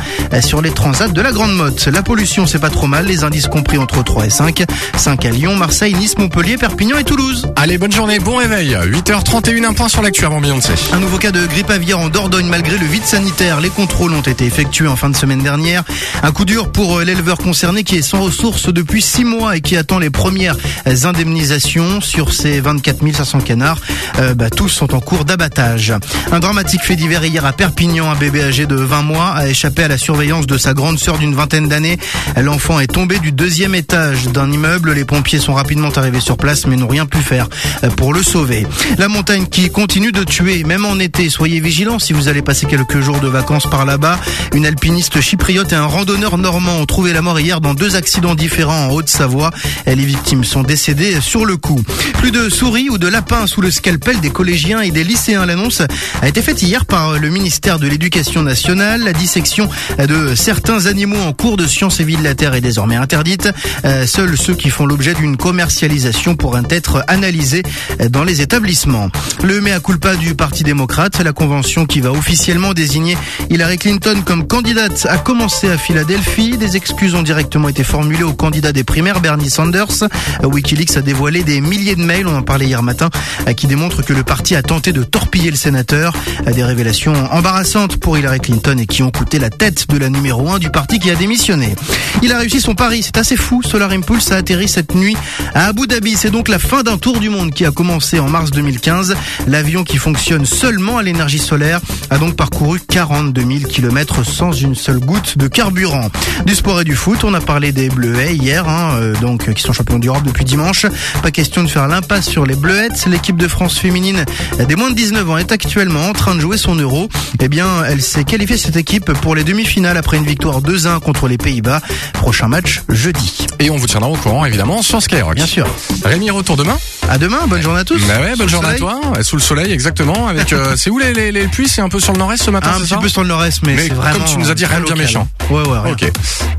sur les transats de la Grande Motte. La pollution, c'est pas trop mal, les indices compris entre 3 et 5, 5 à Lyon, Marseille, Nice, Montpellier, Perpignan et Toulouse. Allez, bonne journée, bon réveil, 8h31, un point sur l'actu avant Beyoncé. Un nouveau cas de grippe aviaire en Dordogne malgré le vide sanitaire. Les contrôles ont été effectués en fin de semaine dernière. Un coup dur pour euh, l'éleveur concerné qui est sans ressources depuis six mois et qui attend les premières indemnisations sur ces 24 500 canards. Euh, bah, tous sont en cours d'abattage. Un dramatique fait divers hier à Perpignan. Un bébé âgé de 20 mois a échappé à la surveillance de sa grande sœur d'une vingtaine d'années. L'enfant est tombé du deuxième étage d'un immeuble. Les pompiers sont rapidement arrivés sur place mais n'ont rien pu faire euh, pour le sauver. La montagne qui continue de tuer, même en été. Soyez vigilants si vous allez passer quelques jours de vacances par là-bas. Une alpiniste chypriote et un randonneur normand ont trouvé la mort hier dans deux accidents différents en Haute-Savoie. Les victimes sont décédées sur le coup. Plus de souris ou de lapins sous le scalpel des collégiens et des lycéens. L'annonce a été faite hier par le ministère de l'Éducation nationale. La dissection de certains animaux en cours de sciences et vie de la Terre est désormais interdite. Euh, Seuls ceux qui font l'objet d'une commercialisation pourraient être analysés dans les établissements. Le mea culpa du Parti démocrate, la convention qui va officiellement désigner Hillary Clinton comme candidate a commencé à Philadelphie. Des excuses ont directement été formulées au candidat des primaires, Bernie Sanders. Wikileaks a dévoilé des milliers de mails, on en parlait hier matin, qui démontrent que le parti a tenté de torpiller le sénateur. Des révélations embarrassantes pour Hillary Clinton et qui ont coûté la tête de la numéro 1 du parti qui a démissionné. Il a réussi son pari, c'est assez fou. Solar Impulse a atterri cette nuit à Abu Dhabi. C'est donc la fin d'un tour du monde qui a commencé en mars 2015. L'avion qui fonctionne seulement à l'énergie solaire a donc parcouru 42 000 km sans une seule goutte de carburant. Du sport et du foot, on a parlé des Bleuets hier, hein, euh, donc qui sont champions d'Europe depuis dimanche. Pas question de faire l'impasse sur les Bleuettes. L'équipe de France féminine des moins de 19 ans est actuellement en train de jouer son Euro. Eh bien, elle s'est qualifiée cette équipe pour les demi-finales après une victoire 2-1 contre les Pays-Bas. Prochain match jeudi. Et on vous tiendra au courant évidemment sur Skyrock. Bien sûr. Rémi, retour demain. À demain, bonne journée à tous. Bah ouais, bonne journée à toi. Sous le soleil, exactement. Avec, euh, c'est où les, les, les pluies C'est un peu sur le nord-est ce matin, Un petit peu sur le nord-est, mais, c'est vraiment. comme tu nous as dit, rien de bien méchant. Ouais, ouais, rien. Ok.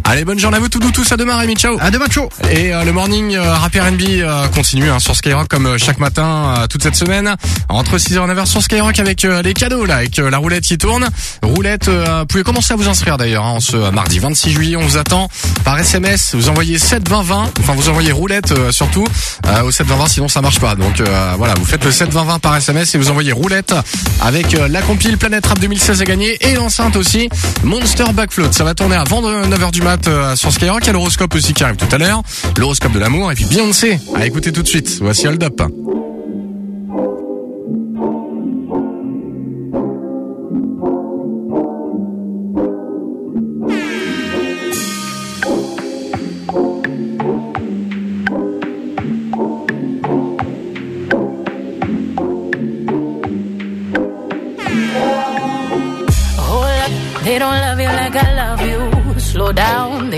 Allez, bonne journée à vous tous, tous à demain, Rémi. Ciao. À demain, ciao. Et euh, le morning euh, rap R&B euh, continue hein, sur Skyrock comme euh, chaque matin euh, toute cette semaine entre 6h et 9h sur Skyrock avec euh, les cadeaux là, avec euh, la roulette qui tourne. Roulette, euh, vous pouvez commencer à vous inscrire d'ailleurs hein, en ce mardi 26 juillet. On vous attend par SMS. Vous envoyez 7 20 20. Enfin, vous envoyez roulette euh, surtout euh, au 7 20 20, sinon ça marche pas. Donc euh, voilà, vous faites le 7 20 20 par SMS et vous envoyez roulette avec euh, la compile Planète Rap 2016 à gagner et l'enceinte aussi Monster Backfloat. Ça va tourner avant 9h du mat euh, sur Skyrock. Il y a l'horoscope aussi qui arrive tout à l'heure. L'horoscope de l'amour et puis Beyoncé. À écouter tout de suite. Voici Hold Up.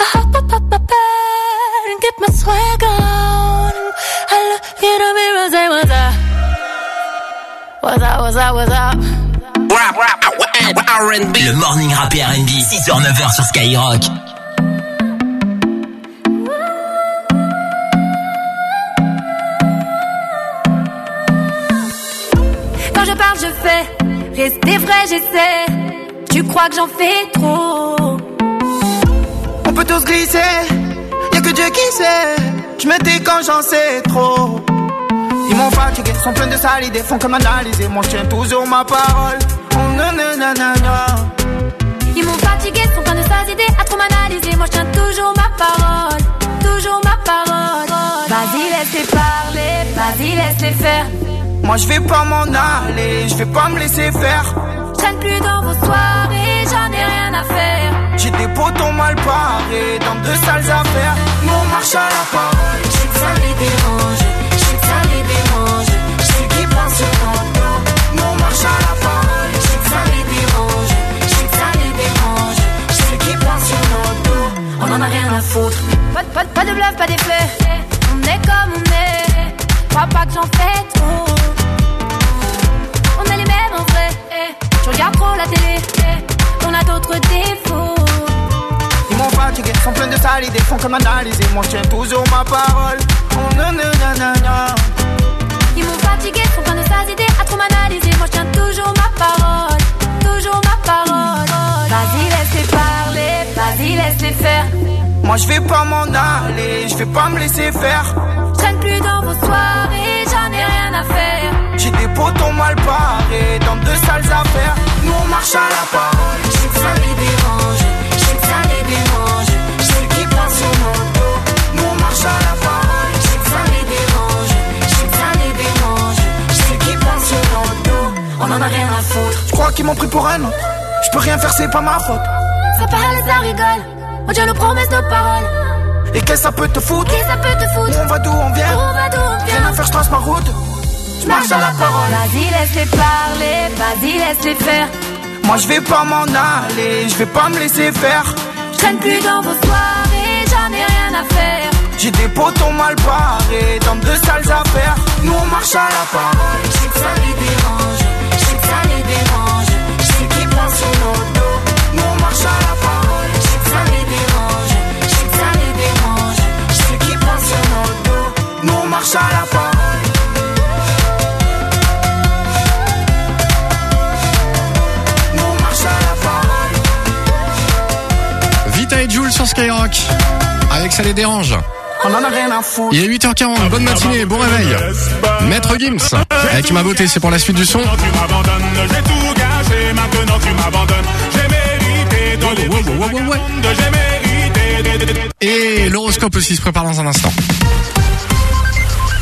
I hop up, up, up, bed and get my swag on. I look in the mirror, and say, what's up? What's up, what's up, what's up? Rap, rap, R&B. Le morning rap et R&B, 6h, 9h sur Skyrock. Quand je parle, je fais. Rester vrai, j'essaie. Tu crois que j'en fais trop? On peut tous glisser, y'a que Dieu qui sait. Je quand j'en sais trop. Ils m'ont fatigué, sont pleins de sales idées, font comme analyser. Moi je tiens toujours ma parole. Oh, nanana. Ils m'ont fatigué, sont plein de sales idées à trop m'analyser. Moi je tiens toujours ma parole, toujours ma parole. Vas-y, laisse-les parler, vas-y, laisse-les faire. Moi je vais pas m'en aller, je vais pas me laisser faire. Traîne plus dans vos soirées, j'en ai rien à faire. J'ai des potons mal parés dans de sales affaires. Nous on marche à la parole. Je sais que ça les dérange, je sais que ça les dérange. Je sais qu'ils pensent sur ton dos. Nous on marche à la parole. Je sais que ça les dérange, je sais que ça les dérange. Je sais qu'ils pensent sur dos. On en a rien à foutre. Pas, de- pas, de- pas de bluff, pas d'effet. On est comme on est. Crois pas que j'en fais trop. On est les mêmes en vrai. Tu regardes trop la télé. On a d'autres défauts. Ils m'ont fatigué, sont pleins de sales idées, font comme analyser. Moi je tiens toujours ma parole. Oh, nanana. Ils m'ont fatigué, sont plein de sales idées à trop m'analyser. Moi je tiens toujours ma parole, toujours ma parole. Vas-y, laisse-les parler, vas-y, laisse-les faire. Moi je vais pas m'en aller, je vais pas me laisser faire. Je traîne plus dans vos j'en ai rien à faire. J'ai des potons mal parés dans de sales affaires. Nous on marche à la parole. Je sais que ça les dérange, je sais que ça les dérange. Qu'ils pensent sur notre dos. Nous on marche à la parole. Je sais que ça les dérange, je sais que ça les dérange. Qu'ils pensent sur notre dos. On en a rien à foutre. Je crois qu'ils m'ont pris pour un autre. Je peux rien faire, c'est pas ma faute. Ça parle, ça rigole. On tient nos promesses, nos paroles. Et qu'est-ce que ça peut te foutre Qu'est-ce que ça peut te foutre Où on va d'où on vient Où on va d'où on Rien à faire, je trace ma route. Je marche à la parole. Vas-y, laisse-les parler. Vas-y, laisse-les faire. Moi je vais pas m'en aller, je vais pas me laisser faire. Je traîne plus dans vos soirées, j'en ai rien à faire. J'ai des potons mal barrés dans de sales affaires. Nous on marche à la parole. Je sais que ça les dérange, je sais que ça les dérange. Je sais qu'ils pensent sur nos dos. Nous on marche à la Skyrock. Avec ça les dérange. On en a rien à foutre. Il est 8h40, bonne matinée, bon réveil. Maître Gims, avec ma beauté, c'est pour la suite du son. Et l'horoscope aussi se prépare dans un instant.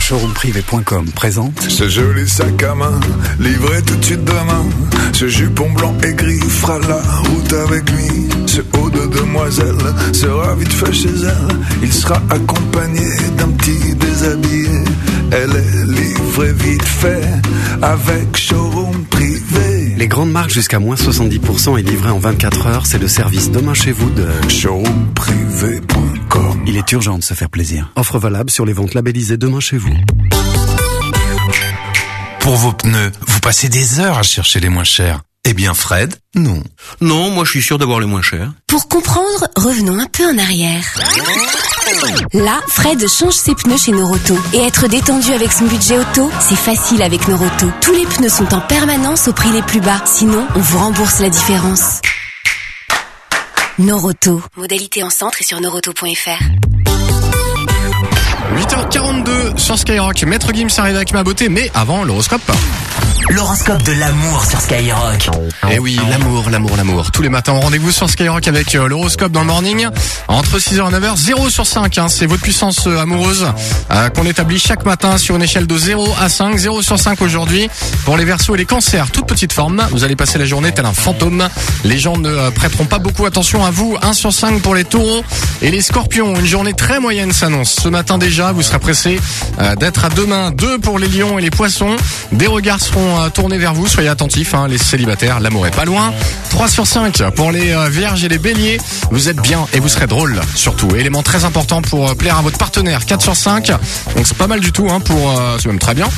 Showroomprivé.com présente Ce joli sac à main, livré tout de suite demain. Ce jupon blanc et gris fera la route avec lui. Ce haut de demoiselle sera vite fait chez elle. Il sera accompagné d'un petit déshabillé. Elle est livrée vite fait avec showroom privé. Les grandes marques jusqu'à moins 70% et livré en 24 heures, c'est le service demain chez vous de showroomprivé.com. Il est urgent de se faire plaisir. Offre valable sur les ventes labellisées demain chez vous. Pour vos pneus, vous passez des heures à chercher les moins chers. Eh bien Fred, non. Non, moi je suis sûr d'avoir les moins chers. Pour comprendre, revenons un peu en arrière. Là, Fred change ses pneus chez Noroto. Et être détendu avec son budget auto, c'est facile avec Noroto. Tous les pneus sont en permanence au prix les plus bas. Sinon, on vous rembourse la différence. Noroto. Modalité en centre et sur noroto.fr. 8h42 sur Skyrock. Maître Gims arrive avec ma beauté, mais avant l'horoscope. L'horoscope de l'amour sur Skyrock. Eh oui, l'amour, l'amour, l'amour. Tous les matins, rendez-vous sur Skyrock avec euh, l'horoscope dans le morning. Entre 6h et 9h, 0 sur 5. hein, c'est votre puissance euh, amoureuse euh, qu'on établit chaque matin sur une échelle de 0 à 5. 0 sur 5 aujourd'hui pour les versos et les cancers. Toute petite forme. Vous allez passer la journée tel un fantôme. Les gens ne euh, prêteront pas beaucoup attention à vous. 1 sur 5 pour les taureaux et les scorpions. Une journée très moyenne s'annonce. Ce matin déjà, vous serez pressé euh, d'être à demain. 2 pour les lions et les poissons. Des regards seront euh, tournés vers vous. Soyez attentifs, hein, les célibataires. L'amour est pas loin. 3 sur 5 pour les euh, vierges et les béliers. Vous êtes bien et vous serez drôle surtout. Élément très important pour plaire à votre partenaire. 4 sur 5. Donc c'est pas mal du tout hein, pour c'est même très bien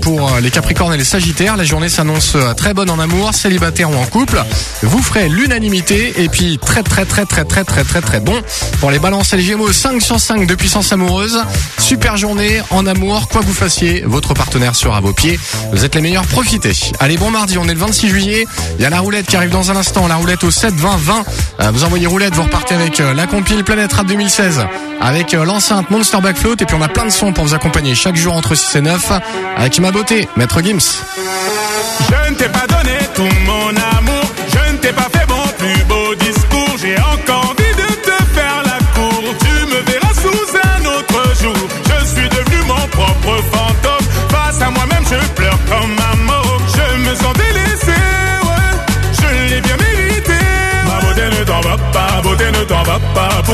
pour les capricornes et les sagittaires. La journée s'annonce très bonne en amour, célibataire ou en couple. Vous ferez l'unanimité et puis très très très très très très très très bon pour les balances et les gémeaux. 5 sur 5 de puissance amoureuse. Super journée en amour. Quoi que vous fassiez, votre partenaire sera à vos pieds. Vous êtes les meilleurs. Profitez. Allez, bon mardi. On est le 26 juillet. Il y a la roulette qui arrive dans un instant. La roulette au 7 20 20. Euh, vous envoyez roulette, vous repartez avec euh, la compile Planète Rap 2016 avec euh, l'enceinte Monster Backfloat et puis on a plein de sons pour vous accompagner chaque jour entre 6 et 9 avec ma beauté, Maître Gims. Je ne t'ai pas donné tout mon amour, je ne t'ai pas fait mon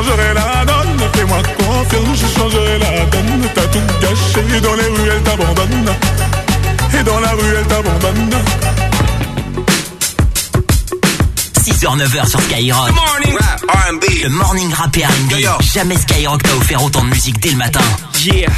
changerai la donne. Fais-moi confiance, je changerai la donne. T'as tout gâché dans les rues, elle 6h, 9h sur Skyrock. Morning rap, R&B. Le morning rap et R&B. Yo, yo. Jamais Skyrock t'a offert autant de musique dès le matin. Yeah,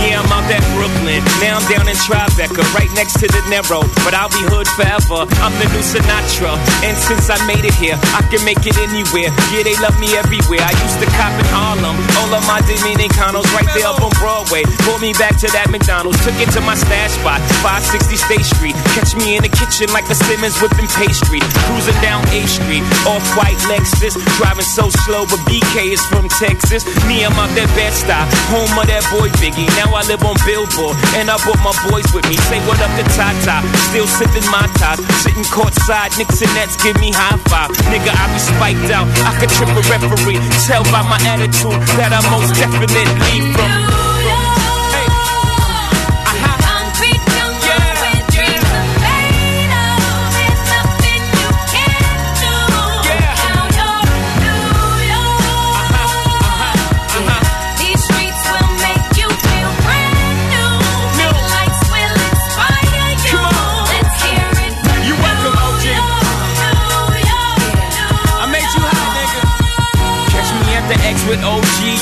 yeah, I'm out at Brooklyn. Now I'm down in Tribeca, right next to the Narrow. But I'll be hood forever. I'm the new Sinatra. And since I made it here, I can make it anywhere. Yeah, they love me everywhere. I used to cop in Harlem. All of my Dominicanos right there up on Broadway. Pulled me back to that McDonald's. Took it to my stash spot, 560 State Street. Catch me in the kitchen like the Simmons whipping pastry. Cruising down A Street, off-white Lexus. Driving so slow, but BK is from Texas. Me, I'm out that Bed-Stuy, home of that boy Biggie. Now I live on Billboard, and I brought my boys with me. Say what up to Tata, still sipping my top. Sitting courtside, Knicks and Nets give me high five. Nigga, I be spiked out. I could trip a referee. Tell by my attitude that I most definitely from. With OG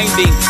blinding.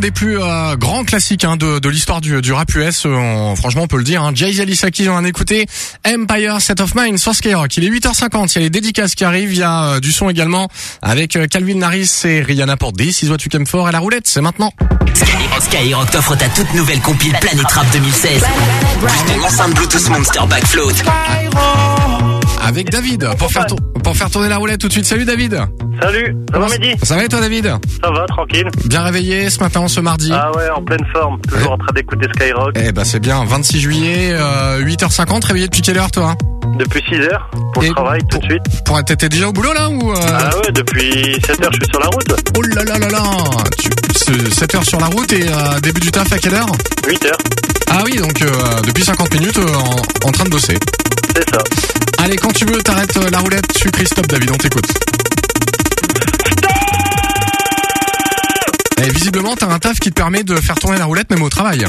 Aussi bon, un des plus euh, grands classiques hein, de, de l'histoire du, du rap US. euh, on- franchement, on peut le dire. Hein. Jay-Z Alicia Keys, on en a écouté. Empire Set of Mind sur Skyrock. Il est 8h50. Il y a les dédicaces qui arrivent. Il y a euh, du son également avec euh, Calvin Harris et Rihanna pour This Is What You Came For. Et la roulette, c'est maintenant. Skyrock t'offre ta toute nouvelle compile Planet Rap 2016. Plus enceinte Bluetooth Monster Backfloat. Avec David pour faire, tour- pour faire tourner la roulette tout de suite. Salut David. Salut, ça va Mehdi Ça va et toi David Ça va, tranquille. Bien réveillé ce matin, ce mardi Ah ouais, en pleine forme, toujours en train d'écouter Skyrock. Eh ben c'est bien, 26 juillet, euh, 8h50, réveillé depuis quelle heure toi Depuis 6 heures, pour le travail, tout de suite. Pour T'étais déjà au boulot là ou euh... Ah ouais, depuis 7 heures, je suis sur la route. Oh là là là là tu, ce- 7 heures sur la route et euh, début du taf à quelle heure 8 heures. Ah oui, donc euh, depuis 50 minutes euh, en, en train de bosser. C'est ça. Allez, quand tu veux, t'arrêtes euh, la roulette, je suis Christophe David, on t'écoute. Et visiblement, t'as un taf qui te permet de faire tourner la roulette même au travail.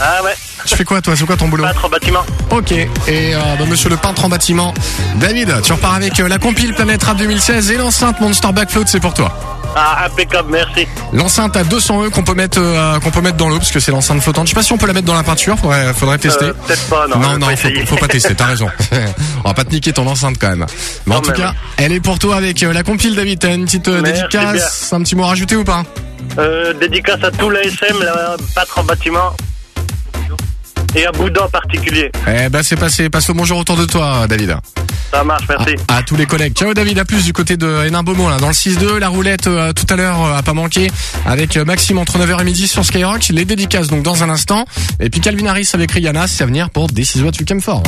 Ah ouais. Tu fais quoi toi? C'est quoi ton boulot? Peintre en bâtiment. Ok, et euh, bah, monsieur le peintre en bâtiment, David, tu repars avec euh, la compile Planète Rap 2016 et l'enceinte Monster Backfloat, c'est pour toi. Ah, impeccable, merci. L'enceinte à 200 E qu'on peut mettre euh, qu'on peut mettre dans l'eau parce que c'est l'enceinte flottante. Je sais pas si on peut la mettre dans la peinture, faudrait, faudrait tester. Euh, Peut-être pas, non. non, non, faut, faut pas tester, t'as raison. on va pas te niquer ton enceinte quand même. Mais en tout même. cas, elle est pour toi avec euh, la compile David. T'as une petite dédicace, un petit mot à rajouter ou pas? Euh, dédicace à tout l'ASM, la peintre en bâtiment. Et à Bouddha en particulier. Eh ben c'est passé, passe le bonjour autour de toi David. Ça marche, merci. À tous les collègues. Ciao David, à plus du côté de Hénin Beaumont là dans le 6-2, la roulette euh, tout à l'heure euh, a pas manqué avec euh, Maxime entre 9h et midi sur Skyrock, les dédicaces donc dans un instant et puis Calvin Harris avec Rihanna, c'est à venir pour This is what you came for.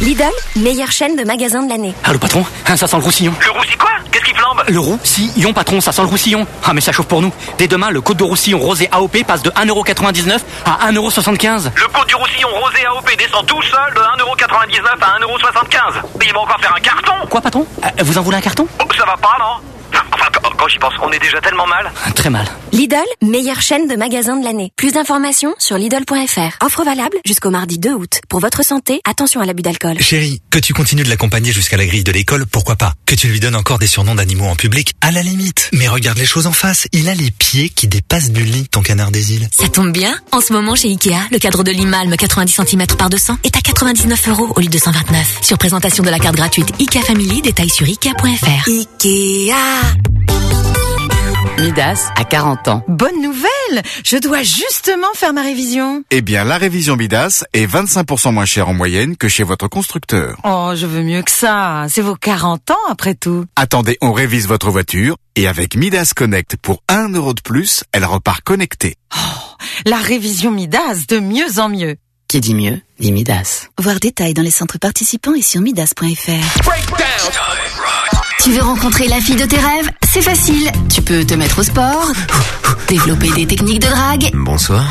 Lidl, meilleure chaîne de magasins de l'année. Ah le patron, hein, ça sent le roussillon. Le roussi quoi? Qu'est-ce qui flambe? Le roussillon patron, ça sent le roussillon. Ah mais ça chauffe pour nous. Dès demain, le code de roussillon rosé AOP passe de 1,99€ à 1,75€. Le code du roussillon rosé AOP descend tout seul de 1,99€ à 1,75€. Il va encore faire un carton Quoi patron? Euh, Vous en voulez un carton? Oh, Ça va pas, non? Enfin, quand- quand j'y pense, on est déjà tellement mal. Très mal. Lidl, meilleure chaîne de magasins de l'année. Plus d'informations sur Lidl.fr. Offre valable jusqu'au mardi 2 août. Pour votre santé, attention à l'abus d'alcool. Chérie, que tu continues de l'accompagner jusqu'à la grille de l'école, pourquoi pas? Que tu lui donnes encore des surnoms d'animaux en public, à la limite. Mais regarde les choses en face, il a les pieds qui dépassent du lit, ton canard des îles. Ça tombe bien? En ce moment, chez Ikea, le cadre de Limalme 90 cm par 200 est à 99 euros au lieu de 129. Sur présentation de la carte gratuite Ikea Family, détails sur Ikea.fr. Ikea. Midas a 40 ans. Bonne nouvelle Je dois justement faire ma révision. Eh bien, la révision Midas est 25% moins chère en moyenne que chez votre constructeur. Oh, je veux mieux que ça. C'est vos 40 ans après tout. Attendez, on révise votre voiture et avec Midas Connect pour 1 euro de plus, elle repart connectée. La révision Midas de mieux en mieux. Qui dit mieux, dit Midas. Voir détails dans les centres participants et sur midas.fr. Tu veux rencontrer la fille de tes rêves? C'est facile. Tu peux te mettre au sport, développer des techniques de drague Bonsoir.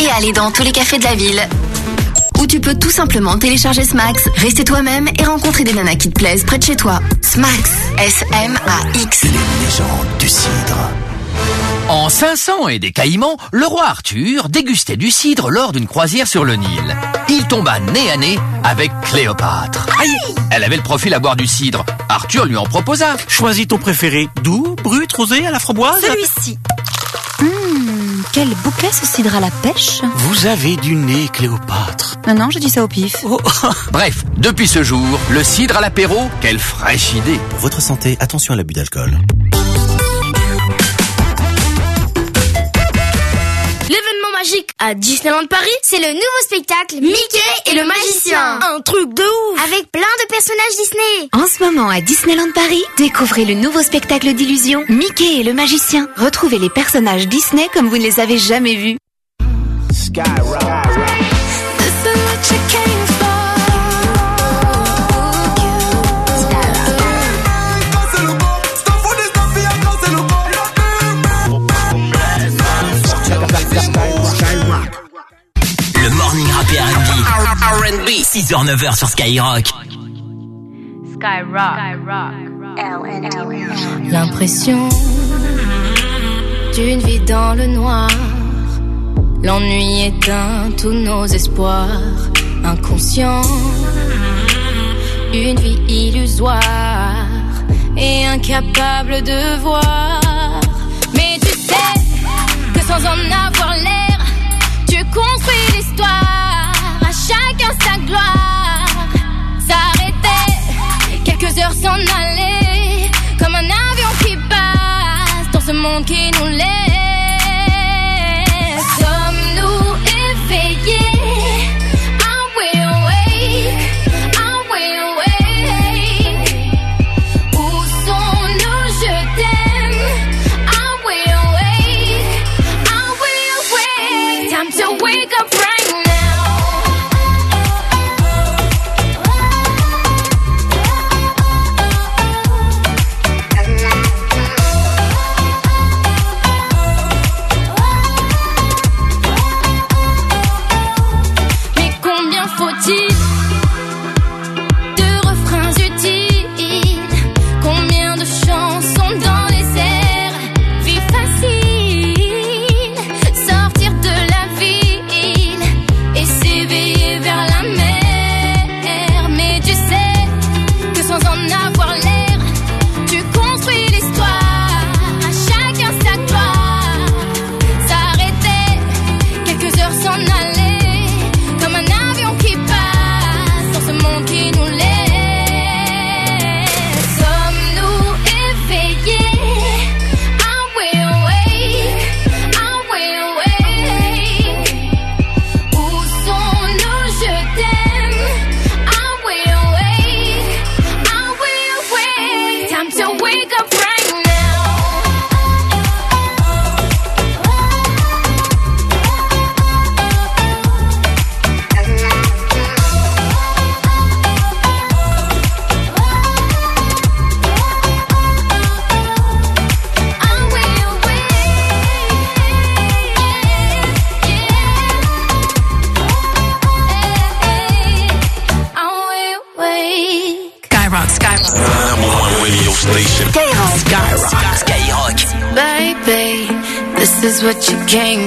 et aller dans tous les cafés de la ville. Ou tu peux tout simplement télécharger Smax, rester toi-même et rencontrer des nanas qui te plaisent près de chez toi. Smax, S-M-A-X. Les légendes du cidre. En 500 et des Caïmans, le roi Arthur dégustait du cidre lors d'une croisière sur le Nil. Il tomba nez à nez avec Cléopâtre. Elle avait le profil à boire du cidre. Arthur lui en proposa. Choisis ton préféré. Doux, brut, rosé, à la framboise Celui-ci. Hum, quel bouquet ce cidre à la pêche? Vous avez du nez, Cléopâtre. Ah non, je dis ça au pif. Bref, depuis ce jour, le cidre à l'apéro, quelle fraîche idée. Pour votre santé, attention à l'abus d'alcool. Magique à Disneyland Paris, c'est le nouveau spectacle Mickey et le magicien. Un truc de ouf Avec plein de personnages Disney. En ce moment à Disneyland Paris, découvrez le nouveau spectacle d'illusion Mickey et le magicien. Retrouvez les personnages Disney comme vous ne les avez jamais vus. Le R&B. 6h, 9h sur Skyrock. Skyrock. Skyrock. L'impression d'une vie dans le noir. L'ennui éteint tous nos espoirs. Inconscient, une vie illusoire et incapable de voir. Mais tu sais que sans en avoir l'air, tu construis l'histoire. s'en aller, comme un avion qui passe dans ce monde qui nous laisse. gang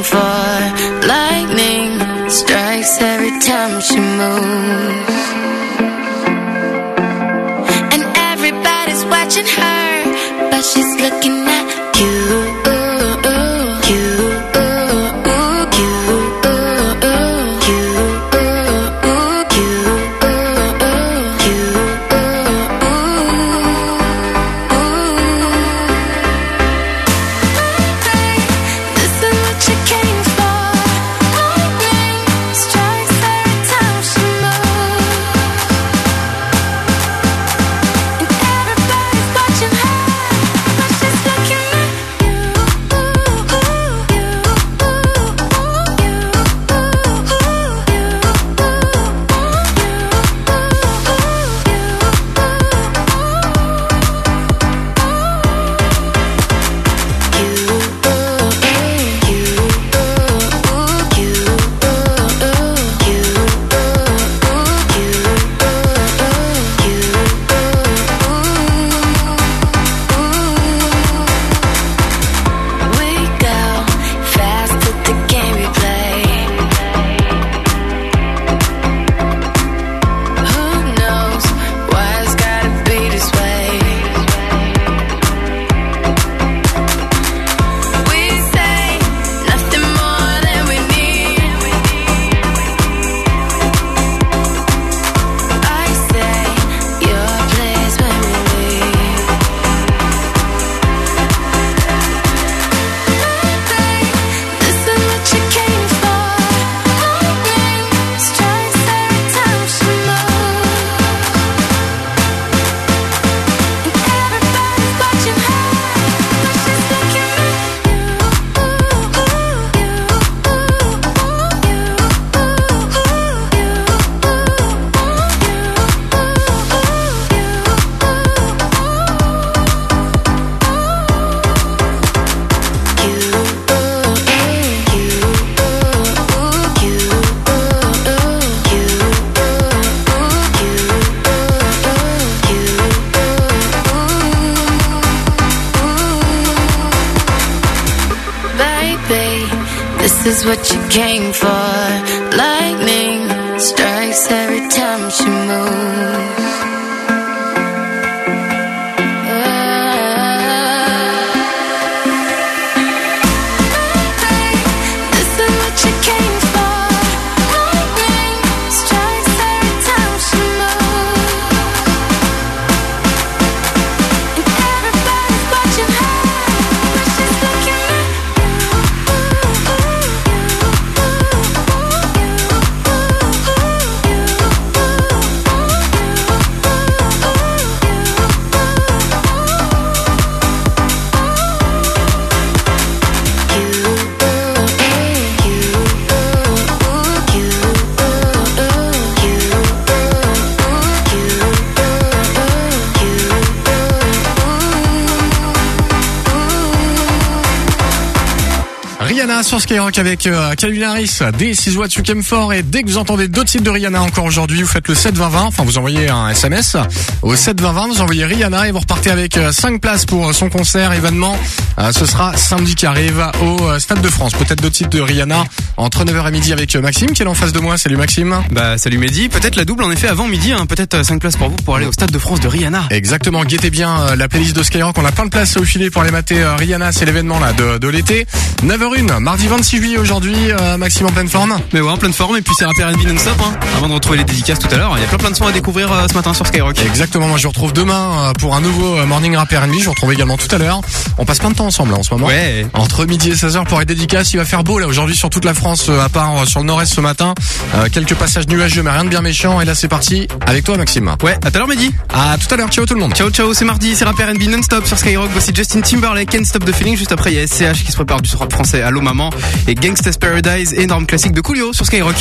Avec euh, Calvin Harris, des 6 What You Came For et dès que vous entendez d'autres titres de Rihanna encore aujourd'hui, vous faites le 72020, enfin vous envoyez un SMS au 72020, vous envoyez Rihanna et vous repartez avec 5 places pour son concert événement. Euh, ce sera samedi qui arrive au euh, Stade de France. Peut-être d'autres titres de Rihanna entre 9h et midi avec euh, Maxime qui est en face de moi. Salut Maxime. Bah salut Mehdi, peut-être la double en effet avant midi, hein. peut-être 5 places pour vous pour aller au Stade de France de Rihanna. Exactement, guettez bien euh, la playlist de Skyrock, on a plein de places au filet pour aller mater euh, Rihanna, c'est l'événement là de, de l'été. 9h01, mardi 26 juillet aujourd'hui, euh, Maxime en pleine forme. Mais ouais, en pleine forme et puis c'est rapper R&B non-stop hein. Avant de retrouver les dédicaces tout à l'heure, il y a plein plein de sons à découvrir euh, ce matin sur Skyrock. Exactement, moi je vous retrouve demain euh, pour un nouveau euh, Morning Rap R&B, je vous retrouve également tout à l'heure. On passe plein de temps ensemble là, en ce moment. Ouais. Entre midi et 16h pour les dédicaces, il va faire beau là aujourd'hui sur toute la France, euh, à part euh, sur le nord-est ce matin. Euh, quelques passages nuageux mais rien de bien méchant. Et là c'est parti avec toi Maxime. Ouais, à tout à l'heure Mehdi. À tout à l'heure, ciao tout le monde. Ciao ciao, c'est mardi, c'est rapper R&B non-stop sur Skyrock. Voici Justin Timberlake, Can't Stop the Feeling. Juste après, il y a SCH qui se prépare du rap français Allô Maman et Gangsta's Paradise, énorme classique de Coolio sur Skyrock.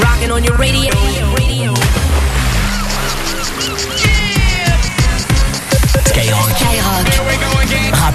Rocking on your radio.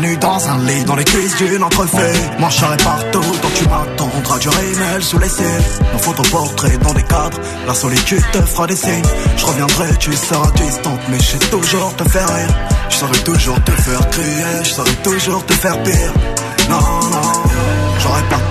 nu dans un lit, dans les cuisses d'une entrefait. Moi je partout, donc tu m'attendras du rimel sous les cils. Nos photoportraits dans des cadres, la solitude te fera des signes. Je reviendrai, tu seras distante, mais je sais toujours te faire rire. Je saurais toujours te faire crier, je saurais toujours te faire pire. Non, non. J'aurais pas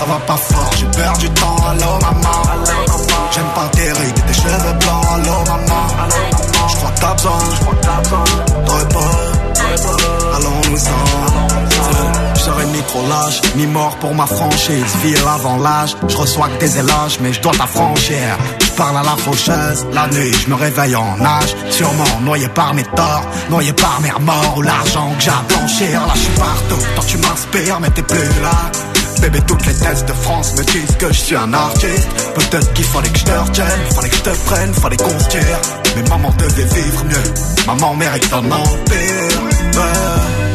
Ça va pas fort, j'ai perdu du temps. Allô, maman. J'aime pas tes rides tes cheveux blancs. Allô, maman. J'crois que t'as besoin. De repos. Allons-nous-en. Je serai ni trop lâche, ni mort pour ma franchise. Ville avant l'âge, je reçois que des éloges, mais je dois t'affranchir. Je parle à la faucheuse, la nuit, je me réveille en âge. Sûrement noyé par mes torts, noyé par mes remords ou l'argent que j'ai à blanchir. Là, je suis partout, toi tu m'inspires, mais t'es plus là. Bébé, toutes les tests de France me disent que je suis un artiste. Peut-être qu'il fallait que je te retienne, fallait que je te prenne, fallait qu'on se tire. Mais maman devait vivre mieux, maman mérite un empire.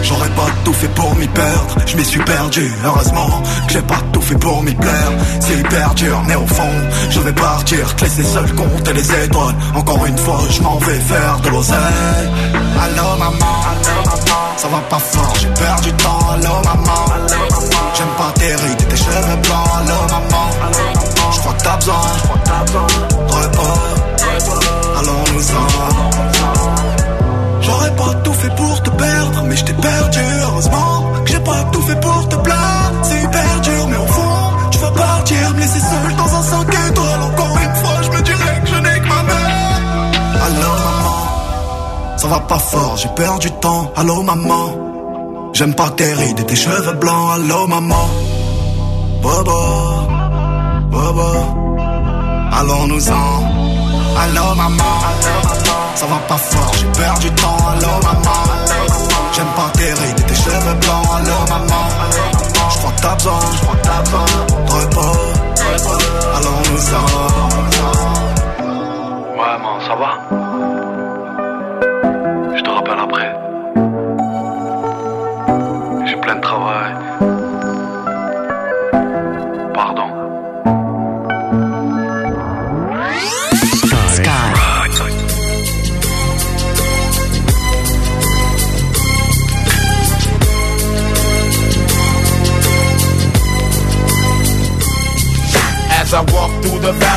J'aurais pas tout fait pour m'y perdre, je m'y suis perdu. Heureusement que j'ai pas tout fait pour m'y plaire. C'est hyper dur, mais au fond, je vais partir, te laisser seul compter les étoiles. Encore une fois, je m'en vais faire de l'oseille. Allô maman, ça va pas fort, j'ai perdu du temps. Allô maman, j'aime pas tes rides tes cheveux blancs. Allô maman, je crois que t'as besoin repos. Allons-nous-en. J'aurais pas tout fait pour te perdre, mais je t'ai perdu. Heureusement que j'ai pas tout fait pour te plaire. C'est hyper dur, mais au fond, tu vas partir, me laisser seul dans un 5 étoiles. Encore une fois, je me dirais que je n'ai que ma mère. Allô maman, ça va pas fort, j'ai perdu du temps. Allô maman, j'aime pas tes rides tes cheveux blancs. Allô maman, Bobo, Bobo, allons-nous-en. Allô maman, ça va pas fort, j'ai perdu du temps. Allô maman, j'aime pas tes rides tes cheveux blancs. Allô maman, je crois que t'as besoin de repos. Allons-nous-en. Ouais, man, ça va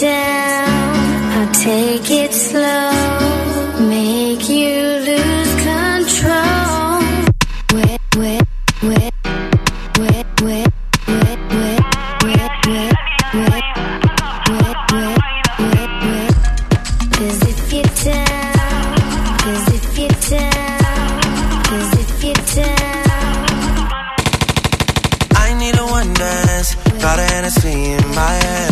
Down, I'll take it slow, make you lose control. Got a Hennessy in my hand.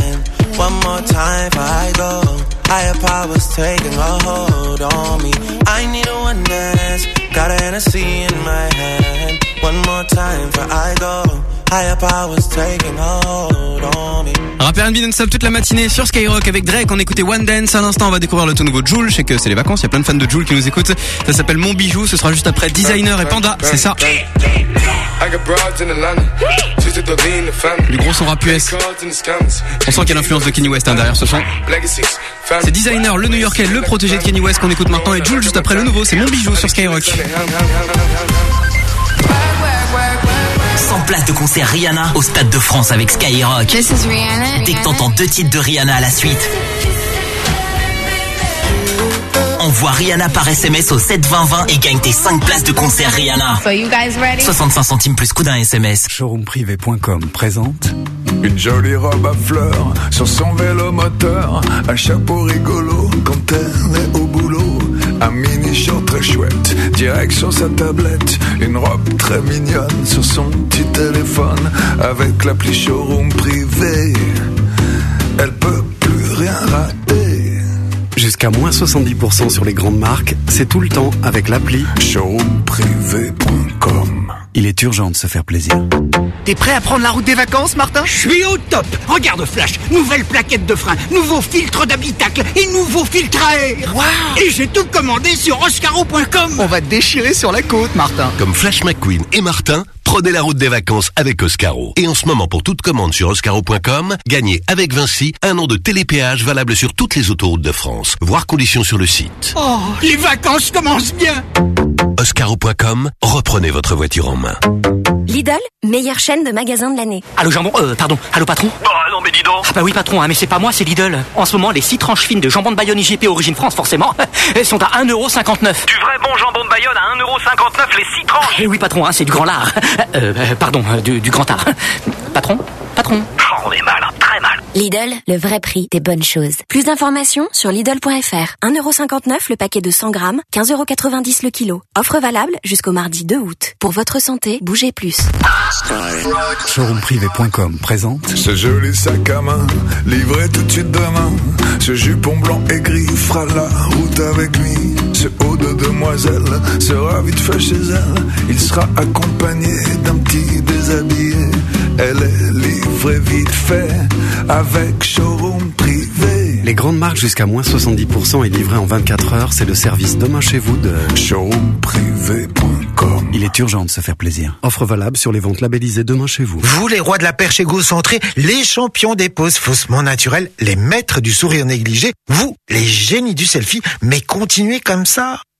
One more time before I go. Higher powers taking a hold on me. I need a one dance. Got an Hennessy in my hand. One more time before I go. Higher powers taking hold on me. Rappel NB non-stop toute la matinée sur Skyrock avec Drake. On écoutait One Dance. À l'instant, on va découvrir le tout nouveau Joule. Je sais que c'est les vacances. Il y a plein de fans de Joule qui nous écoutent. Ça s'appelle Mon Bijou. Ce sera juste après Designer et Panda. C'est ça. Du gros son rap US. On sent qu'il y a l'influence de Kenny West hein, derrière ce son. C'est Designer, le New-Yorkais, le protégé de Kenny West qu'on écoute maintenant et Joule juste après le nouveau. C'est Mon Bijou sur Skyrock. 100 places de concert Rihanna au Stade de France avec Skyrock. This is Rihanna. Dès que t'entends deux titres de Rihanna à la suite. Envoie Rihanna par SMS au 72020 et gagne tes 5 places de concert Rihanna. So you guys ready? 65 centimes plus coup d'un SMS. Showroomprivé.com présente Une jolie robe à fleurs sur son vélo moteur, un chapeau rigolo quand elle est au boulot, un mini short très chouette, direction sa tablette, une robe très mignonne sur son petit téléphone, avec l'appli showroom privé, elle peut plus rien rater. Jusqu'à moins 70% sur les grandes marques, c'est tout le temps avec l'appli showroomprivé.com. Il est urgent de se faire plaisir. T'es prêt à prendre la route des vacances, Martin? Je suis au top. Regarde Flash, nouvelle plaquette de frein, nouveau filtre d'habitacle et nouveau filtre à air. Et j'ai tout commandé sur oscaro.com On va te déchirer sur la côte, Martin. Comme Flash McQueen et Martin, prenez la route des vacances avec Oscaro. Et en ce moment, pour toute commande sur oscaro.com, gagnez avec Vinci un an de télépéage valable sur toutes les autoroutes de France. Voir conditions sur le site. Oh, les vacances commencent bien Oscaro.com, reprenez votre voiture en main. Lidl, meilleure chaîne de magasins de l'année. Allô jambon, euh, pardon, allô patron? Oh non mais dis donc Ah bah oui patron, hein, mais c'est pas moi, c'est Lidl. En ce moment, les 6 tranches fines de jambon de Bayonne IGP Origine France, forcément, elles sont à 1,59€. Du vrai bon jambon de Bayonne à 1,59€ les 6 tranches Eh oui patron, hein, c'est du grand lard. Euh, euh, pardon, euh, du, grand art. Patron Patron Oh hein, Lidl, le vrai prix des bonnes choses. Plus d'informations sur Lidl.fr. 1,59€ le paquet de 100 grammes, 15,90€ le kilo. Offre valable jusqu'au mardi 2 août. Pour votre santé, bougez plus. Showroomprivé.com présente Ce joli sac à main, livré tout de suite demain. Ce jupon blanc et gris fera la route avec lui. Ce haut de demoiselle sera vite fait chez elle. Il sera accompagné d'un petit déshabillé. Elle est livrée vite fait avec showroom privé. Les grandes marques jusqu'à moins 70% et livrées en 24 heures, c'est le service demain chez vous de showroomprivé.com. Il est urgent de se faire plaisir. Offre valable sur les ventes labellisées demain chez vous. Vous, les rois de la perche égocentrée, les champions des poses faussement naturelles, les maîtres du sourire négligé, vous, les génies du selfie, mais continuez comme ça.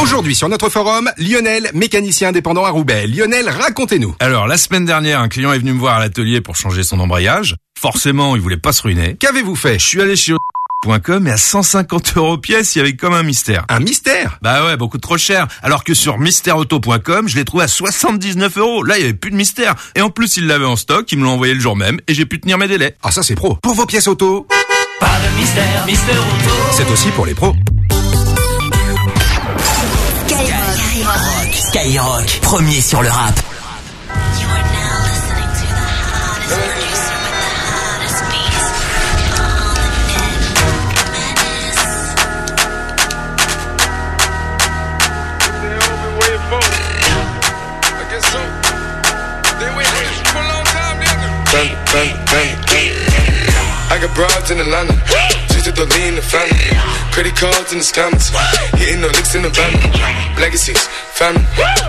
Aujourd'hui sur notre forum, Lionel, mécanicien indépendant à Roubaix. Lionel, racontez-nous. Alors, la semaine dernière, un client est venu me voir à l'atelier pour changer son embrayage. Forcément, il voulait pas se ruiner. Qu'avez-vous fait? Je suis allé chez .com et à 150 euros pièce, il y avait comme un mystère. Un mystère? Bah ouais, beaucoup trop cher. Alors que sur mystèreauto.com, je l'ai trouvé à 79 euros. Là, il y avait plus de mystère. Et en plus, il l'avait en stock, il me l'a envoyé le jour même et j'ai pu tenir mes délais. Ah ça c'est pro. Pour vos pièces auto, Pas de mystère, Mister Auto. c'est aussi pour les pros. Skyrock. Premier sur le rap. Panda, panda, panda. I got broads in Atlanta. The lean the. Credit cards in the scammers. Hitting no licks in the van. Legacies, family.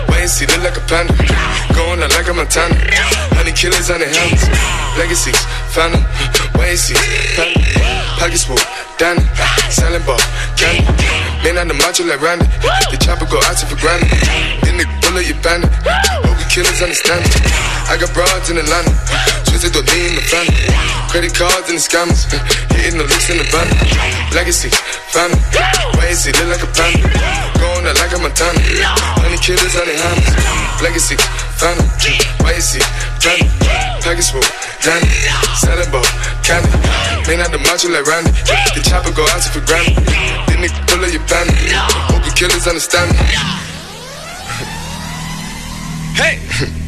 Wait and see, look like a panda. Going out like a Montana. Honey killers on their hands. Legacies, family. Wait and see, family. Pockets full, Danny. Selling ball, candy. Man on the macho like Randy. The chopper go out for granted. Then the bullet, you bandit. Hope the killers understand it. I got broads in Atlanta. Twisted the lean in the family. Credit cards and the scammers. Hitting the licks in the van. Legacy, family. Wait and see, look like a panda. Going out like a Montana. Honey killers on their hands. Legacy, family. Wait and see, family. Package full, Danny. Selling ball, candy. Man out the macho like Randy. The chopper go out to for granted. Then nigga pull up your bandit. Hope killers understand me. Hey!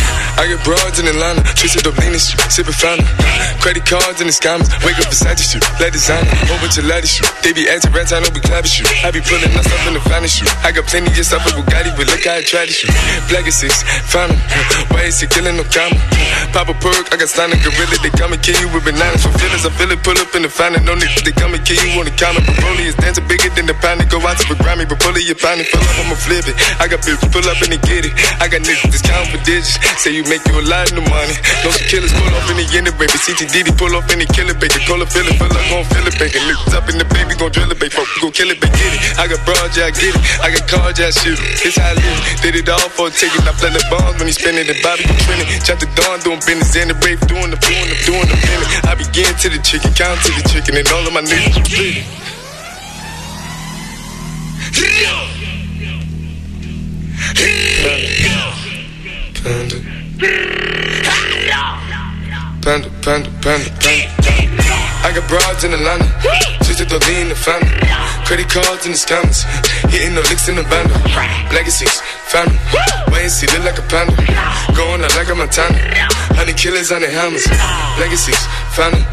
I get broads in Atlanta, twisted up lean shit, sippin' fountain. Credit cards in the scammers, wake up beside you let designer, whole bunch of shoot. They be acting rats, I know we clapping shoot. I be pulling us up in the finest shoot. I got plenty of stuff with Bugatti, but look how I try to shoot. Black is six, fountain, why is he killing no comma? Pop a perk, I got standing gorilla, they come and kill you with bananas. For feelings, I feel it, pull up in the fountain, no niggas, they come and kill you on the counter. Broly is dancing bigger than the pound, go out to the Grammy, but pull it, you pound it, pull up, I'ma flip it. I got bitches, pull up and they get it. I got niggas, discount for digits, say you make you a lot of money. No some killers pull off in the end, baby. CTDD pull off in the killer, baby. Call a feeling, feel like gon' feel it, baby. Niggas up in the baby, gon' drill it, baby. Fuck, gon' kill it, baby. Get it. I got broad, yeah, I get it. I got cards, yeah, I shoot it. It's how I live. Did it all for a ticket. I play the bombs when he spinning the Bobby be trending. Chop the dawn, doing business in the brave, doing the doing the doing the minute. I begin to the chicken, count to the chicken, and all of my niggas. Panda. Panda, 감사 합. Panda, panda, panda. panda. I got broads in Atlanta, twisted the lean the family. Credit cards in the scammers, hitting the licks in the bando. Legacies, family, wait and see, look like a panda. Going out like a Montana, honey killers on the hammers. Legacies, family,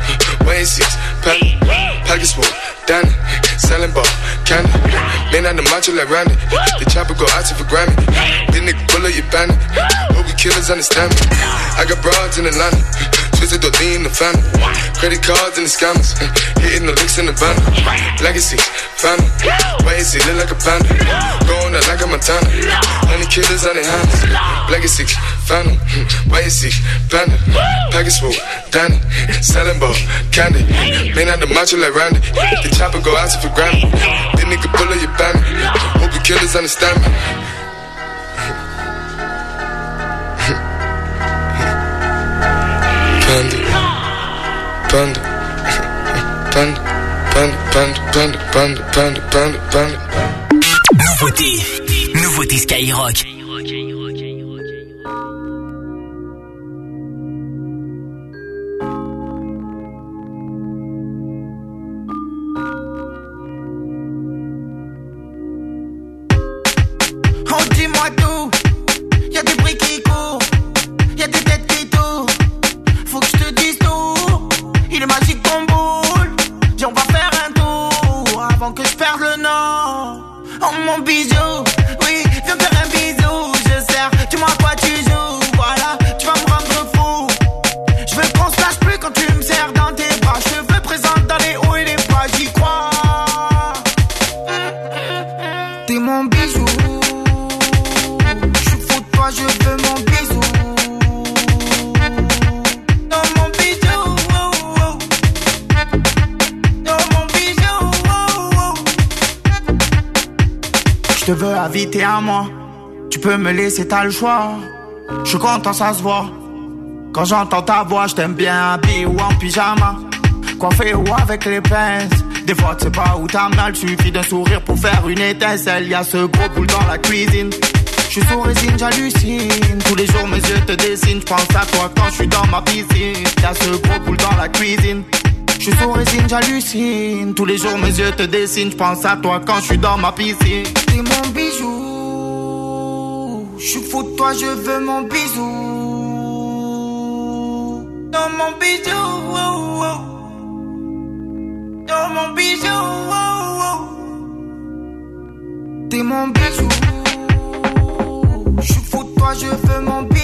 wait and see, panda. Pockets full, Danny, selling ball, candy. Man on the macho like Randy, the chopper go out to for Grammy. Then nigga pull up your bandit, hope you killers understand me. I got broads in Atlanta, twisted the lean the family. Credit cards and the scammers, hitting the licks in the van. Legacy, family, wait and see, look like a panda. Going out like a Montana, honey killers on their hands. Legacy, family, wait and see, panda. Package full, Danny, selling ball, candy. Man out the macho like Randy, the chopper go out for Grammy. Then nigga pull up your bandit, hope you killers understand me. Panda, panda, panda. Nouveauté. Nouveauté Skyrock. Te veux inviter à moi. Tu peux me laisser, t'as le choix. Je suis content, ça se voit. Quand j'entends ta voix, je t'aime bien habillé ou en pyjama. Coiffé ou avec les pinces. Des fois, tu sais pas où t'as mal. Suffit d'un sourire pour faire une étincelle. Y a ce gros boule dans la cuisine. Je suis sous résine, j'hallucine. Tous les jours, mes yeux te dessinent. Je pense à toi quand je suis dans ma piscine. Y a ce gros boule dans la cuisine. Je suis sous résine, j'hallucine. Tous les jours, mes yeux te dessinent. Je pense à toi quand je suis dans ma piscine. T'es mon bijou. Je suis fou de toi, je veux mon bisou. Dans mon bijou. oh, oh. Dans mon bijou. oh. T'es mon bijou. Je suis fou de toi, je veux mon bisou.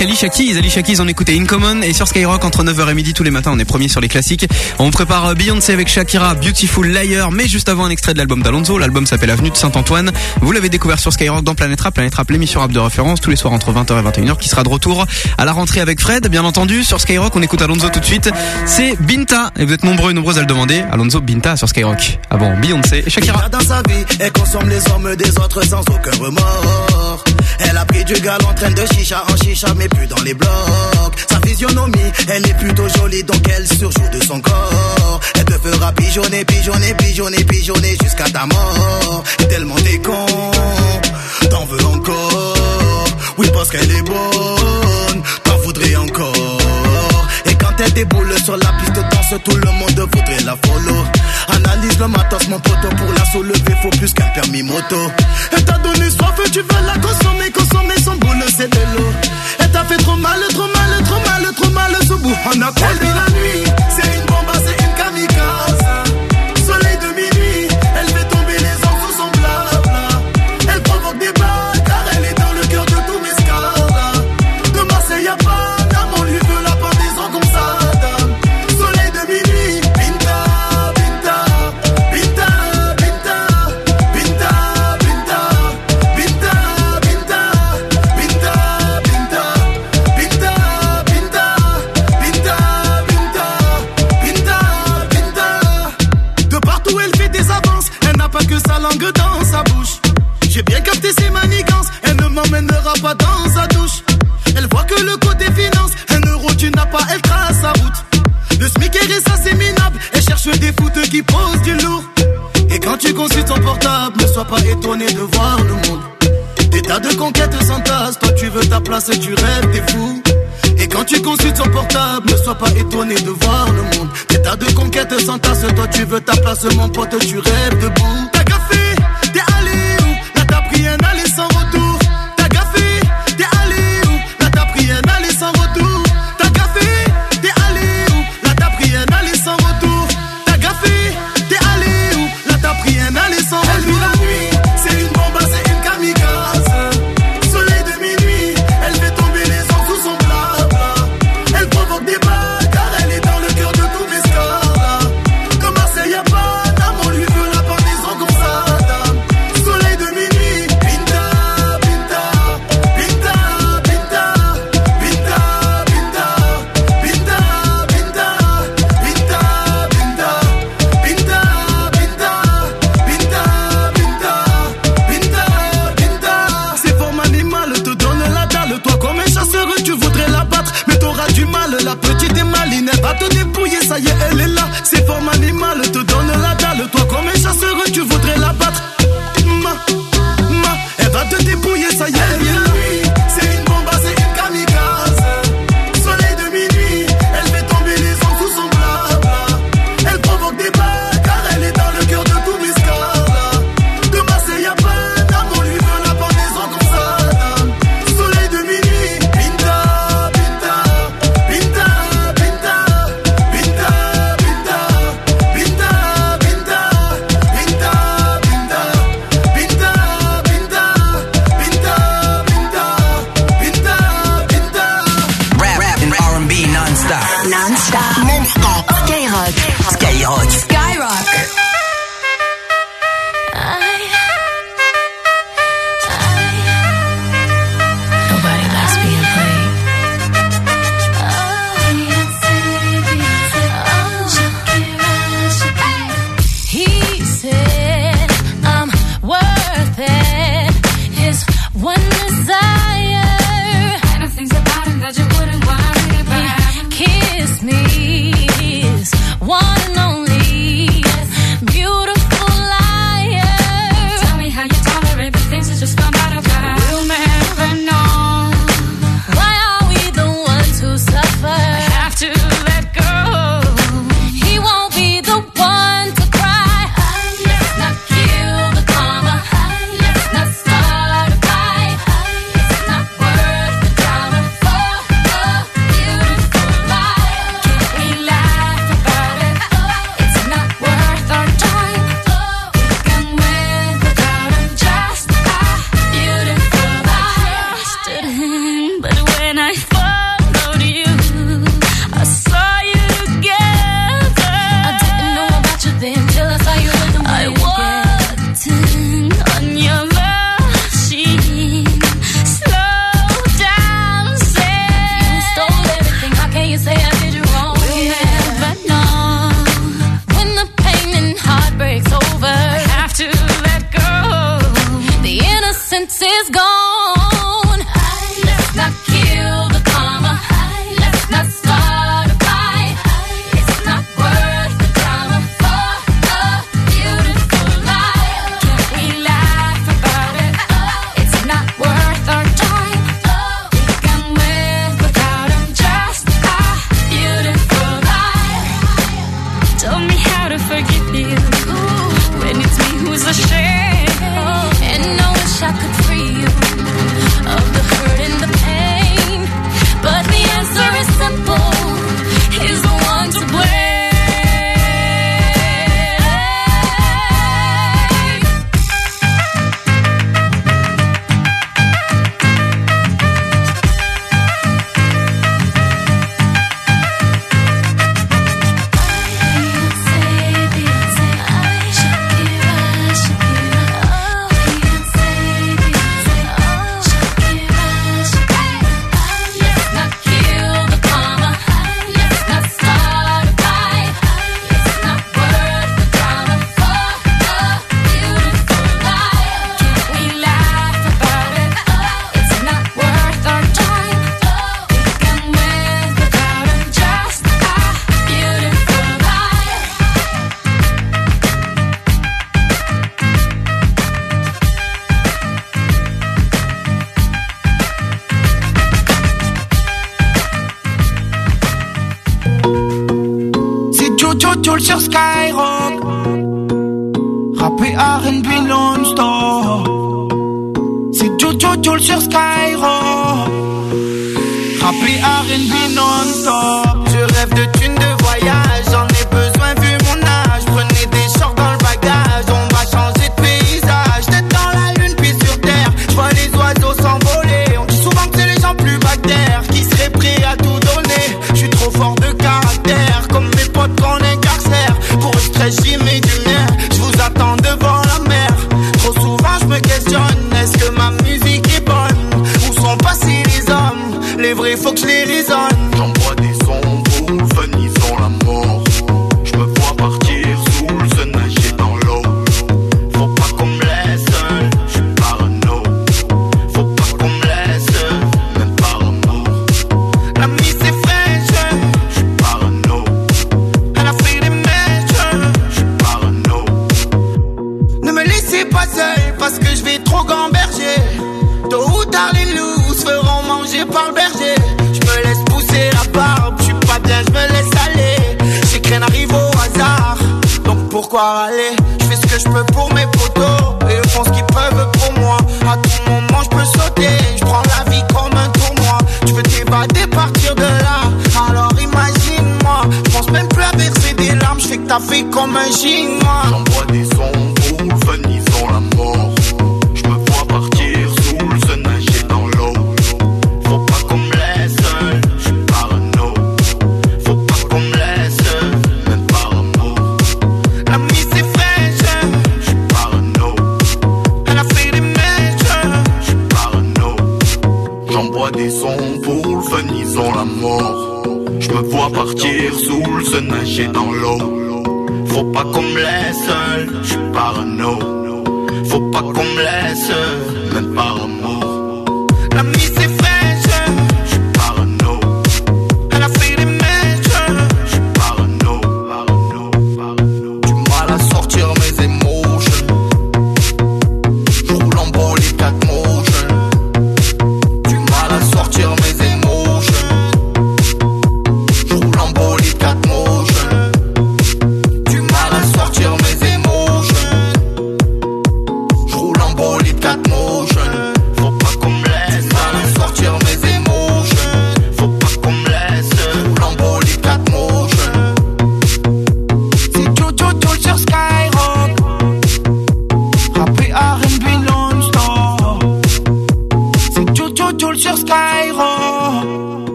Ali Shaki. Ali ils ont In Common et sur Skyrock entre 9h et midi tous les matins. On est premier sur les classiques. On prépare euh, Beyoncé avec Shakira, Beautiful Liar, mais juste avant un extrait de l'album d'Alonso. L'album s'appelle Avenue de Saint-Antoine. Vous l'avez découvert sur Skyrock dans Planète Rap. Planète Rap, l'émission rap de référence tous les soirs entre 20h et 21h qui sera de retour à la rentrée avec Fred. Bien entendu, sur Skyrock, on écoute Alonso tout de suite. C'est Binta et vous êtes nombreux et nombreuses à le demander. Alonso Binta sur Skyrock. Avant Beyoncé et Shakira. dans sa vie consomme les hommes des autres sans aucun remords. Elle a pris du gal en train de chicha en chicha, mais plus dans les blocs. Sa physionomie, elle est plutôt jolie, donc elle surjoue de son corps. Elle te fera pigeonner, pigeonner, pigeonner, pigeonner jusqu'à ta mort. Et tellement t'es con, t'en veux encore? Oui, parce qu'elle est bonne, t'en voudrais encore tête déboule sur la piste danse, tout le monde voudrait la follow. Analyse le matos, mon poteau, pour la soulever, faut plus qu'un permis moto. Elle t'a donné soif, tu veux la consommer, consommer son boule, c'est de l'eau. Elle t'a fait trop mal, trop mal, trop mal, trop mal, ce bout. On a la nuit, c'est une bombe, c'est une kamikaze. sois pas étonné de voir le monde. Des tas de conquêtes s'entassent, toi tu veux ta place et tu rêves, t'es fou. Et quand tu consultes son portable, ne sois pas étonné de voir le monde. Des tas de conquêtes s'entassent, toi tu veux ta place, mon pote, tu rêves debout.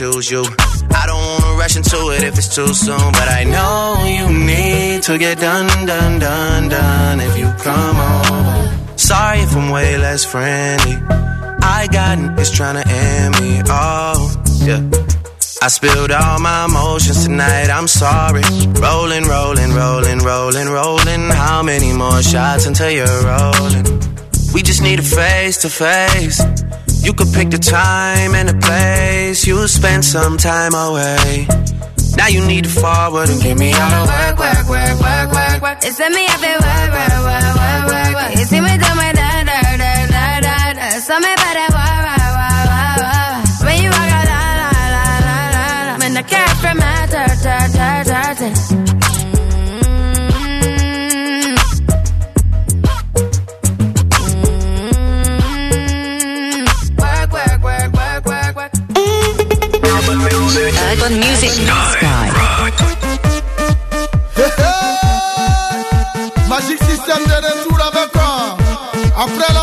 Choose you. I don't wanna rush into it if it's too soon, but I know you need to get done, done, done, done if you come over. Sorry if I'm way less friendly. I got is trying to end me. Oh, yeah. I spilled all my emotions tonight, I'm sorry. Rolling, rolling, rolling, rolling, rolling. How many more shots until you're rolling? We just need a face to face. You could pick the time and the place. You'll spend some time away. Now you need to forward and get me out of work, work, work, work, work, work. It's me up there, work, work, work, work, work, work. You see me do my da da da da da da. So me better work, work, work, work, work. When you walk out, la la la la la la. When the cash from my ta ta ta ta Urban Music. Magic System de retour avec toi. Après la